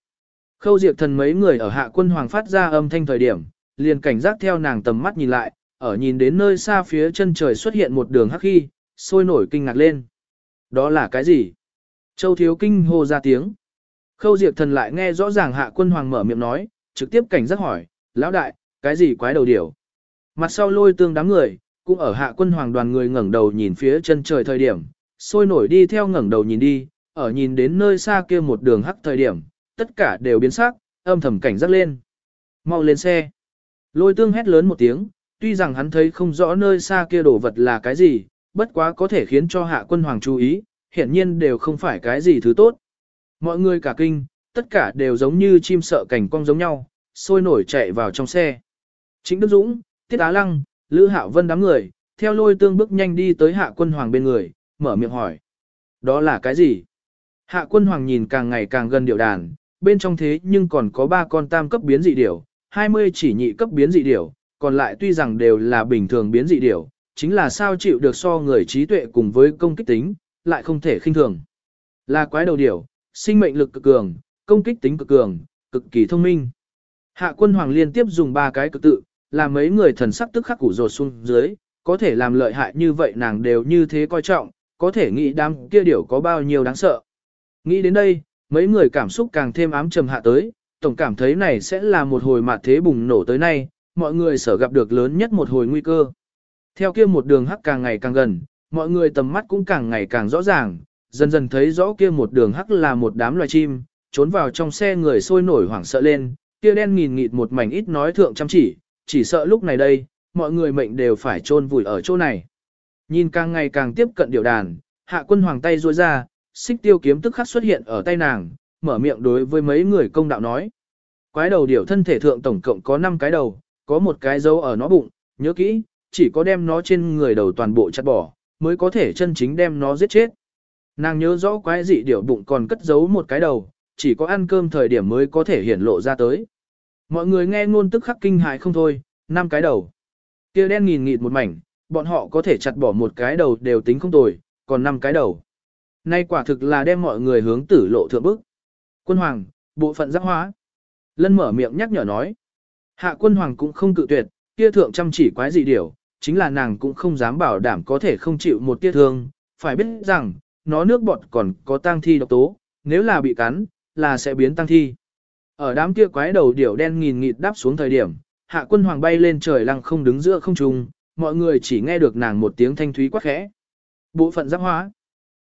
Khâu diệt thần mấy người ở hạ quân hoàng phát ra âm thanh thời điểm, liền cảnh giác theo nàng tầm mắt nhìn lại, ở nhìn đến nơi xa phía chân trời xuất hiện một đường hắc khi, sôi nổi kinh ngạc lên. Đó là cái gì? Châu thiếu kinh hô ra tiếng. Khâu diệt thần lại nghe rõ ràng hạ quân hoàng mở miệng nói, trực tiếp cảnh giác hỏi, lão đại, cái gì quái đầu điểu? Mặt sau lôi tương đám người, cũng ở hạ quân hoàng đoàn người ngẩng đầu nhìn phía chân trời thời điểm, sôi nổi đi theo ngẩng đầu nhìn đi, ở nhìn đến nơi xa kia một đường hắc thời điểm, tất cả đều biến sắc, âm thầm cảnh giác lên. Mau lên xe. Lôi tương hét lớn một tiếng, tuy rằng hắn thấy không rõ nơi xa kia đồ vật là cái gì, bất quá có thể khiến cho hạ quân hoàng chú ý, hiển nhiên đều không phải cái gì thứ tốt. Mọi người cả kinh, tất cả đều giống như chim sợ cảnh cong giống nhau, sôi nổi chạy vào trong xe. Chính Đức Dũng, Tiết Á Lăng, Lữ Hạo Vân đám người, theo lôi tương bước nhanh đi tới hạ quân hoàng bên người, mở miệng hỏi. Đó là cái gì? Hạ quân hoàng nhìn càng ngày càng gần điệu đàn, bên trong thế nhưng còn có 3 con tam cấp biến dị điểu, 20 chỉ nhị cấp biến dị điểu, còn lại tuy rằng đều là bình thường biến dị điểu, chính là sao chịu được so người trí tuệ cùng với công kích tính, lại không thể khinh thường. Là quái đầu điểu, sinh mệnh lực cực cường, công kích tính cực cường, cực kỳ thông minh. Hạ quân hoàng liên tiếp dùng ba cái cực tự, làm mấy người thần sắc tức khắc củ rột xuống dưới, có thể làm lợi hại như vậy nàng đều như thế coi trọng, có thể nghĩ đám kia điều có bao nhiêu đáng sợ. Nghĩ đến đây, mấy người cảm xúc càng thêm ám trầm hạ tới, tổng cảm thấy này sẽ là một hồi mạt thế bùng nổ tới nay, mọi người sở gặp được lớn nhất một hồi nguy cơ. Theo kia một đường hắc càng ngày càng gần, mọi người tầm mắt cũng càng ngày càng rõ ràng, dần dần thấy rõ kia một đường hắc là một đám loài chim, trốn vào trong xe người sôi nổi hoảng sợ lên, kia đen nghìn nghịt một mảnh ít nói thượng chăm chỉ, chỉ sợ lúc này đây, mọi người mệnh đều phải chôn vùi ở chỗ này. Nhìn càng ngày càng tiếp cận điều đàn, hạ quân hoàng tay ruôi ra, xích tiêu kiếm tức khắc xuất hiện ở tay nàng, mở miệng đối với mấy người công đạo nói. Quái đầu điểu thân thể thượng tổng cộng có 5 cái đầu, có một cái dấu ở nó bụng, nhớ kỹ, chỉ có đem nó trên người đầu toàn bộ chặt bỏ, mới có thể chân chính đem nó giết chết. Nàng nhớ rõ quái dị điểu bụng còn cất giấu một cái đầu, chỉ có ăn cơm thời điểm mới có thể hiển lộ ra tới. Mọi người nghe ngôn tức khắc kinh hại không thôi, năm cái đầu. kia đen nghìn nghịt một mảnh, bọn họ có thể chặt bỏ một cái đầu đều tính không tồi, còn năm cái đầu. Nay quả thực là đem mọi người hướng tử lộ thượng bức. Quân hoàng, bộ phận giác hóa. Lân mở miệng nhắc nhở nói. Hạ quân hoàng cũng không cự tuyệt, kia thượng chăm chỉ quái dị điều, chính là nàng cũng không dám bảo đảm có thể không chịu một tiết thương. Phải biết rằng, nó nước bọt còn có tang thi độc tố, nếu là bị cắn, là sẽ biến tăng thi. Ở đám kia quái đầu điểu đen nghìn nghịt đáp xuống thời điểm, hạ quân hoàng bay lên trời lăng không đứng giữa không trung, mọi người chỉ nghe được nàng một tiếng thanh thúy quát khẽ. Bộ phận giáp hóa.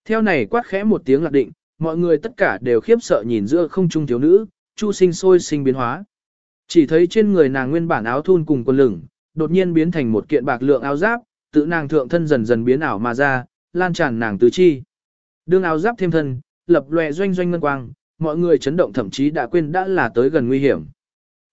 Theo này quát khẽ một tiếng lạc định, mọi người tất cả đều khiếp sợ nhìn giữa không trung thiếu nữ, chu sinh sôi sinh biến hóa. Chỉ thấy trên người nàng nguyên bản áo thun cùng quần lửng, đột nhiên biến thành một kiện bạc lượng áo giáp, tự nàng thượng thân dần dần biến ảo mà ra, lan tràn nàng tứ chi. Đương áo giáp thêm thân, lập lòe doanh doanh ngân quang, mọi người chấn động thậm chí đã quên đã là tới gần nguy hiểm.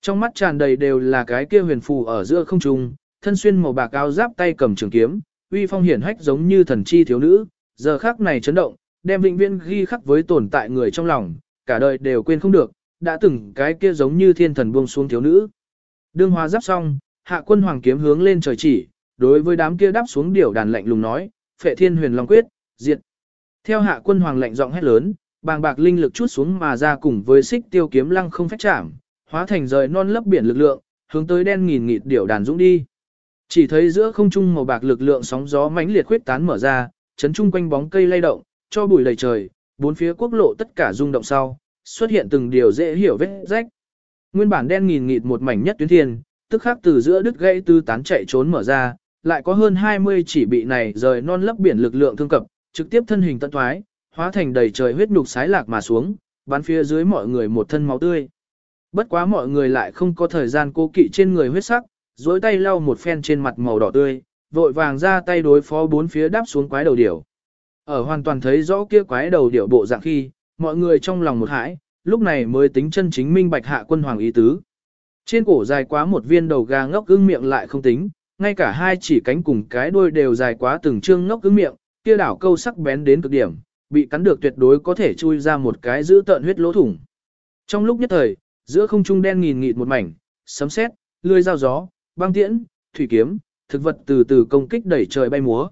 Trong mắt tràn đầy đều là cái kia huyền phù ở giữa không trung, thân xuyên màu bạc áo giáp tay cầm trường kiếm, uy phong hiển hách giống như thần chi thiếu nữ, giờ khắc này chấn động, đem vĩnh viễn ghi khắc với tồn tại người trong lòng, cả đời đều quên không được, đã từng cái kia giống như thiên thần buông xuống thiếu nữ. Đương hóa giáp xong, hạ quân hoàng kiếm hướng lên trời chỉ, đối với đám kia đáp xuống điểu đàn lạnh lùng nói, phệ thiên huyền long quyết, diệt. Theo hạ quân hoàng lạnh giọng hét lớn, bàng bạc linh lực chút xuống mà ra cùng với xích tiêu kiếm lăng không phách chạm, hóa thành rời non lấp biển lực lượng, hướng tới đen nghìn nghịt điểu đàn dũng đi. Chỉ thấy giữa không trung màu bạc lực lượng sóng gió mãnh liệt khuyết tán mở ra, chấn trung quanh bóng cây lay động, cho bụi đầy trời, bốn phía quốc lộ tất cả rung động sau, xuất hiện từng điều dễ hiểu vết rách. Nguyên bản đen nghìn nghịt một mảnh nhất tuyến thiên, tức khắc từ giữa đứt gãy tư tán chạy trốn mở ra, lại có hơn 20 chỉ bị này rời non lấp biển lực lượng thương cập, trực tiếp thân hình tận thoái, hóa thành đầy trời huyết nhục sái lạc mà xuống, bắn phía dưới mọi người một thân máu tươi. Bất quá mọi người lại không có thời gian cố kỵ trên người huyết sắc, dối tay lau một phen trên mặt màu đỏ tươi, vội vàng ra tay đối phó bốn phía đáp xuống quái đầu điểu. Ở hoàn toàn thấy rõ kia quái đầu điểu bộ dạng khi, mọi người trong lòng một hãi, lúc này mới tính chân chính minh bạch hạ quân hoàng ý tứ. Trên cổ dài quá một viên đầu gà ngốc ưng miệng lại không tính, ngay cả hai chỉ cánh cùng cái đuôi đều dài quá từng trương ngốc ưng miệng, kia đảo câu sắc bén đến cực điểm, bị cắn được tuyệt đối có thể chui ra một cái giữ tợn huyết lỗ thủng. Trong lúc nhất thời, giữa không trung đen nghìn nghịt một mảnh, sấm sét, lưỡi dao gió, băng tiễn, thủy kiếm, thực vật từ từ công kích đẩy trời bay múa.